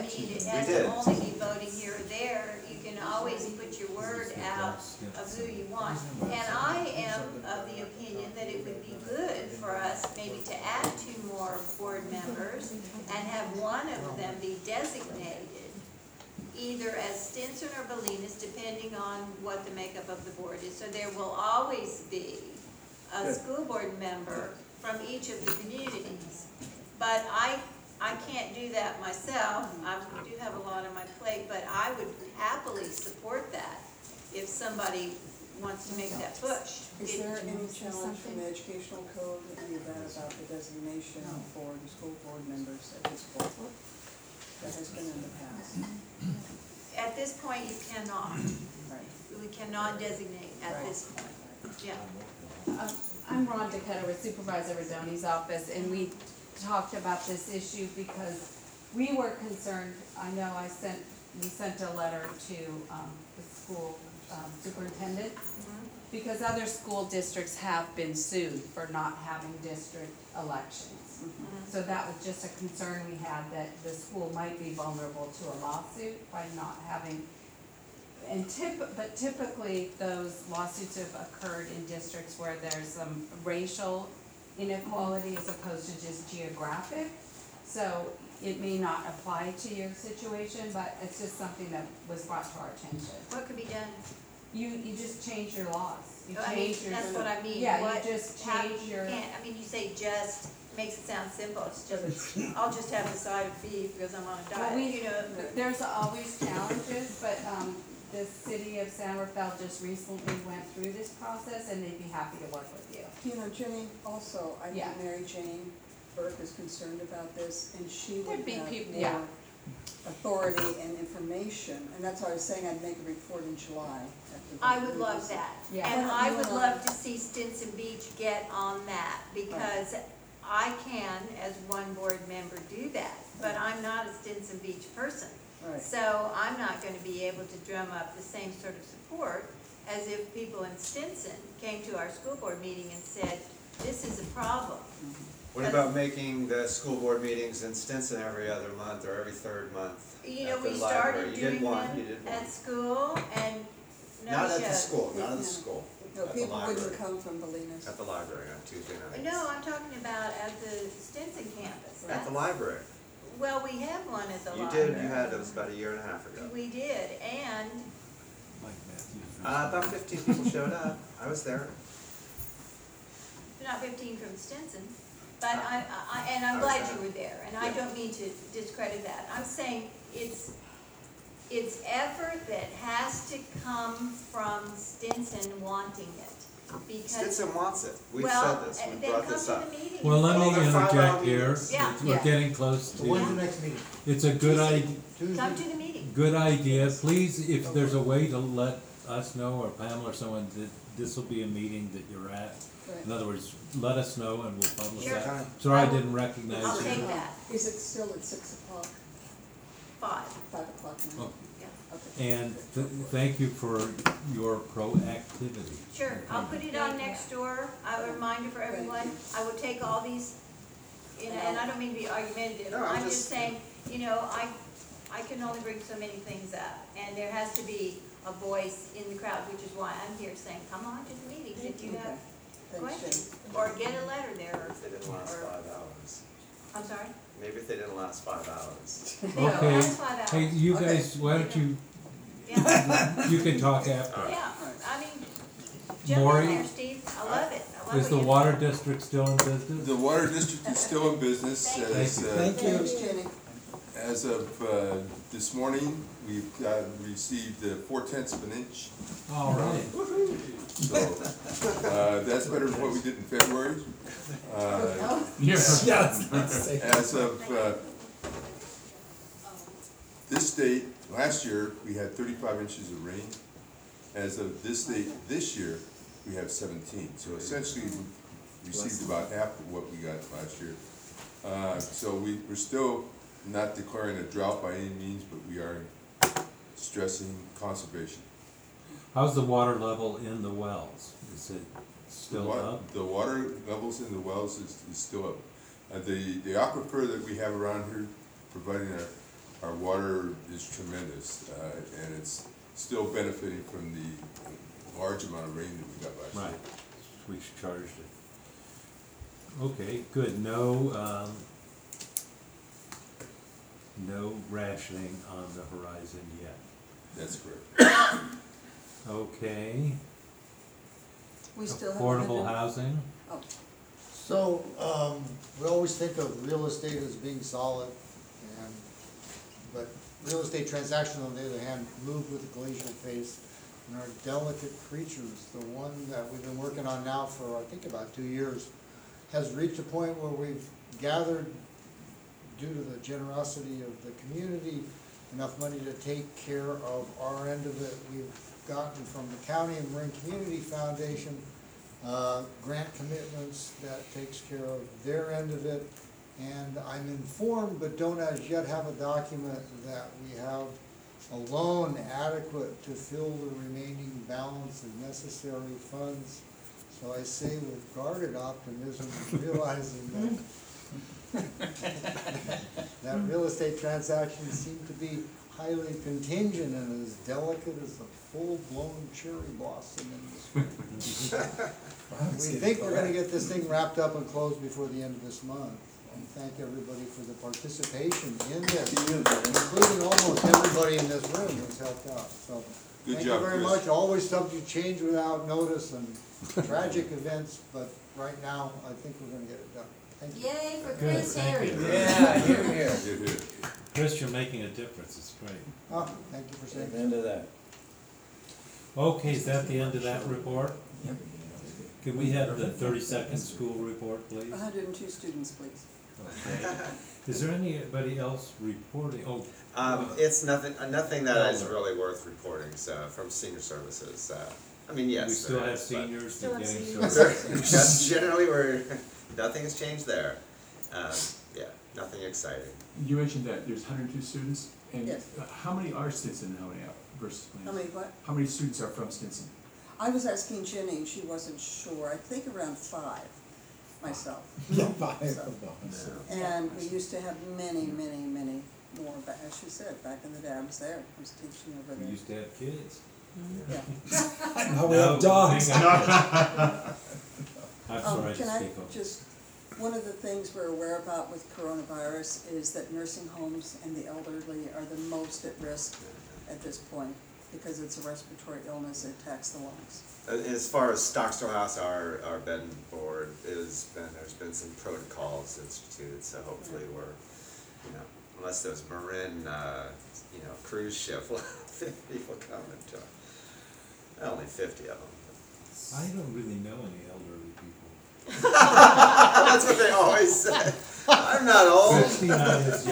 Speaker 20: mean it has
Speaker 8: did.
Speaker 20: to only be voting here or there, you can always put your word out of who you want. And I am of the opinion that it would be good for us maybe to add two more board members and have one of them be designated either as Stinson or Bolinas, depending on what the makeup of the board is. So there will always be a school board member from each of the communities. But I, I can't do that myself, I do have a lot on my plate, but I would happily support that if somebody wants to make that push.
Speaker 4: Is
Speaker 20: It-
Speaker 4: there any challenge from the educational code in the event about the designation for the school board members at this point? That has been in the past,
Speaker 20: At this point, you cannot,
Speaker 4: right?
Speaker 20: we cannot designate at this point, yeah.
Speaker 5: Um, I'm Ron Decatur with Supervisor Rodoni's office, and we talked about this issue because we were concerned, I know I sent, we sent a letter to, um, the school um, superintendent, because other school districts have been sued for not having district elections. So that was just a concern we had, that the school might be vulnerable to a lawsuit by not having and tip, but typically, those lawsuits have occurred in districts where there's some racial inequality as opposed to just geographic. So it may not apply to your situation, but it's just something that was brought to our attention.
Speaker 20: What could be done?
Speaker 5: You, you just change your laws. You
Speaker 20: I mean,
Speaker 5: change your.
Speaker 20: that's what I mean.
Speaker 5: Yeah,
Speaker 20: What-
Speaker 5: you just
Speaker 20: how-
Speaker 5: change
Speaker 20: you
Speaker 5: your.
Speaker 20: can't, I mean, you say just, makes it sound simple, it's just, I'll just have a side of beef because I'm on a
Speaker 5: Well,
Speaker 20: diet,
Speaker 5: we,
Speaker 20: you know.
Speaker 5: there's always challenges, but, um, the city of San Rafael just recently went through this process and they'd be happy to work with you.
Speaker 4: You know, Jenny, also, I
Speaker 5: Yeah.
Speaker 4: think Mary Jane Burke is concerned about this, and she would
Speaker 5: There'd be
Speaker 4: have
Speaker 5: peop- yeah.
Speaker 4: more authority and information, and that's why I was saying I'd make a report in July. at the-
Speaker 20: I would love that.
Speaker 5: Yeah.
Speaker 20: And
Speaker 4: Why
Speaker 20: I would
Speaker 4: and
Speaker 20: love to see Stinson Beach get on that, because I can, as one board member, do that, but I'm not a Stinson Beach person.
Speaker 4: Right.
Speaker 20: So I'm not gonna be able to drum up the same sort of support as if people in Stinson came to our school board meeting and said, this is a problem. Mm-hmm.
Speaker 8: What about making the school board meetings in Stinson every other month or every third month?
Speaker 20: You know,
Speaker 8: at the
Speaker 20: we
Speaker 8: library?
Speaker 20: started
Speaker 8: You did
Speaker 20: doing
Speaker 8: one, you
Speaker 20: them
Speaker 8: did one.
Speaker 20: at school and no
Speaker 8: Not at the
Speaker 20: shows.
Speaker 8: school, not at the school,
Speaker 4: No,
Speaker 8: at the
Speaker 4: people wouldn't come from Bolinas.
Speaker 8: at the library on Tuesday nights.
Speaker 20: No, I'm talking about at the Stinson campus.
Speaker 8: At the library.
Speaker 20: Well, we have one at the
Speaker 8: You
Speaker 20: library.
Speaker 8: did, you had, it was about a year and a half ago.
Speaker 20: We did, and
Speaker 1: Mike Matthews.
Speaker 8: Uh, about fifteen people showed up, I was there.
Speaker 20: not fifteen from Stinson, but I, I, and I'm glad you were there, and I don't mean to discredit that. I'm saying it's, it's effort that has to come from Stinson wanting it, because.
Speaker 8: Stinson wants it, we've
Speaker 20: Well,
Speaker 8: said this, we
Speaker 20: then
Speaker 8: brought
Speaker 20: come
Speaker 8: this
Speaker 20: to
Speaker 8: up.
Speaker 20: the meeting.
Speaker 1: Well, let
Speaker 8: Well,
Speaker 1: me
Speaker 8: the five-hour
Speaker 1: interject here.
Speaker 8: meetings.
Speaker 20: Yeah.
Speaker 1: We're
Speaker 20: Yeah.
Speaker 1: getting close
Speaker 13: So when's the
Speaker 1: to,
Speaker 13: next meeting?
Speaker 1: it's a good idea,
Speaker 20: Come to the meeting.
Speaker 1: good idea. Please, if there's a way to let us know, or Pamela or someone, that this will be a meeting that you're at. In other words, let us know and we'll publish
Speaker 20: Sure.
Speaker 1: that. Sorry I didn't recognize
Speaker 20: I'll
Speaker 1: you.
Speaker 20: take that,
Speaker 4: Is it still at six o'clock,
Speaker 20: five,
Speaker 4: five o'clock now?
Speaker 1: Oh.
Speaker 4: Okay.
Speaker 1: And th- thank you for your proactivity.
Speaker 20: Sure, I'll put it on next door, a reminder for everyone, I will take all these, you know, and I don't mean to be argumentative,
Speaker 8: No, I'm
Speaker 20: I'm just
Speaker 8: just-
Speaker 20: saying, you know, I, I can only bring so many things up, and there has to be a voice in the crowd, which is why I'm here saying, come on to the meetings if you have
Speaker 4: Thanks,
Speaker 20: questions, or get a letter there, or,
Speaker 8: they didn't last
Speaker 20: or,
Speaker 8: five hours,
Speaker 20: I'm sorry?
Speaker 8: Maybe if they didn't last five hours.
Speaker 20: No,
Speaker 1: Okay,
Speaker 20: five hours.
Speaker 1: hey, you
Speaker 8: Okay.
Speaker 1: guys, why don't you,
Speaker 20: Yeah,
Speaker 1: you can talk after.
Speaker 20: yeah, I mean, jump
Speaker 1: Maury?
Speaker 20: in there, Steve, I love it, I love
Speaker 1: Is the
Speaker 20: you-
Speaker 1: water district still in business?
Speaker 12: The water district is still in business
Speaker 20: Thank
Speaker 12: as,
Speaker 1: you.
Speaker 12: uh,
Speaker 13: Thank you.
Speaker 4: Thanks, Jenny.
Speaker 12: As of, uh, this morning, we've got, received uh, four tenths of an inch.
Speaker 1: All right.
Speaker 12: So, uh, that's better than what we did in February. Uh, As of, uh, this date, last year, we had thirty-five inches of rain. As of this date, this year, we have seventeen. So essentially, we received about half of what we got last year. Uh, so we, we're still not declaring a drought by any means, but we are stressing conservation.
Speaker 1: How's the water level in the wells? Is it
Speaker 12: The
Speaker 1: still
Speaker 12: wa-
Speaker 1: up?
Speaker 12: The water levels in the wells is, is still up. Uh, the, the aquifer that we have around here providing our, our water is tremendous, uh, and it's still benefiting from the large amount of rain that we got last
Speaker 1: Right,
Speaker 12: year.
Speaker 1: we charged it. Okay, good, no, um, no rationing on the horizon yet.
Speaker 12: That's correct.
Speaker 1: Okay,
Speaker 4: We still have.
Speaker 1: affordable housing,
Speaker 4: Oh,
Speaker 13: So, um, we always think of real estate as being solid, and, but real estate transactions, on the other hand, move with a glacial pace and are delicate creatures. The one that we've been working on now for, I think, about two years, has reached a point where we've gathered, due to the generosity of the community, enough money to take care of our end of it. We've gotten from the county and Marin Community Foundation, uh, grant commitments that takes care of their end of it. And I'm informed, but don't as yet have a document, that we have a loan adequate to fill the remaining balance of necessary funds. So I say with guarded optimism, realizing that that real estate transaction seemed to be highly contingent and as delicate as a full-blown cherry blossom in the spring. We think we're gonna get this thing wrapped up and closed before the end of this month. and thank everybody for the participation in this, including almost everybody in this room who's helped out, so.
Speaker 12: Good
Speaker 13: Thank you very
Speaker 12: Chris.
Speaker 13: much, always subject to change without notice and tragic events, but right now, I think we're gonna get it done. Thank you.
Speaker 2: Yay for
Speaker 1: Good,
Speaker 2: Chris
Speaker 1: thank
Speaker 2: Harry.
Speaker 1: you.
Speaker 11: Yeah, here, here.
Speaker 12: Good, good.
Speaker 1: Chris, you're making a difference, it's great.
Speaker 13: Oh, thank you for saying. that.
Speaker 11: End of that.
Speaker 1: Okay, is that the end of that report? Yep. Can we have the thirty-second school report, please?
Speaker 4: hundred and two students, please.
Speaker 1: Okay. Is there anybody else reporting? Oh,
Speaker 8: Um, it's nothing, uh, nothing that is really worth reporting, so, from senior services, uh, I mean, yes.
Speaker 1: we still
Speaker 8: there
Speaker 1: have
Speaker 8: is, but-
Speaker 1: seniors
Speaker 20: Still have
Speaker 1: getting
Speaker 20: seniors.
Speaker 8: Just generally, we're, nothing has changed there. Um, yeah, nothing exciting.
Speaker 3: You mentioned that there's hundred and two students, and
Speaker 4: Yes.
Speaker 3: uh, how many are Stinson, and how many out versus Plains?
Speaker 4: How many what?
Speaker 3: How many students are from Stinson?
Speaker 4: I was asking Jenny, and she wasn't sure, I think around five myself. So, And we used to have many, many, many more, but as she said, back in the day, I was there, I was teaching over there.
Speaker 1: We
Speaker 4: there.
Speaker 1: used to have kids.
Speaker 4: Yeah.
Speaker 3: Now
Speaker 1: we have dogs. I'm
Speaker 4: Um,
Speaker 1: sorry to
Speaker 4: Can I
Speaker 1: speak over.
Speaker 4: just, one of the things we're aware about with coronavirus is that nursing homes and the elderly are the most at risk at this point, because it's a respiratory illness that attacks the lungs.
Speaker 8: As far as Stockstill House, our, our bed and board is been, there's been some protocols instituted, so hopefully we're, you know, unless those Marin, uh, you know, cruise ship, will have people come to it. Only fifty of them.
Speaker 1: I don't really know any elderly people.
Speaker 8: That's what they always say. I'm not old.
Speaker 3: You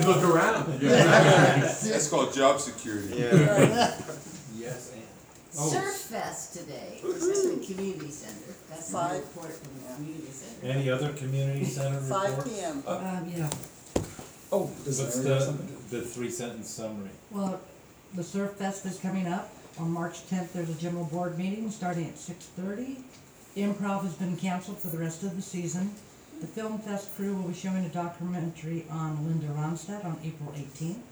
Speaker 3: look around.
Speaker 12: That's called job security.
Speaker 8: Yeah.
Speaker 1: Yes, and. Oh,
Speaker 2: Surf Fest today, at the community center, that's my
Speaker 4: Five.
Speaker 2: report from the community center.
Speaker 1: Any other community center
Speaker 4: Five
Speaker 1: reports?
Speaker 4: P M.
Speaker 21: Um, yeah,
Speaker 3: Oh,
Speaker 1: What's the, the three sentence summary?
Speaker 21: well, the Surf Fest is coming up. On March tenth, there's a general board meeting starting at six thirty. Improv has been canceled for the rest of the season. The Film Fest crew will be showing a documentary on Linda Ronstadt on April eighteenth.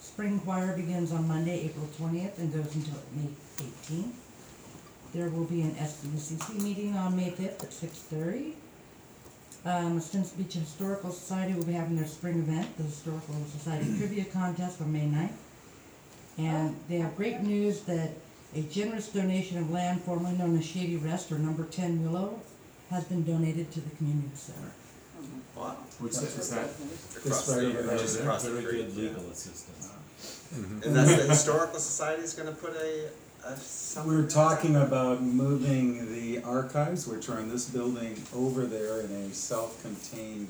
Speaker 21: Spring choir begins on Monday, April twentieth, and goes until May eighteenth. There will be an SBCC meeting on May fifth at six thirty. Um, Stinson Beach Historical Society will be having their spring event, the Historical Society Trivia Contest on May 9th. And they have great news that a generous donation of land formerly known as Shady Rest or Number Ten Willow has been donated to the community center.
Speaker 8: Wow.
Speaker 3: What's that, is that?
Speaker 8: Across
Speaker 3: right
Speaker 8: the,
Speaker 3: over there,
Speaker 8: just
Speaker 3: is it?
Speaker 8: across the
Speaker 1: Very
Speaker 8: creek.
Speaker 1: good legal assistance. Mm-hmm.
Speaker 8: And that's the historical society is gonna put a, a something.
Speaker 22: We're talking about moving the archives, which are in this building, over there in a self-contained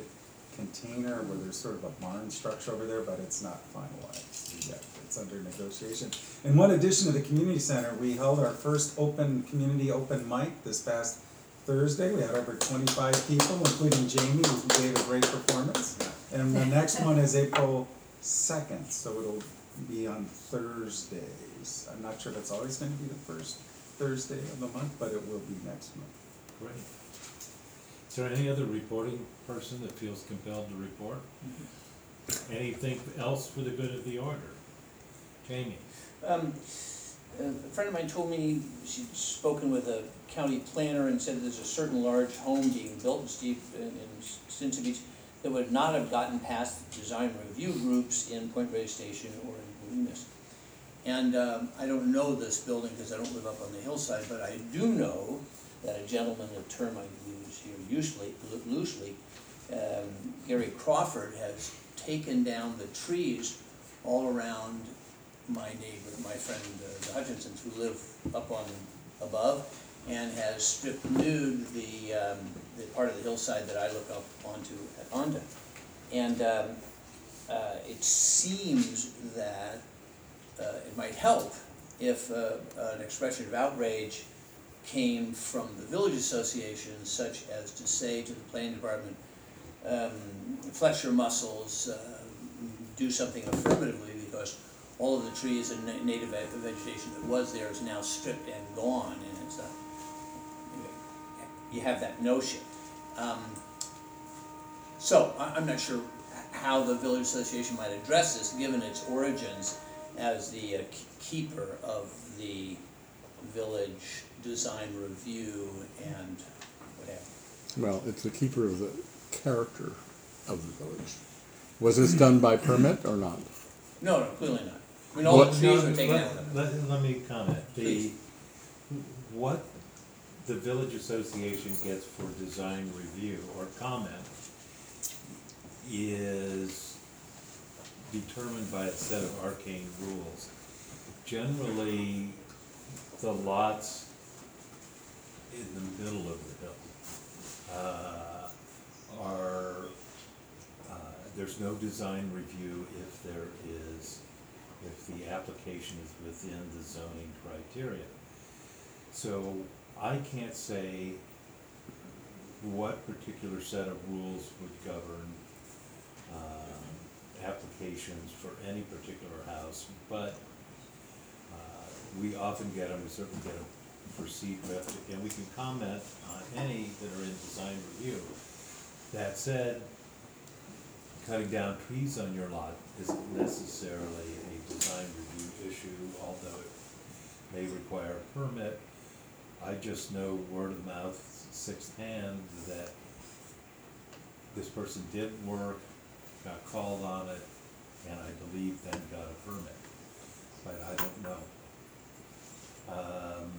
Speaker 22: container where there's sort of a barn structure over there, but it's not finalized yet. It's under negotiation. In one addition to the community center, we held our first open, community open mic this past Thursday. We had over twenty-five people, including Jamie, who gave a great performance. And the next one is April second, so it'll be on Thursdays. I'm not sure if it's always gonna be the first Thursday of the month, but it will be next month.
Speaker 1: Great. Is there any other reporting person that feels compelled to report? Mm-hmm. Anything else for the good of the order? Jamie?
Speaker 11: Um, a friend of mine told me she'd spoken with a county planner and said there's a certain large home being built in Steve, in, in Beach that would not have gotten past the design review groups in Point Reyes Station or in Munis. And, um, I don't know this building because I don't live up on the hillside, but I do know that a gentleman, a term I use here usually, loosely, um, Gary Crawford has taken down the trees all around my neighbor, my friend uh, the Hutchinsons, who live up on, above, and has stripped nude the, um, the part of the hillside that I look up onto at Onda. And, um, uh, it seems that, uh, it might help if, uh, an expression of outrage came from the village association, such as to say to the planning department, um, flex your muscles, uh, do something affirmatively, because all of the trees and na- native vegetation that was there is now stripped and gone, and it's a, you have that notion. Um, so, I, I'm not sure how the village association might address this, given its origins as the uh, keeper of the village design review and what have.
Speaker 23: Well, it's the keeper of the character
Speaker 24: of the village. Was this done by permit or not?
Speaker 11: No, no, clearly not. I mean, all the trees
Speaker 1: no,
Speaker 11: were taken
Speaker 1: let-
Speaker 11: out.
Speaker 1: Let, let me comment, the,
Speaker 11: Please.
Speaker 1: what the village association gets for design review or comment is determined by a set of arcane rules. Generally, the lots in the middle of the hill, uh, are, uh, there's no design review if there is, if the application is within the zoning criteria. So I can't say what particular set of rules would govern, um, applications for any particular house, but, uh, we often get them, we certainly get them for secret, and we can comment on any that are in design review. That said, cutting down trees on your lot isn't necessarily design review issue, although it may require a permit. I just know word of mouth, sixth hand, that this person did work, got called on it, and I believe then got a permit, but I don't know. Um,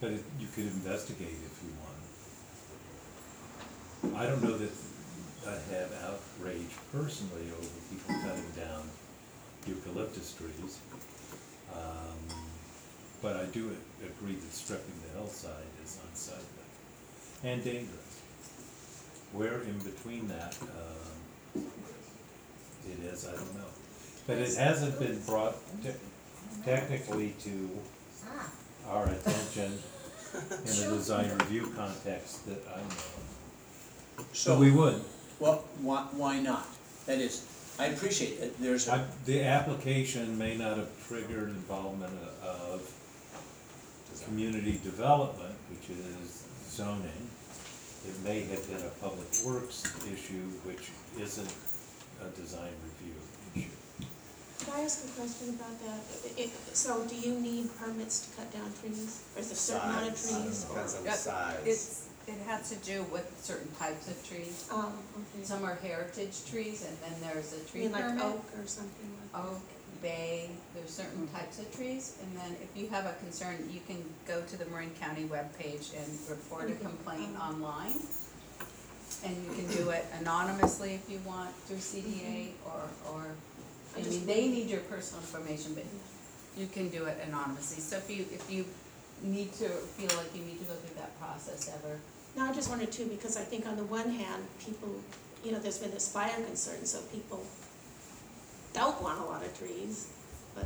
Speaker 1: but it, you could investigate if you want. I don't know that I have outrage personally over people cutting down eucalyptus trees. Um, but I do a- agree that stripping the hillside is unsightly and dangerous. Where in between that, um, it is, I don't know. But it hasn't been brought te- technically to our attention in a design review context that I know of. So we would.
Speaker 11: Well, why, why not? That is, I appreciate that there's
Speaker 1: I-
Speaker 11: a,
Speaker 1: The application may not have triggered involvement of community development, which is zoning. It may have been a public works issue, which isn't a design review issue.
Speaker 18: Could I ask a question about that? It, so do you need permits to cut down trees? Or is there a certain amount of
Speaker 8: Size,
Speaker 18: trees? or-
Speaker 8: depends on the
Speaker 5: Yep,
Speaker 8: size.
Speaker 5: It's, it has to do with certain types of trees.
Speaker 18: Oh, okay.
Speaker 5: Some are heritage trees and then there's a
Speaker 18: You
Speaker 5: tree
Speaker 18: mean like
Speaker 5: permit.
Speaker 18: oak or something like that?
Speaker 5: Oak, bay, there's certain types of trees, and then if you have a concern, you can go to the Marin County webpage and report a complaint uh-huh. online. And you can do it anonymously if you want through CDA mm-hmm. or, or, I
Speaker 18: I
Speaker 5: mean, they need your personal information, but you can do it anonymously. So if you, if you need to, feel like you need to go through that process ever,
Speaker 18: No, I just wondered too, because I think on the one hand, people, you know, there's been this fire concern, so people don't want a lot of trees, but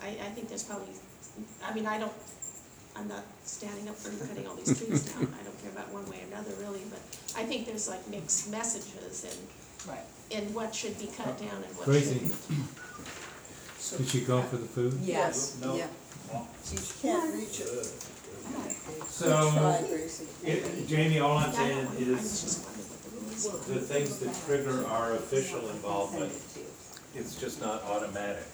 Speaker 18: I, I think there's probably, I mean, I don't, I'm not standing up for cutting all these trees down, I don't care about one way or another really, but I think there's like mixed messages in,
Speaker 5: right.
Speaker 18: in what should be cut down and what
Speaker 1: Tracy.
Speaker 18: shouldn't.
Speaker 1: Did she go for the food?
Speaker 5: Yes,
Speaker 4: No.
Speaker 5: yeah.
Speaker 4: Can't reach it.
Speaker 1: So, it- Jamie, all I'm saying is,
Speaker 18: just wondered what the rules were.
Speaker 1: the things that trigger our official involvement, it's just not automatic.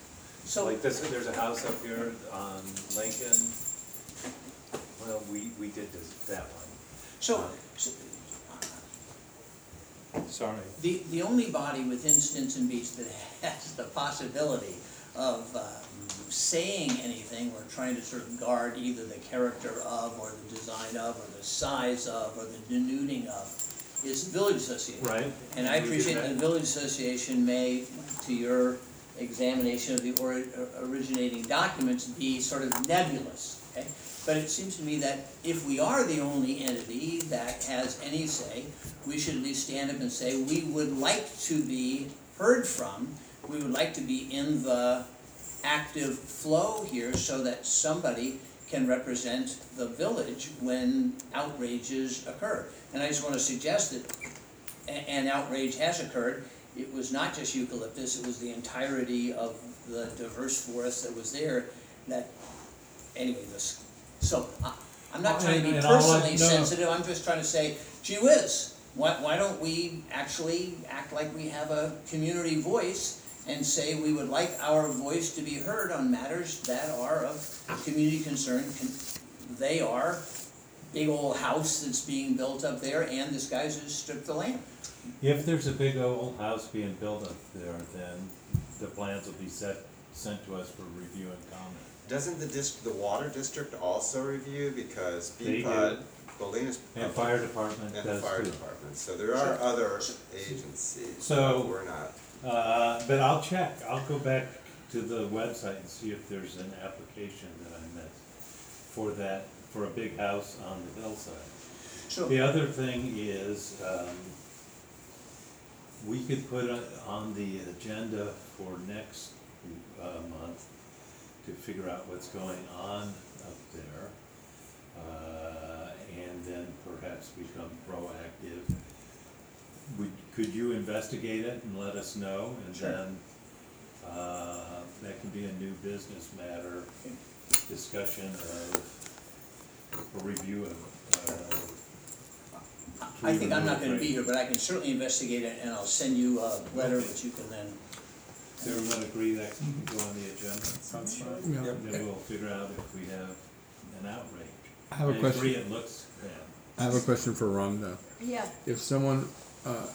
Speaker 11: so,
Speaker 1: Like this, there's a house up here on Lincoln. Well, we, we did this, that one.
Speaker 11: so, so,
Speaker 1: Sorry.
Speaker 11: the, the only body within Stinson Beach that has the possibility of, um, saying anything or trying to sort of guard either the character of, or the design of, or the size of, or the denuding of, is the village association.
Speaker 1: Right.
Speaker 11: And I appreciate
Speaker 1: that.
Speaker 11: that the village association may, to your examination of the ori- originating documents, be sort of nebulous, okay? But it seems to me that if we are the only entity that has any say, we should at least stand up and say, we would like to be heard from, we would like to be in the active flow here so that somebody can represent the village when outrages occur. And I just wanna suggest that an outrage has occurred. It was not just eucalyptus, it was the entirety of the diverse forest that was there that, anyway, this, so, I, I'm not trying to be
Speaker 1: and all I-
Speaker 11: personally
Speaker 1: no.
Speaker 11: sensitive, I'm just trying to say, gee whiz, why, why don't we actually act like we have a community voice and say we would like our voice to be heard on matters that are of community concern, they are big old house that's being built up there, and this guy's just stripped the land.
Speaker 1: If there's a big old house being built up there, then the plans will be set, sent to us for review and comment.
Speaker 8: Doesn't the dis, the water district also review, because
Speaker 1: They do.
Speaker 8: BPUD, Bolinas.
Speaker 1: And fire department
Speaker 8: And the
Speaker 1: does
Speaker 8: fire
Speaker 1: too.
Speaker 8: department, so there are other agencies,
Speaker 1: So-
Speaker 8: but we're not.
Speaker 1: Uh, but I'll check, I'll go back to the website and see if there's an application that I missed for that, for a big house on the hillside.
Speaker 11: So-
Speaker 1: The other thing is, um, we could put it on the agenda for next, uh, month to figure out what's going on up there. Uh, and then perhaps become proactive. Would, could you investigate it and let us know? And
Speaker 11: Sure.
Speaker 1: then, uh, that can be a new business matter, discussion of, a review of, uh.
Speaker 11: I think I'm not gonna be here, but I can certainly investigate it, and I'll send you a letter that you can then.
Speaker 1: Does everyone agree that can go on the agenda?
Speaker 22: Sounds fine.
Speaker 24: Yeah.
Speaker 1: And then we'll figure out if we have an outrage.
Speaker 24: I have a
Speaker 1: I
Speaker 24: question.
Speaker 1: agree it looks bad.
Speaker 24: I have a question for Rhonda.
Speaker 20: Yeah.
Speaker 24: If someone, uh,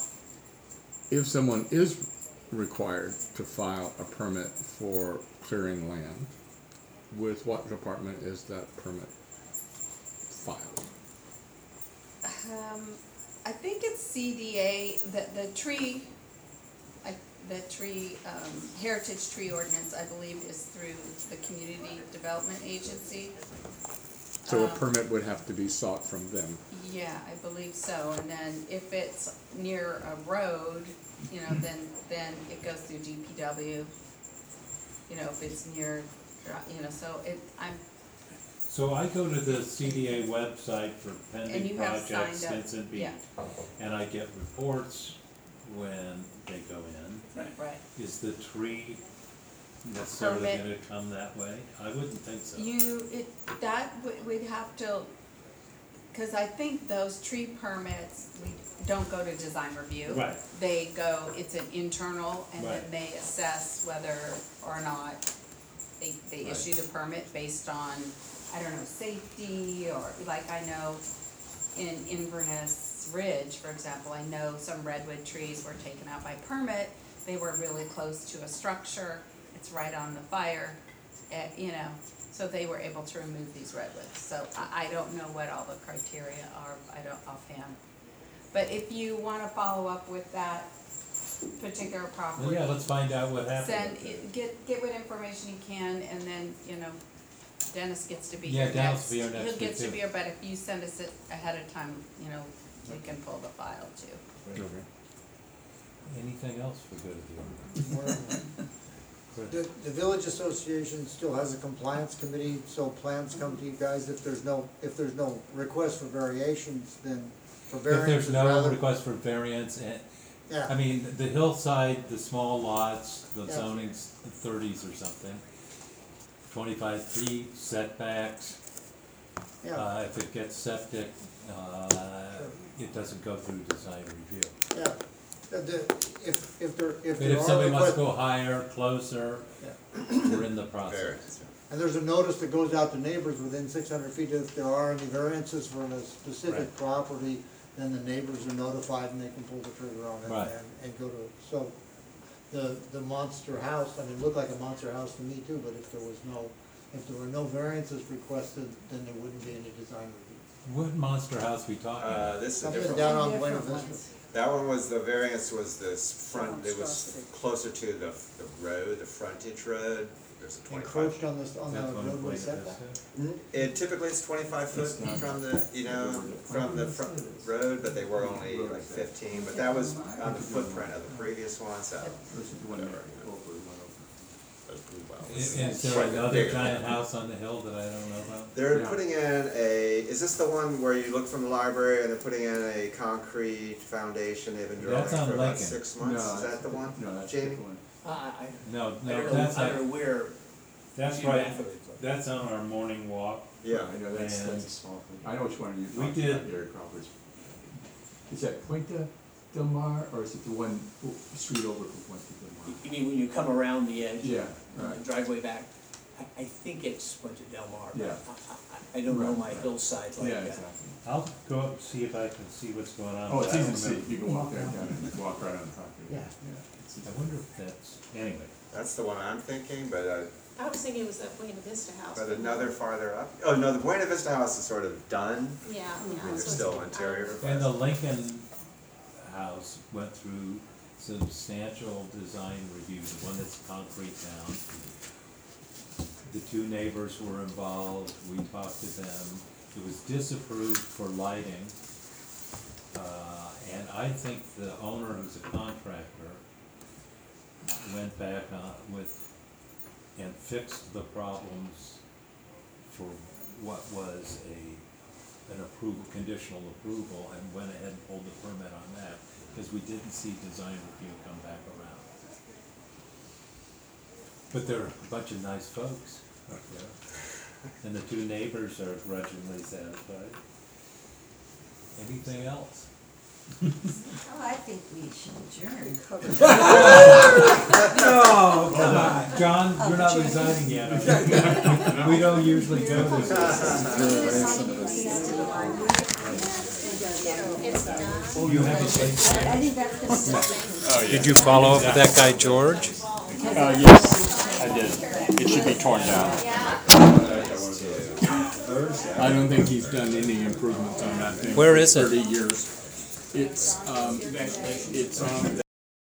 Speaker 24: if someone is required to file a permit for clearing land, with what department is that permit filed?
Speaker 5: Um, I think it's CDA, the, the tree, I, the tree, um, heritage tree ordinance, I believe, is through the Community Development Agency.
Speaker 24: So a
Speaker 5: Um,
Speaker 24: permit would have to be sought from them.
Speaker 5: Yeah, I believe so, and then if it's near a road, you know, then, then it goes through DPW. You know, if it's near, dri- you know, so it, I'm,
Speaker 1: So I go to the CDA website for
Speaker 5: And
Speaker 1: pending
Speaker 5: you have
Speaker 1: projects,
Speaker 5: signed up,
Speaker 1: Stinson Beach.
Speaker 5: yeah.
Speaker 1: And I get reports when they go in.
Speaker 11: Right.
Speaker 5: right.
Speaker 1: Is the tree necessarily gonna come that way? I wouldn't think so.
Speaker 5: You, it, that, would- we'd have to, cause I think those tree permits, we don't go to design review.
Speaker 1: Right.
Speaker 5: They go, it's an internal, and then
Speaker 1: Right.
Speaker 5: they assess whether or not they, they
Speaker 1: Right.
Speaker 5: issued a permit based on, I don't know, safety, or, like I know in Inverness Ridge, for example, I know some redwood trees were taken out by permit, they were really close to a structure, it's right on the fire, eh, you know, so they were able to remove these redwoods, so I, I don't know what all the criteria are, I don't offhand. But if you wanna follow up with that particular
Speaker 1: Well,
Speaker 5: property.
Speaker 1: yeah, let's find out what happened.
Speaker 5: Send,
Speaker 1: up
Speaker 5: it- get, get what information you can, and then, you know, Dennis gets to be
Speaker 1: Yeah,
Speaker 5: here
Speaker 1: Dennis
Speaker 5: next.
Speaker 1: will be here next
Speaker 5: He'll
Speaker 1: week,
Speaker 5: get to
Speaker 1: too.
Speaker 5: be here, but if you send us it ahead of time, you know, we can pull the file too.
Speaker 1: Anything else for good of the order?
Speaker 13: The, the village association still has a compliance committee, so plans come to you guys if there's no, if there's no request for variations, then for
Speaker 1: If
Speaker 13: variances
Speaker 1: there's no
Speaker 13: rather.
Speaker 1: request for variance, and, I
Speaker 13: Yeah,
Speaker 1: mean, the hillside, the small lots, the
Speaker 13: Yeah.
Speaker 1: zoning's thirties or something. Twenty-five feet setbacks,
Speaker 13: yeah,
Speaker 1: uh, if it gets septic, uh, it doesn't go through design review.
Speaker 13: yeah. The, the, if, if there, if
Speaker 1: But
Speaker 13: there
Speaker 1: if
Speaker 13: are
Speaker 1: somebody wants
Speaker 13: requests,
Speaker 1: to go higher, closer, we're in the process.
Speaker 13: And there's a notice that goes out to neighbors within six hundred feet, if there are any variances for a specific
Speaker 1: Right.
Speaker 13: property, then the neighbors are notified and they can pull the trigger on it
Speaker 1: Right.
Speaker 13: and, and go to, so. The, the monster house, I mean, it looked like a monster house to me too, but if there was no, if there were no variances requested, then there wouldn't be any design review.
Speaker 1: What monster house we talking
Speaker 8: Uh,
Speaker 1: about?
Speaker 8: this is a
Speaker 13: Something
Speaker 8: different
Speaker 13: down
Speaker 8: one.
Speaker 13: on Buena
Speaker 2: Different
Speaker 13: Vista.
Speaker 2: ones.
Speaker 8: That one was, the variance was this front, it was closer to the, the road, the frontage road, there's a twenty-five.
Speaker 13: Encroached on this, on the
Speaker 1: That's
Speaker 13: roadway
Speaker 1: the
Speaker 13: setback.
Speaker 8: Mm, it typically is twenty-five foot from the, you know, from the front road, but they were only like fifteen, but that was on the footprint of the previous one, so. whatever.
Speaker 1: Is, is there another giant house on the hill that I don't know about?
Speaker 8: They're
Speaker 12: Yeah.
Speaker 8: putting in a, is this the one where you look from the library and they're putting in a concrete foundation they've been drilling
Speaker 1: That's on
Speaker 8: for about
Speaker 1: Lincoln.
Speaker 8: six months?
Speaker 12: No,
Speaker 8: Is that the one?
Speaker 12: No, that's a
Speaker 8: Jamie?
Speaker 12: different one.
Speaker 11: Uh, I, I,
Speaker 1: No,
Speaker 11: I
Speaker 1: no,
Speaker 11: don't know,
Speaker 1: that's,
Speaker 11: I don't
Speaker 1: on-
Speaker 11: know where.
Speaker 1: that's right,
Speaker 11: mapped
Speaker 1: that's on our morning walk.
Speaker 8: Yeah.
Speaker 12: I know, that's, that's a small thing. I know which one you're talking about,
Speaker 1: did-
Speaker 12: Gary Crawford's. Is that Puente Del Mar, or is it the one o- street over from Puente Del Mar?
Speaker 11: You mean when you come around the edge?
Speaker 12: Yeah,
Speaker 11: uh,
Speaker 12: right.
Speaker 11: Driveway back? I, I think it's went to Del Mar, but
Speaker 22: Yeah.
Speaker 11: I, I, I don't know my hillside like
Speaker 22: Yeah,
Speaker 11: that.
Speaker 22: exactly.
Speaker 1: I'll go up and see if I can see what's going on.
Speaker 3: Oh,
Speaker 1: but
Speaker 3: it's
Speaker 1: I
Speaker 3: easy
Speaker 1: don't
Speaker 3: to see, you can walk there, yeah, walk right on the property.
Speaker 21: Yeah.
Speaker 3: it's easy.
Speaker 1: I wonder if that's, anyway.
Speaker 8: That's the one I'm thinking, but, uh,
Speaker 18: I was thinking it was that Buena Vista house.
Speaker 8: but another farther up, oh, no, the Buena Vista house is sort of done.
Speaker 18: Yeah, yeah.
Speaker 8: I mean,
Speaker 18: that's
Speaker 8: there's
Speaker 18: what
Speaker 8: still interior.
Speaker 1: And the Lincoln House went through substantial design review, the one that's concrete now. The two neighbors were involved, we talked to them, it was disapproved for lighting. Uh, and I think the owner, who's a contractor, went back on with, and fixed the problems for what was a, an approval, conditional approval, and went ahead and pulled the permit on that, because we didn't see design review come back around. But they're a bunch of nice folks up there, and the two neighbors are grudgingly satisfied. Anything else?
Speaker 2: Oh, I think we should adjourn.
Speaker 1: No, come on, John, you're not resigning yet. okay? We don't usually go this way. You have a place.
Speaker 2: I think that's just.
Speaker 25: Did you follow up with that guy, George?
Speaker 3: Uh, yes, I did. It should be torn down.
Speaker 24: I don't think he's done any improvements on that thing.
Speaker 25: Where
Speaker 24: for
Speaker 25: is it?
Speaker 24: Thirty years. It's, um, it's on